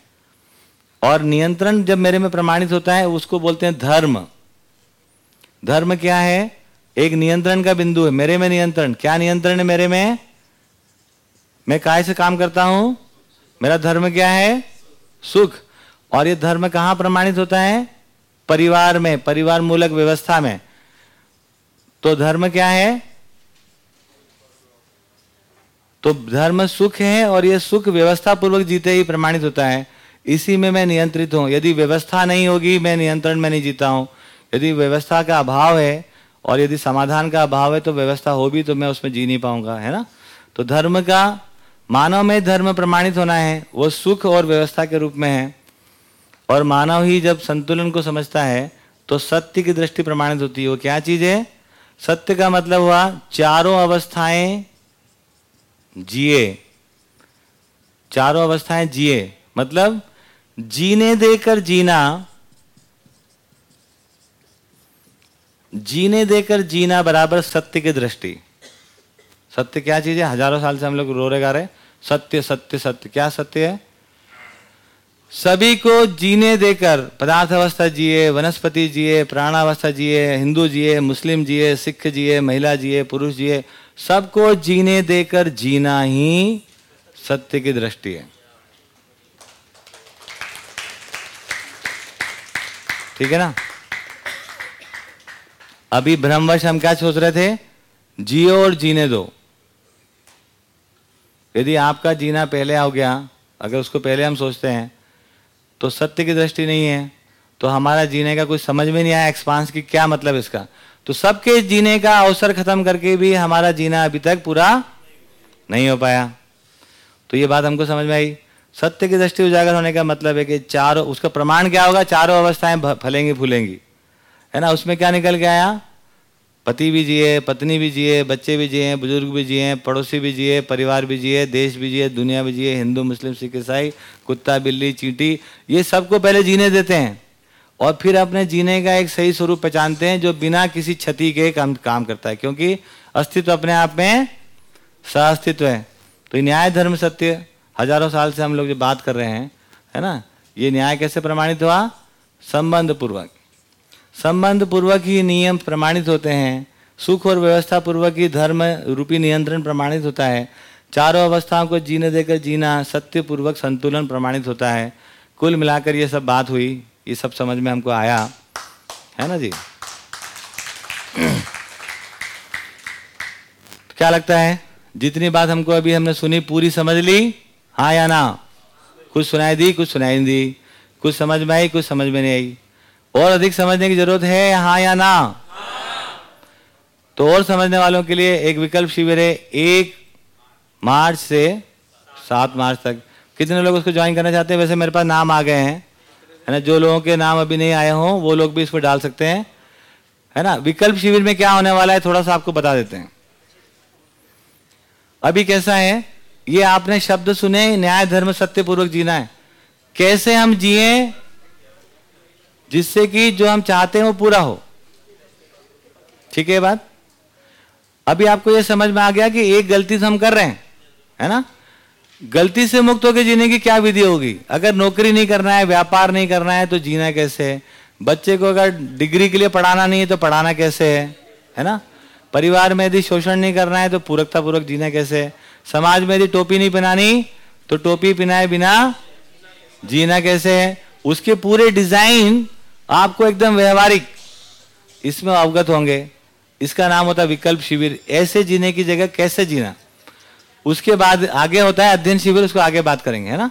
और नियंत्रण जब मेरे में प्रमाणित होता है, उसको बोलते हैं धर्म। धर्म क्या है? एक नियंत्रण का बिंदु है, मेरे में नियंत्रण। क्या नियंत्रण है मेरे में? मैं काय से काम करता हूँ? मेरा धर्म क्या है? सुख। और ये धर्म कहाँ प्रमाणित होता है? परिवार में, परिवार मूलक व्यवस्था में। तो धर्म क्या है? तो धर्म सुख है और ये सुख व्यवस्था पूर्वक जीते ही प्रमाणित होता है। इसी में मैं नियंत्रित हूँ। यदि व्यवस्था नहीं होगी, मैं नियंत्रण में नहीं जीता हूँ। यदि व्यवस्था का अभाव है और यदि समाधान का अभाव है तो व्यवस्था हो भी तो मैं उसमें जी नहीं पाऊँगा, है ना? तो धर्म का, मानव में धर्म प्रमाणित होना है, वो सुख और व्यवस्था के रूप में है। और मानव ही जब संतुलन को समझता है तो सत्य की दृष्टि प्रमाणित होती है। वो क्या चीज़ है? सत्य का मतलब हुआ, चारों अवस्थाएँ जिए। चारों अवस्थाएँ जिए। मतलब जीने देकर जीना, जीने देकर जीना बराबर सत्य की दृष्टि। सत्य क्या चीज़ है? हज़ारों साल से हम लोग रो रहे गा रहे सत्य सत्य सत्य। क्या सत्य है? सभी को जीने देकर पदार्थ अवस्था जिए, वनस्पति जिए, प्राणावस्था जिए, हिंदू जिए, मुस्लिम जिए, सिख जिए, महिला जिए, पुरुष जिए, सबको जीने देकर जीना ही सत्य की दृष्टि है। ठीक है ना? अभी भ्रमवश हम क्या सोच रहे थे? जियो और जीने दो। यदि आपका जीना पहले आ गया, अगर उसको पहले हम सोचते हैं तो सत्य की दृष्टि नहीं है तो हमारा जीने का कुछ समझ में नहीं आया एक्सपांस की क्या मतलब इसका? तो सबके जीने का अवसर खत्म करके भी हमारा जीना अभी तक पूरा नहीं हो पाया। तो ये बात हमको समझ में आई। सत्य की दृष्टि उजागर होने का मतलब है कि चारों, उसका प्रमाण क्या होगा? चारों अवस्थाएँ फलेंगी, फूलेंगी। है ना? उसमें क्या निकल के आया? पति भी जिए, पत्नी भी जिए, बच्चे भी जिए, बुज़ुर्ग भी जिए, पड़ोसी भी जिए, परिवार भी जिए, देश भी जिए, दुनिया भी जिए, हिंदू, मुस्लिम, सिख, ईसाई, कुत्ता, बिल्ली, चींटी, ये सबको पहले जीने देते हैं। और फिर अपने जीने का एक सही स्वरूप पहचानते हैं, जो बिना किसी क्षति के काम काम करता है। क्योंकि अस्तित्व अपने आप में सहअस्तित्व है। तो न्याय, धर्म, सत्य हज़ारों साल से हम लोग जो बात कर रहे हैं, है ना? ये न्याय कैसे प्रमाणित हुआ? संबंध पूर्वक संबंध पूर्वक ही नियम प्रमाणित होते हैं। सुख और व्यवस्था पूर्वक ही धर्म रूपी नियंत्रण प्रमाणित होता है। चारों अवस्थाओं को जीने देकर जीना सत्य पूर्वक संतुलन प्रमाणित होता है। कुल मिलाकर ये सब बात हुई, ये सब समझ में हमको आया। है ना जी? क्या लगता है? जितनी बात हमको अभी हमने सुनी, पूरी समझ ली? हाँ या ना? कुछ सुनाई दी, कुछ सुनाई नहीं दी। कुछ समझ में आई, कुछ समझ में नहीं आई। और अधिक समझने की ज़रूरत है हाँ या ना? तो और समझने वालों के लिए एक विकल्प शिविर है एक मार्च से सात मार्च तक। कितने लोग उसको ज्वाइन करना चाहते हैं? वैसे मेरे पास नाम आ गए हैं। है ना, जो लोगों के नाम अभी नहीं आए हों, वो लोग भी इसको डाल सकते हैं। है ना, विकल्प शिविर में क्या होने वाला है, थोड़ा सा आपको बता देते हैं। अभी कैसा है? ये आपने शब्द सुने, न्याय, धर्म सत्य पूर्वक जीना है। कैसे हम जिए? जिससे कि जो हम चाहते हैं वो पूरा हो। ठीक है बात? अभी आपको ये समझ में आ गया कि एक गलती से हम कर रहे हैं, है ना? गलती से मुक्त होकर जीने की क्या विधि होगी? अगर नौकरी नहीं करना है, व्यापार नहीं करना है तो जीना कैसे है? बच्चे को अगर डिग्री के लिए पढ़ाना नहीं है तो पढ़ाना कैसे है? है ना? परिवार में यदि शोषण नहीं करना है तो पूरकता पूर्वक जीना कैसे है? समाज में यदि टोपी नहीं पहनानी तो टोपी पहनाए बिना जीना कैसे है? उसके पूरे डिज़ाइन आपको एकदम व्यवहारिक इसमें अवगत होंगे। इसका नाम होता है विकल्प शिविर। ऐसे जीने की जगह कैसे जीना? उसके बाद आगे होता है अध्ययन शिविर उसको आगे बात करेंगे है ना?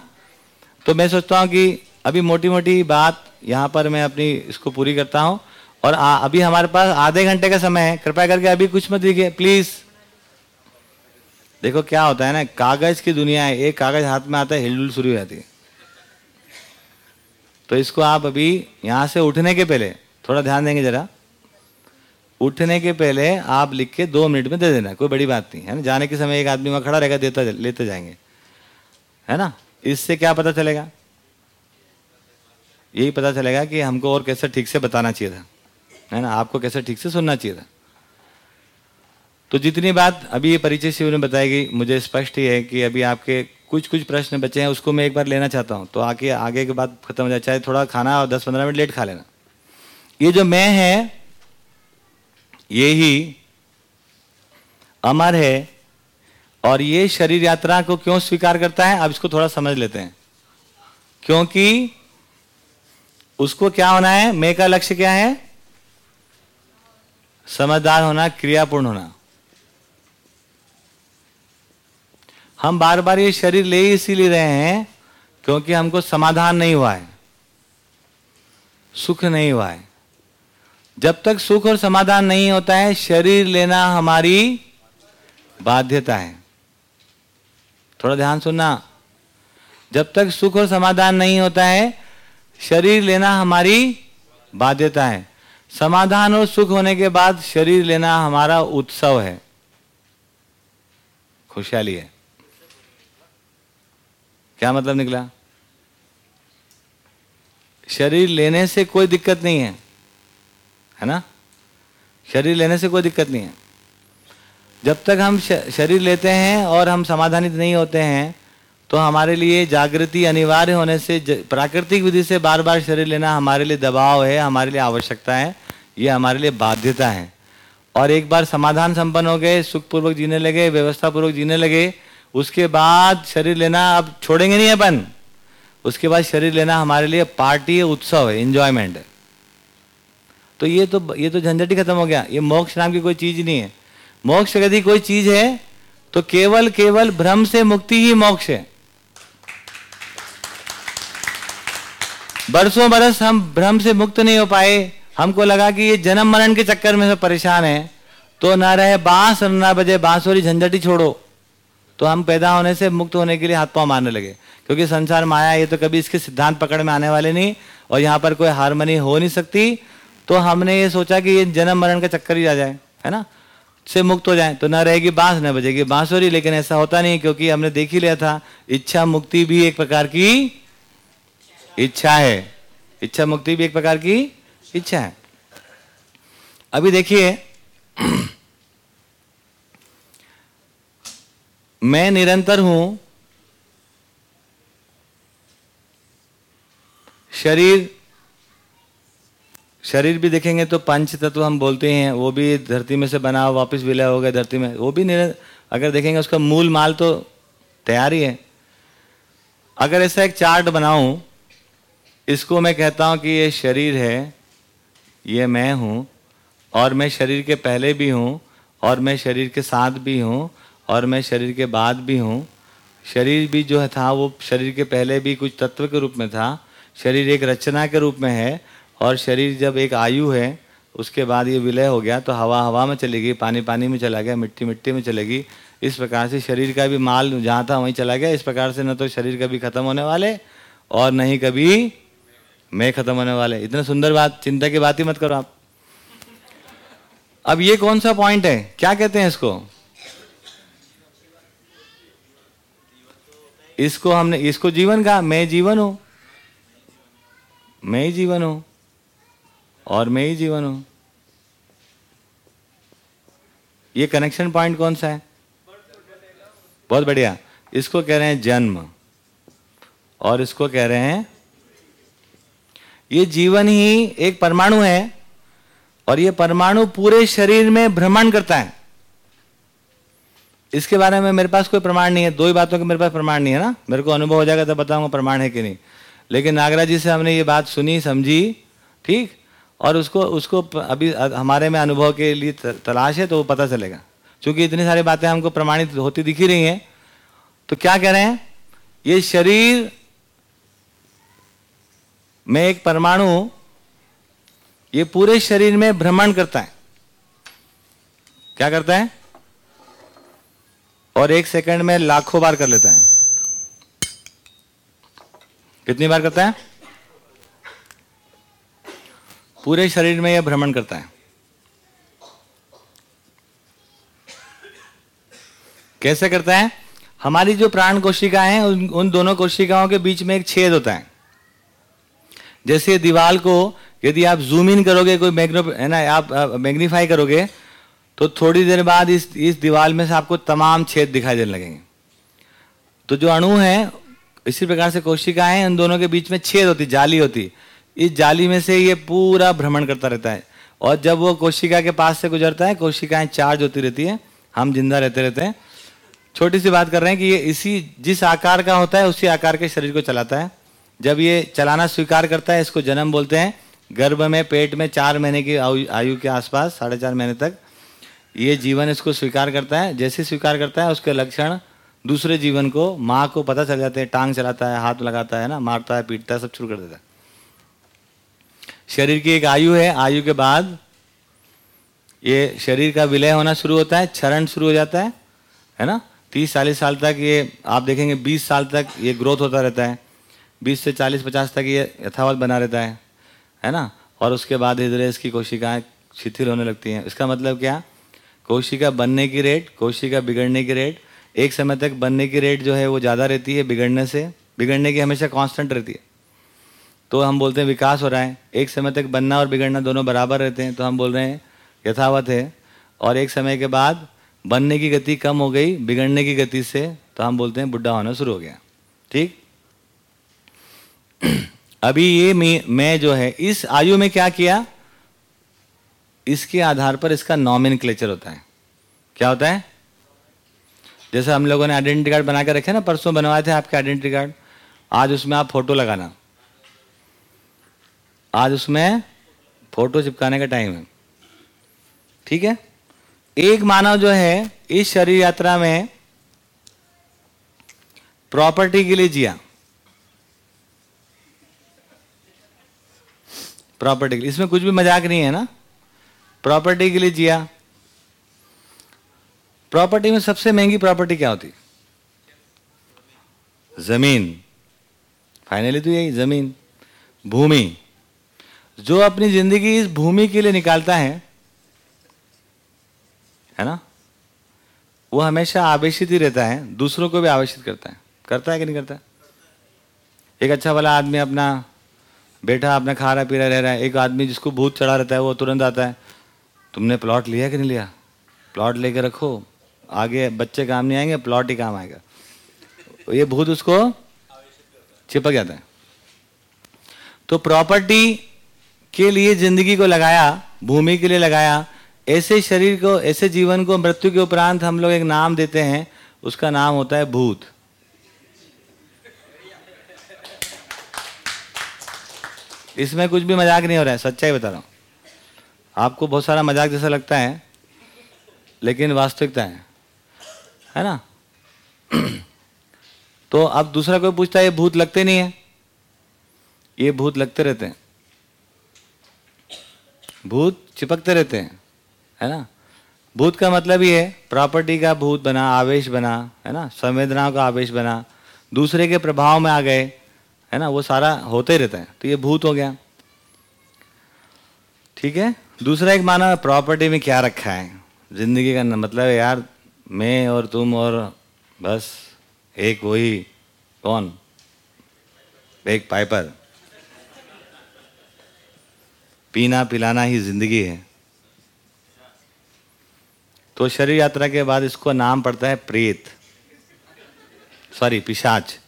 तो मैं सोचता हूँ कि अभी मोटी मोटी बात यहाँ पर मैं अपनी इसको पूरी करता हूँ। और आ, अभी हमारे पास आधे घंटे का समय है। कृपया करके अभी कुछ मत दिखे प्लीज़ देखो क्या होता है ना, कागज़ की दुनिया है, एक कागज़ हाथ में आता है, हिलडुल शुरू हो जाती है। तो इसको आप अभी यहाँ से उठने के पहले, थोड़ा ध्यान देंगे जरा, उठने के पहले आप लिख के दो मिनट में दे देना, कोई बड़ी बात नहीं, है ना? जाने के समय एक आदमी वहाँ खड़ा रहेगा, देता लेते जाएँगे, है ना? इससे क्या पता चलेगा? यही पता चलेगा कि हमको और कैसे ठीक से बताना चाहिए था, है ना? आपको कैसे ठीक से सुनना चाहिए था। तो जितनी बात अभी ये परिचय शिविर में बताई गई, मुझे स्पष्ट ही है कि अभी आपके कुछ कुछ प्रश्न बचे हैं, उसको मैं एक बार लेना चाहता हूँ। तो आके आगे के बाद खत्म हो जाए, चाहे थोड़ा खाना और दस पंद्रह मिनट लेट खा लेना। ये जो मैं है, ये ही अमर है, और ये शरीर यात्रा को क्यों स्वीकार करता है अब इसको थोड़ा समझ लेते हैं। क्योंकि उसको क्या होना है, मैं का लक्ष्य क्या है? समझदार होना, क्रियापूर्ण होना। हम बार बार ये शरीर ले इसीलिए रहे हैं क्योंकि हमको समाधान नहीं हुआ है। सुख नहीं हुआ है। जब तक सुख और समाधान नहीं होता है, शरीर लेना हमारी बाध्यता है। थोड़ा ध्यान सुनना। जब तक सुख और समाधान नहीं होता है, शरीर लेना हमारी बाध्यता है। समाधान और सुख होने के बाद शरीर लेना हमारा उत्सव है। खुशहाली है। क्या मतलब निकला? शरीर लेने से कोई दिक्कत नहीं है है ना? शरीर लेने से कोई दिक्कत नहीं है। जब तक हम शरीर लेते हैं और हम समाधानित नहीं होते हैं तो हमारे लिए जागृति अनिवार्य होने से प्राकृतिक विधि से बार बार शरीर लेना हमारे लिए दबाव है, हमारे लिए आवश्यकता है, ये हमारे लिए बाध्यता है। और एक बार समाधान संपन्न हो गए, सुखपूर्वक जीने लगे, व्यवस्थापूर्वक जीने लगे उसके बाद शरीर लेना अब छोड़ेंगे नहीं अपन। उसके बाद शरीर लेना हमारे लिए पार्टी, उत्सव है इंजॉयमेंट है। तो ये तो ये तो झंझट ही खत्म हो गया। ये मोक्ष नाम की कोई चीज़ नहीं है। मोक्ष यदि कोई चीज़ है तो केवल केवल भ्रम से मुक्ति ही मोक्ष है। बरसों बरस हम भ्रम से मुक्त नहीं हो पाए। हमको लगा कि ये जन्म मरण के चक्कर में से परेशान है। तो ना रहे बाँस ना बजे बांसुरी, झंझट ही छोड़ो। तो हम पैदा होने से मुक्त होने के लिए हाथ पाँव मारने लगे। क्योंकि संसार माया, ये तो कभी इसके सिद्धांत पकड़ में आने वाले नहीं और यहाँ पर कोई हारमोनी हो नहीं सकती। तो हमने ये सोचा कि ये जन्म मरण का चक्कर ही आ जाए, है ना? से मुक्त हो जाए। तो ना रहेगी बाँस, न बजेगी बांसुरी, लेकिन ऐसा होता नहीं क्योंकि हमने देख ही लिया था, इच्छा मुक्ति भी एक प्रकार की इच्छा है। इच्छा मुक्ति भी एक प्रकार की इच्छा है। अभी देखिए मैं निरंतर हूँ। शरीर शरीर भी देखेंगे तो पंच तत्व हम बोलते हैं, वो भी धरती में से बना, वापस विलय हो गया धरती में। वो भी निरंतर अगर देखेंगे उसका मूल माल तो तैयार ही है। अगर ऐसा एक चार्ट बनाऊँ, इसको मैं कहता हूँ कि ये शरीर है, ये मैं हूँ, और मैं शरीर के पहले भी हूँ, और मैं शरीर के साथ भी हूँ और मैं शरीर के बाद भी हूँ। शरीर भी जो है था, वो शरीर के पहले भी कुछ तत्व के रूप में था। शरीर एक रचना के रूप में है और शरीर जब एक आयु है, उसके बाद ये विलय हो गया तो हवा हवा में चली गई, पानी पानी में चला गया, मिट्टी मिट्टी में चलेगी इस प्रकार से शरीर का भी माल जहाँ था, वहीं चला गया। इस प्रकार से न तो शरीर कभी खत्म होने वाले और न ही कभी मैं खत्म होने वाले। इतने सुंदर बात, चिंता की बात ही मत करो आप। अब ये कौन सा पॉइंट है? क्या कहते हैं इसको? इसको हमने, इसको जीवन कहा, मैं जीवन हूँ। मैं ही जीवन हूँ। और मैं ही जीवन हूँ। ये कनेक्शन पॉइंट कौन सा है? बहुत बढ़िया। इसको कह रहे हैं जन्म। और इसको कह रहे हैं, ये जीवन ही एक परमाणु है और ये परमाणु पूरे शरीर में भ्रमण करता है। इसके बारे में मेरे पास कोई प्रमाण नहीं है। दो ही बातों के मेरे पास प्रमाण नहीं है ना? मेरे को अनुभव हो जाएगा तब बताऊँगा प्रमाण है कि नहीं। लेकिन नागराज जी से हमने ये बात सुनी, समझी, ठीक? और उसको उसको अभी हमारे में अनुभव के लिए तलाश है तो वो पता चलेगा। क्योंकि इतनी सारी बातें हमको प्रमाणित होती दिखी रही हैं। तो क्या कह रहे हैं? ये शरीर में एक परमाणु, ये पूरे शरीर में भ्रमण करता है। क्या करता है? और एक सेकंड में लाखों बार कर लेता है। कितनी बार करता है? पूरे शरीर में यह भ्रमण करता है। कैसे करता है? हमारी जो प्राण कोशिकाएँ हैं उन, उन दोनों कोशिकाओं के बीच में एक छेद होता है। जैसे दीवार को यदि आप जूम इन करोगे कोई मैग्नो है ना आप मैग्नीफाई करोगे तो थोड़ी देर बाद इस इस दीवार में से आपको तमाम छेद दिखाई देने लगेंगे। तो जो अणु है, इसी प्रकार से कोशिकाएँ इन दोनों के बीच में छेद होती, जाली होती। इस जाली में से ये पूरा भ्रमण करता रहता है। और जब वो कोशिका के पास से गुजरता है, कोशिकाएँ चार्ज होती रहती है, हम ज़िंदा रहते रहते हैं। छोटी सी बात कर रहे हैं कि ये इसी, जिस आकार का होता है, उसी आकार के शरीर को चलाता है। जब ये चलाना स्वीकार करता है, इसको जन्म बोलते हैं। गर्भ में, पेट में चार महीने की आयु के आसपास, साढ़े चार महीने तक ये जीवन इसको स्वीकार करता है, जैसे स्वीकार करता है, उसके लक्षण दूसरे जीवन को, माँ को पता चल जाते हैं, टांग चलाता है, हाथ लगाता है ना, मारता है, पीटता है, सब शुरू कर देता है। शरीर की एक आयु है, आयु के बाद ये शरीर का विलय होना शुरू होता है, क्षरण शुरू हो जाता है है ना? तीस चालीस साल तक ये, आप देखेंगे बीस साल तक ये ग्रोथ होता रहता है, बीस से चालीस पचास तक ये यथावत बना रहता है है ना? और उसके बाद धीरे इसकी कोशिकाएँ शिथिल होने लगती हैं। इसका मतलब क्या? कोशिका बनने की रेट कोशिका बिगड़ने की रेट एक समय तक बनने की रेट जो है वो ज़्यादा रहती है बिगड़ने से, बिगड़ने की हमेशा कांस्टेंट रहती है। तो हम बोलते हैं विकास हो रहा है। एक समय तक बनना और बिगड़ना दोनों बराबर रहते हैं तो हम बोल रहे हैं यथावत है। और एक समय के बाद बनने की गति कम हो गई, बिगड़ने की गति से तो हम बोलते हैं बुढ़ा होना शुरू हो गया। ठीक? अभी ये मैं जो है, इस आयु में क्या किया? इसके आधार पर इसका नॉमिन होता है। क्या होता है? जैसे हम लोगों ने आइडेंटिटी कार्ड बना के रखे ना, परसों बनवाए थे आपके आइडेंटिटी कार्ड आज उसमें आप फ़ोटो लगाना। आज उसमें फ़ोटो चिपकाने का टाइम है। ठीक है? एक मानव जो है, इस शरीर यात्रा में प्रॉपर्टी के लिए जिया। प्रॉपर्टी के लिए। इसमें कुछ भी मज़ाक नहीं है ना? प्रॉपर्टी के लिए जिया। प्रॉपर्टी में सबसे महँगी प्रॉपर्टी क्या होती? ज़मीन। फाइनली तो यही, ज़मीन। भूमि। जो अपनी ज़िंदगी इस भूमि के लिए निकालता है है ना? वो हमेशा आवेशित ही रहता है, दूसरों को भी आवेशित करता है। करता है कि नहीं करता एक अच्छा वाला आदमी अपना बेटा अपना खा रहा, पी रहा, रह रहा है, एक आदमी जिसको भूत चढ़ा रहता है, वो तुरंत आता है। तुमने प्लॉट लिया कि नहीं लिया? प्लॉट लेके रखो। आगे बच्चे काम नहीं आएँगे प्लॉट ही काम आएगा। ये भूत उसको चिपक जाता है तो प्रॉपर्टी के लिए ज़िंदगी को लगाया, भूमि के लिए लगाया, ऐसे शरीर को, ऐसे जीवन को, मृत्यु के उपरांत हम लोग एक नाम देते हैं, उसका नाम होता है भूत। इसमें कुछ भी मज़ाक नहीं हो रहा है, सच्चाई बता रहा हूँ। आपको बहुत सारा मज़ाक जैसा लगता है, लेकिन वास्तविकता है। है ना? तो अब दूसरा कोई पूछता है, ये भूत लगते नहीं है? ये भूत लगते रहते हैं। भूत चिपकते रहते हैं, है ना? भूत का मतलब ये है, प्रॉपर्टी का भूत बना, आवेश बना, है ना? संवेदनाओं का आवेश बना, दूसरे के प्रभाव में आ गए, है ना? वो सारा होते रहता है। तो ये भूत हो गया। ठीक है? दूसरा एक माना प्रॉपर्टी में क्या रखा है? ज़िंदगी का मतलब यार, मैं और तुम और बस, एक वही, कौन? एक पाइपर पीना पिलाना ही ज़िंदगी है। तो शरीर यात्रा के बाद इसको नाम पड़ता है प्रेत। सॉरी पिशाच।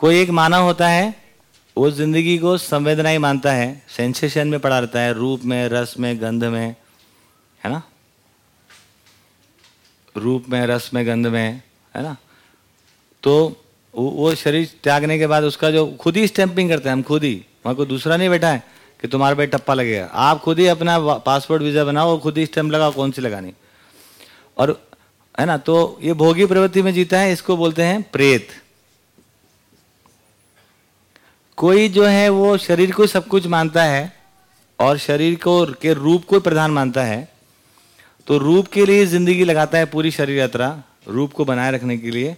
कोई एक मानव होता है, वो ज़िंदगी को संवेदना ही मानता है, सेंसेशन में पड़ा रहता है, रूप में, रस में, गंध में, है ना? रूप में, रस में, गंध में, है ना? तो वो शरीर त्यागने के बाद उसका जो, खुद ही स्टैंपिंग करते हैं हम, खुद ही। वहाँ कोई दूसरा नहीं बैठा है कि तुम्हारे पे टप्पा लगेगा। आप खुद ही अपना पासपोर्ट वीज़ा बनाओ, और खुद ही स्टैंप लगाओ, कौन सी लगानी? और, है ना? तो ये भोगी प्रवृत्ति में जीता है, इसको बोलते हैं प्रेत। कोई जो है वो शरीर को सब कुछ मानता है और शरीर को के रूप को प्रधान मानता है तो रूप के लिए ज़िंदगी लगाता है पूरी शरीर यात्रा, रूप को बनाए रखने के लिए।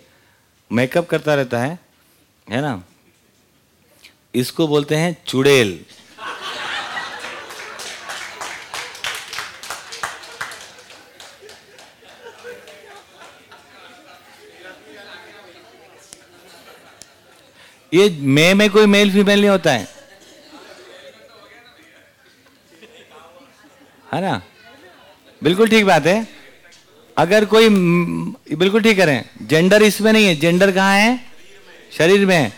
मेकअप करता रहता है है ना? इसको बोलते हैं चुड़ैल। ये मैं में कोई मेल फीमेल नहीं होता है। है ना? बिल्कुल ठीक बात है। अगर कोई बिल्कुल ठीक करें। जेंडर इसमें नहीं है। जेंडर कहाँ है? शरीर में है।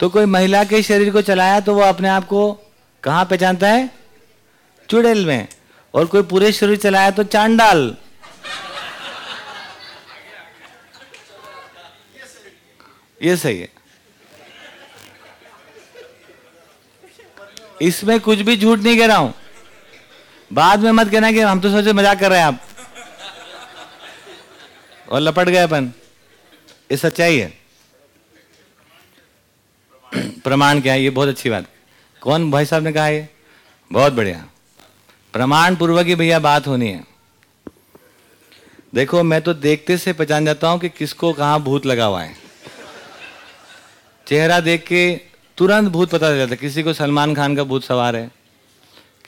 तो कोई महिला के शरीर को चलाया तो वो अपने आप को कहाँ पहचानता है? चुड़ैल में। और कोई पूरे शरीर चलाया तो चांडाल। ये सही है। इसमें कुछ भी झूठ नहीं कह रहा हूँ। बाद में मत कहना कि हम तो सोचे मज़ाक कर रहे हैं आप। और लपट गए अपन। ये सच्चाई है। प्रमाण क्या है? ये बहुत अच्छी बात। कौन भाई साहब ने कहा ये? बहुत बढ़िया। प्रमाण पूर्वक ही भैया बात होनी है। देखो, मैं तो देखते से पहचान जाता हूँ कि किसको कहाँ भूत लगा हुआ है। चेहरा देख के तुरंत भूत पता चल जाता है। किसी को सलमान खान का भूत सवार है,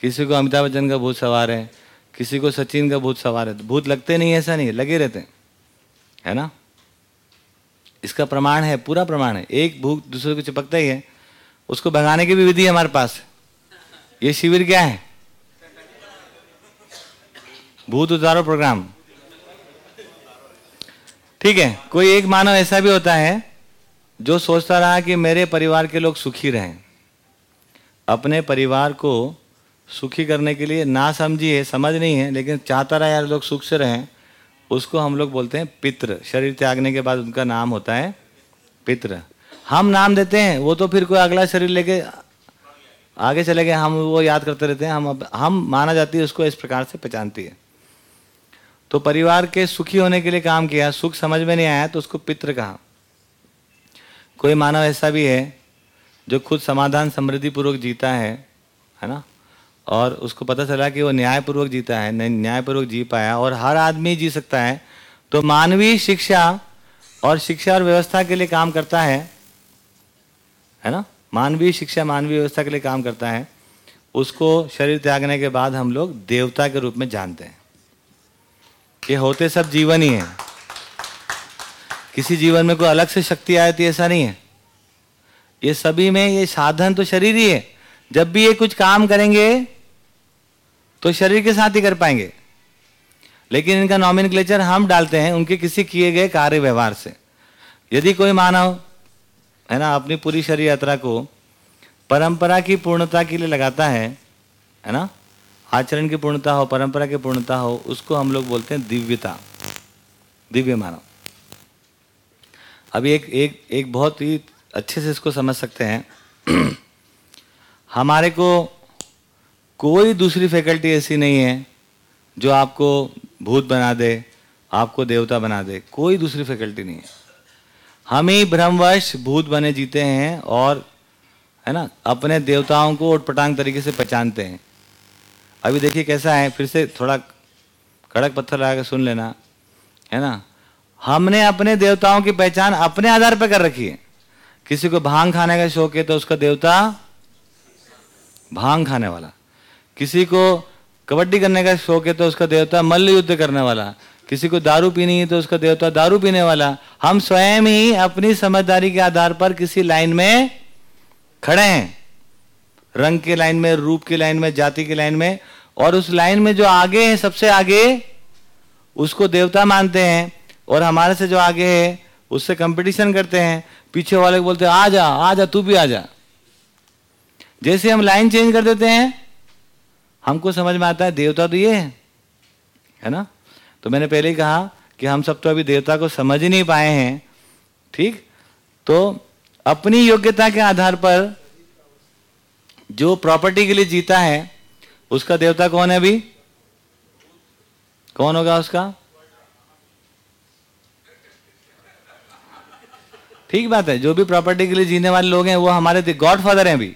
किसी को अमिताभ बच्चन का भूत सवार है, किसी को सचिन का भूत सवार है। भूत लगते नहीं, ऐसा नहीं लगे रहते हैं ना? इसका प्रमाण है, पूरा प्रमाण है। एक भूत दूसरे को चिपकता ही है, उसको भगाने की भी विधि हमारे पास। ये शिविर क्या है? भूत उतारो प्रोग्राम। ठीक है, कोई एक मानव ऐसा भी होता है जो सोचता रहा कि मेरे परिवार के लोग सुखी रहें, अपने परिवार को सुखी करने के लिए ना समझिए, समझ नहीं है, लेकिन चाहता रहा यार लोग सुख से रहें, उसको हम लोग बोलते हैं पितृ शरीर त्यागने के बाद उनका नाम होता है पितृ हम नाम देते हैं, वो तो फिर कोई अगला शरीर लेके आगे चले गए, हम वो याद करते रहते हैं, हम अब, हम माना जाती है उसको इस प्रकार से पहचानती है। तो परिवार के सुखी होने के लिए काम किया, सुख समझ में नहीं आया तो उसको पितृ कहा। कोई मानव ऐसा भी है जो खुद समाधान समृद्धि पूर्वक जीता है है ना? और उसको पता चला कि वो न्यायपूर्वक जीता है न्यायपूर्वक जी पाया और हर आदमी जी सकता है। तो मानवीय शिक्षा और शिक्षा और व्यवस्था के लिए काम करता है है ना? मानवीय शिक्षा, मानवीय व्यवस्था के लिए काम करता है। उसको शरीर त्यागने के बाद हम लोग देवता के रूप में जानते हैं। ये होते सब जीवन ही है। किसी जीवन में कोई अलग से शक्ति आए तो ऐसा नहीं है। ये सभी में ये साधन तो शरीर ही है। जब भी ये कुछ काम करेंगे तो शरीर के साथ ही कर पाएँगे। लेकिन इनका नॉमिन हम डालते हैं, उनके किसी किए गए कार्य व्यवहार से। यदि कोई मानव, है ना, अपनी पूरी शरीर यात्रा को परंपरा की पूर्णता के लिए लगाता है है ना, आचरण की पूर्णता हो, परंपरा की पूर्णता हो, उसको हम लोग बोलते हैं दिव्यता, दिव्य मानव। अभी एक एक एक बहुत ही अच्छे से इसको समझ सकते हैं। हमारे को कोई दूसरी फैकल्टी ऐसी नहीं है जो आपको भूत बना दे, आपको देवता बना दे। कोई दूसरी फैकल्टी नहीं है। हम ही भ्रमवश भूत बने जीते हैं और, है ना, अपने देवताओं को उटपटांग तरीके से पहचानते हैं। अभी देखिए कैसा है, फिर से थोड़ा कड़क पत्थर लगा के सुन लेना, है ना? हमने अपने देवताओं की पहचान अपने आधार पर कर रखी है। किसी को भाँग खाने का शौक है तो उसका देवता भाँग खाने वाला। किसी को कबड्डी करने का शौक है तो उसका देवता मल्ल युद्ध करने वाला। किसी को दारू पीनी है तो उसका देवता दारू पीने वाला। हम स्वयं ही अपनी समझदारी के आधार पर किसी लाइन में खड़े हैं। रंग के लाइन में, रूप की लाइन में, जाति की लाइन में और उस लाइन में जो आगे है, सबसे आगे, उसको देवता मानते हैं। और हमारे से जो आगे है, उससे कंपटीशन करते हैं। पीछे वाले को बोलते हैं, आ जा आ जा, तू भी आ जा। जैसे हम लाइन चेंज कर देते हैं, हमको समझ में आता है, देवता तो ये है है ना? तो मैंने पहले ही कहा कि हम सब तो अभी देवता को समझ ही नहीं पाए हैं, ठीक? तो अपनी योग्यता के आधार पर जो प्रॉपर्टी के लिए जीता है, उसका देवता कौन है अभी? कौन होगा उसका? ठीक बात है, जो भी प्रॉपर्टी के लिए जीने वाले लोग हैं, वो हमारे गॉड फादर हैं अभी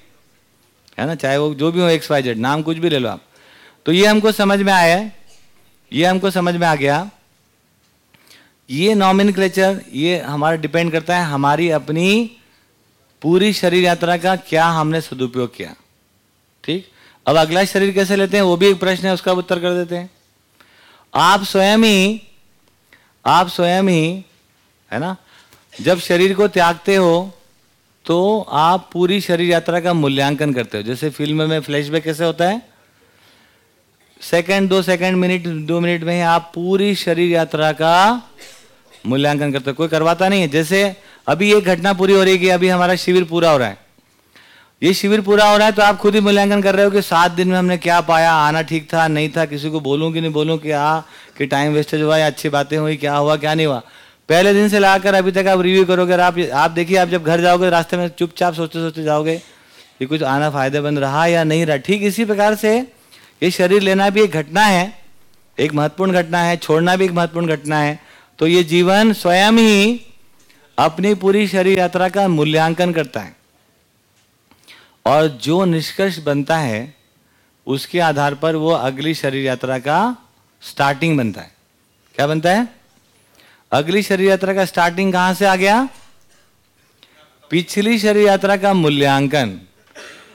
है ना? चाहे वो जो भी हो एक्स वाई जेड नाम कुछ भी ले लो आप। तो ये हमको समझ में आया ये हमको समझ में आ गया। ये नॉमिन ये हमारा डिपेंड करता है हमारी अपनी पूरी शरीर यात्रा का क्या हमने सदुपयोग किया। ठीक? अब अगला शरीर कैसे लेते हैं, वो भी एक प्रश्न है, उसका उत्तर कर देते हैं। आप स्वयं ही, आप स्वयं ही, है ना? जब शरीर को त्यागते हो तो आप पूरी शरीर यात्रा का मूल्यांकन करते हो। जैसे फ़िल्म में फ्लैशबैक कैसे होता है? सेकंड दो सेकंड मिनट दो मिनट में ही आप पूरी शरीर यात्रा का मूल्यांकन करते हो। कोई करवाता नहीं है। जैसे अभी ये घटना पूरी हो रही है कि अभी हमारा शिविर पूरा हो रहा है। ये शिविर पूरा हो रहा है तो आप खुद ही मूल्यांकन कर रहे हो कि सात दिन में हमने क्या पाया, आना ठीक था, नहीं था, किसी को बोलूँ कि नहीं बोलूँ कि हाँ कि टाइम वेस्टेज हुआ या अच्छी बातें हुई, क्या हुआ, क्या नहीं हुआ। पहले दिन से लाकर अभी तक आप रिव्यू करोगे आप आप देखिए, आप जब घर जाओगे, रास्ते में चुपचाप सोचते सोचते जाओगे कि कुछ आना फ़ायदेमंद रहा या नहीं रहा। ठीक इसी प्रकार से ये शरीर लेना भी एक घटना है, एक महत्वपूर्ण घटना है, छोड़ना भी एक महत्वपूर्ण घटना है। तो ये जीवन स्वयं ही अपनी पूरी शरीर यात्रा का मूल्यांकन करता है। और जो निष्कर्ष बनता है, उसके आधार पर वो अगली शरीर यात्रा का स्टार्टिंग बनता है। क्या बनता है? अगली शरीर यात्रा का स्टार्टिंग कहाँ से आ गया? पिछली शरीर यात्रा का मूल्यांकन,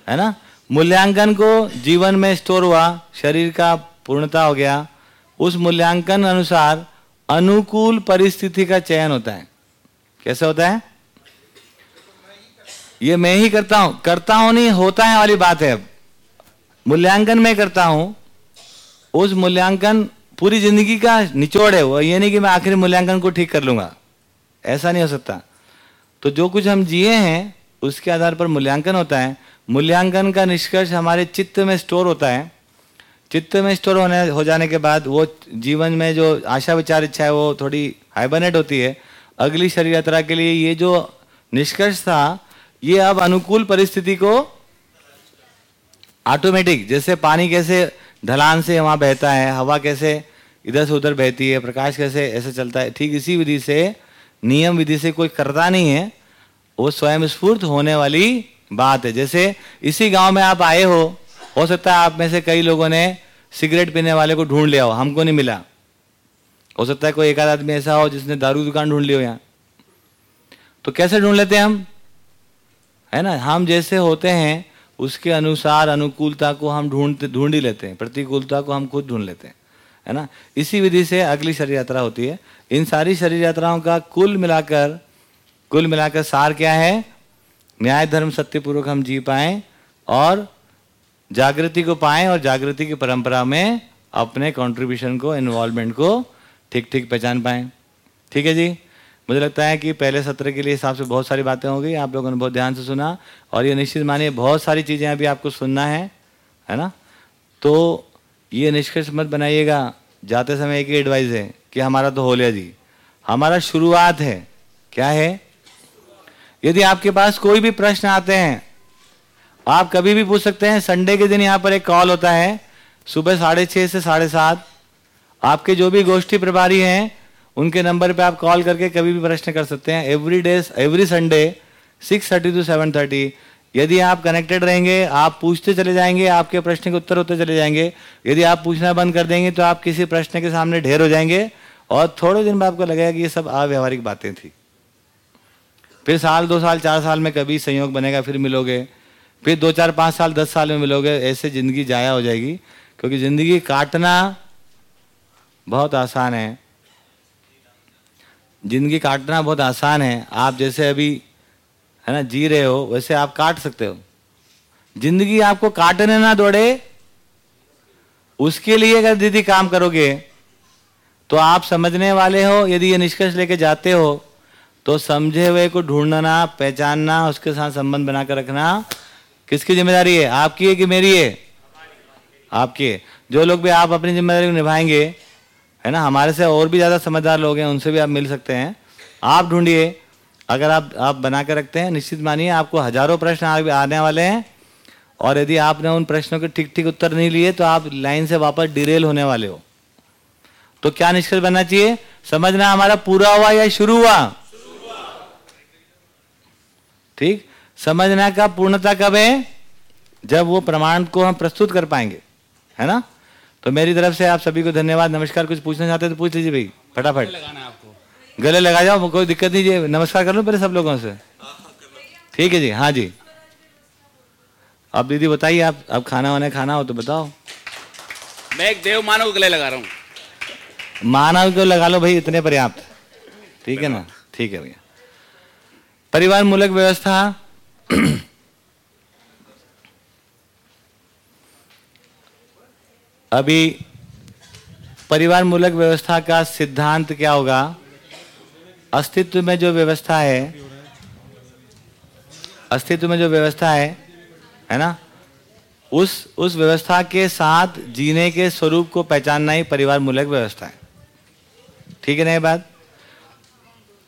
है ना? मूल्यांकन को जीवन में स्टोर हुआ, शरीर का पूर्णता हो गया। उस मूल्यांकन अनुसार अनुकूल परिस्थिति का चयन होता है। कैसे होता है? ये मैं ही करता हूँ। करता हूँ नहीं, होता है वाली बात है। मूल्यांकन मैं करता हूँ। उस मूल्यांकन पूरी ज़िंदगी का निचोड़ है वो। ये नहीं कि मैं आखिरी मूल्यांकन को ठीक कर लूँगा। ऐसा नहीं हो सकता। तो जो कुछ हम जिए हैं, उसके आधार पर मूल्यांकन होता है। मूल्यांकन का निष्कर्ष हमारे चित्त में स्टोर होता है। चित्त में स्टोर होने, हो जाने के बाद वो जीवन में जो आशा, विचार, इच्छा है, वो थोड़ी हाइबरनेट होती है। अगली शरीर यात्रा के लिए ये जो निष्कर्ष था, ये अब अनुकूल परिस्थिति को ऑटोमेटिक जैसे पानी कैसे ढलान से वहाँ बहता है, हवा कैसे इधर से उधर बहती है, प्रकाश कैसे ऐसे चलता है, ठीक इसी विधि से, नियम विधि से कोई करता नहीं है, वो स्वयं स्फूर्त होने वाली बात है। जैसे इसी गाँव में आप आए हो हो सकता है आप में से कई लोगों ने सिगरेट पीने वाले को ढूंढ लिया हो, हमको नहीं मिला। हो सकता है कोई एक आध आदमी ऐसा हो जिसने दारू दुकान ढूंढ लिया हो यहाँ। तो कैसे ढूंढ लेते हैं हम? है ना? हम जैसे होते हैं उसके अनुसार अनुकूलता को हम ढूंढते, ढूंढ ही लेते हैं। प्रतिकूलता को हम खुद ढूंढ लेते हैं। है ना? इसी विधि से अगली शरीर यात्रा होती है। इन सारी शरीर यात्राओं का कुल मिलाकर कुल मिलाकर सार क्या है? न्याय, धर्म, सत्यपूर्वक हम जी पाए और जागृति को पाए और जागृति की परंपरा में अपने कंट्रीब्यूशन को इन्वॉल्वमेंट को ठीक ठीक पहचान पाए। ठीक है जी? मुझे लगता है कि पहले सत्र के लिए हिसाब से बहुत सारी बातें हो गई आप लोगों ने बहुत ध्यान से सुना। और ये निश्चित मानिए, बहुत सारी चीज़ें अभी आपको सुनना है है ना? तो ये निष्कर्ष मत बनाइएगा, जाते समय एक ही एडवाइस है कि हमारा तो हो लिया जी। हमारा शुरुआत है। क्या है? यदि आपके पास कोई भी प्रश्न आते हैं, आप कभी भी पूछ सकते हैं, संडे के दिन यहाँ पर एक कॉल होता है, सुबह साढ़े छः से साढ़े सात। आपके जो भी गोष्ठी प्रभारी हैं उनके नंबर पे आप कॉल करके कभी भी प्रश्न कर सकते हैं। Every day every Sunday six thirty to seven thirty यदि आप कनेक्टेड रहेंगे, आप पूछते चले जाएँगे, आपके प्रश्न के उत्तर होते चले जाएँगे। यदि आप पूछना बंद कर देंगे तो आप किसी प्रश्न के सामने ढेर हो जाएँगे और थोड़े दिन में आपको लगेगा कि ये सब अव्यवहारिक बातें थी। फिर साल, दो साल, चार साल में कभी संयोग बनेगा, फिर मिलोगे। फिर दो, चार, पाँच साल, दस साल में मिलोगे, ऐसे ज़िंदगी जाया हो जाएगी। क्योंकि ज़िंदगी काटना बहुत आसान है। ज़िंदगी काटना बहुत आसान है। आप जैसे अभी, है ना, जी रहे हो, वैसे आप काट सकते हो। ज़िंदगी आपको काटने ना दौड़े, उसके लिए अगर दीदी काम करोगे तो आप समझने वाले हो, यदि ये निष्कर्ष लेके जाते हो तो समझे हुए को ढूंढना, पहचानना, उसके साथ संबंध बनाकर रखना। किसकी ज़िम्मेदारी है? आपकी है कि मेरी है? आपकी है। जो लोग भी आप अपनी ज़िम्मेदारी निभाएँगे है ना? हमारे से और भी ज़्यादा समझदार लोग हैं, उनसे भी आप मिल सकते हैं। आप ढूंढिए। अगर आप आप बना के रखते हैं, निश्चित मानिए आपको हज़ारों प्रश्न आने वाले हैं। और यदि आपने उन प्रश्नों के ठीक ठीक उत्तर नहीं लिए तो आप लाइन से वापस डिरेल होने वाले हो। तो क्या निष्कर्ष बनना चाहिए? समझना हमारा पूरा हुआ या शुरू हुआ? ठीक? समझना का पूर्णता कब है? जब वो प्रमाण को हम प्रस्तुत कर पाएँगे। है ना? तो मेरी तरफ़ से आप सभी को धन्यवाद। नमस्कार कुछ पूछना चाहते हैं तो पूछ लीजिए भाई फटाफट। गले लगा जाओ कोई दिक्कत नहीं जी नमस्कार कर लो पहले सब लोगों से? ठीक है जी हाँ जी। अब दीदी बताइए आप अब खाना वाना खाना हो तो बताओ। मैं एक देव मानव गले लगा रहा हूँ। मानव को लगा लो भाई इतने पर्याप्त। ठीक है ना? ठीक है भैया। परिवार मूलक व्यवस्था अभी परिवार मूलक व्यवस्था का सिद्धांत क्या होगा? अस्तित्व में जो व्यवस्था है, अस्तित्व में जो व्यवस्था है है ना? उस उस व्यवस्था के साथ जीने के स्वरूप को पहचानना ही परिवार मूलक व्यवस्था है। ठीक है ना ये बात?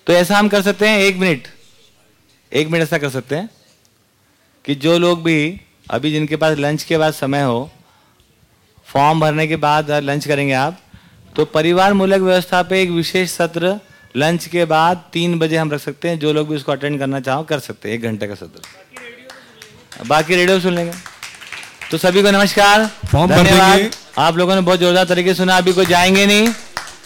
तो ऐसा हम कर सकते हैं, एक मिनट। एक मिनट ऐसा कर सकते हैं कि जो लोग भी अभी जिनके पास लंच के बाद समय हो फॉर्म भरने के बाद लंच करेंगे आप। तो परिवार मूलक व्यवस्था पे एक विशेष सत्र लंच के बाद तीन बजे हम रख सकते हैं। जो लोग भी उसको अटेंड करना चाहो कर सकते हैं। एक घंटे का सत्र। बाकी रेडियो सुन लेंगे। तो सभी को नमस्कार। फॉर्म भर धन्यवाद। देंगे। आप लोगों ने बहुत जोरदार तरीके से सुना। अभी कोई जाएँगे नहीं।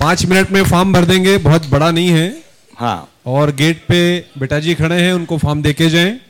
पाँच मिनट में फॉर्म भर देंगे। बहुत बड़ा नहीं है। हाँ। और गेट पे बेटा जी खड़े हैं। उनको फॉर्म देके जाएँ।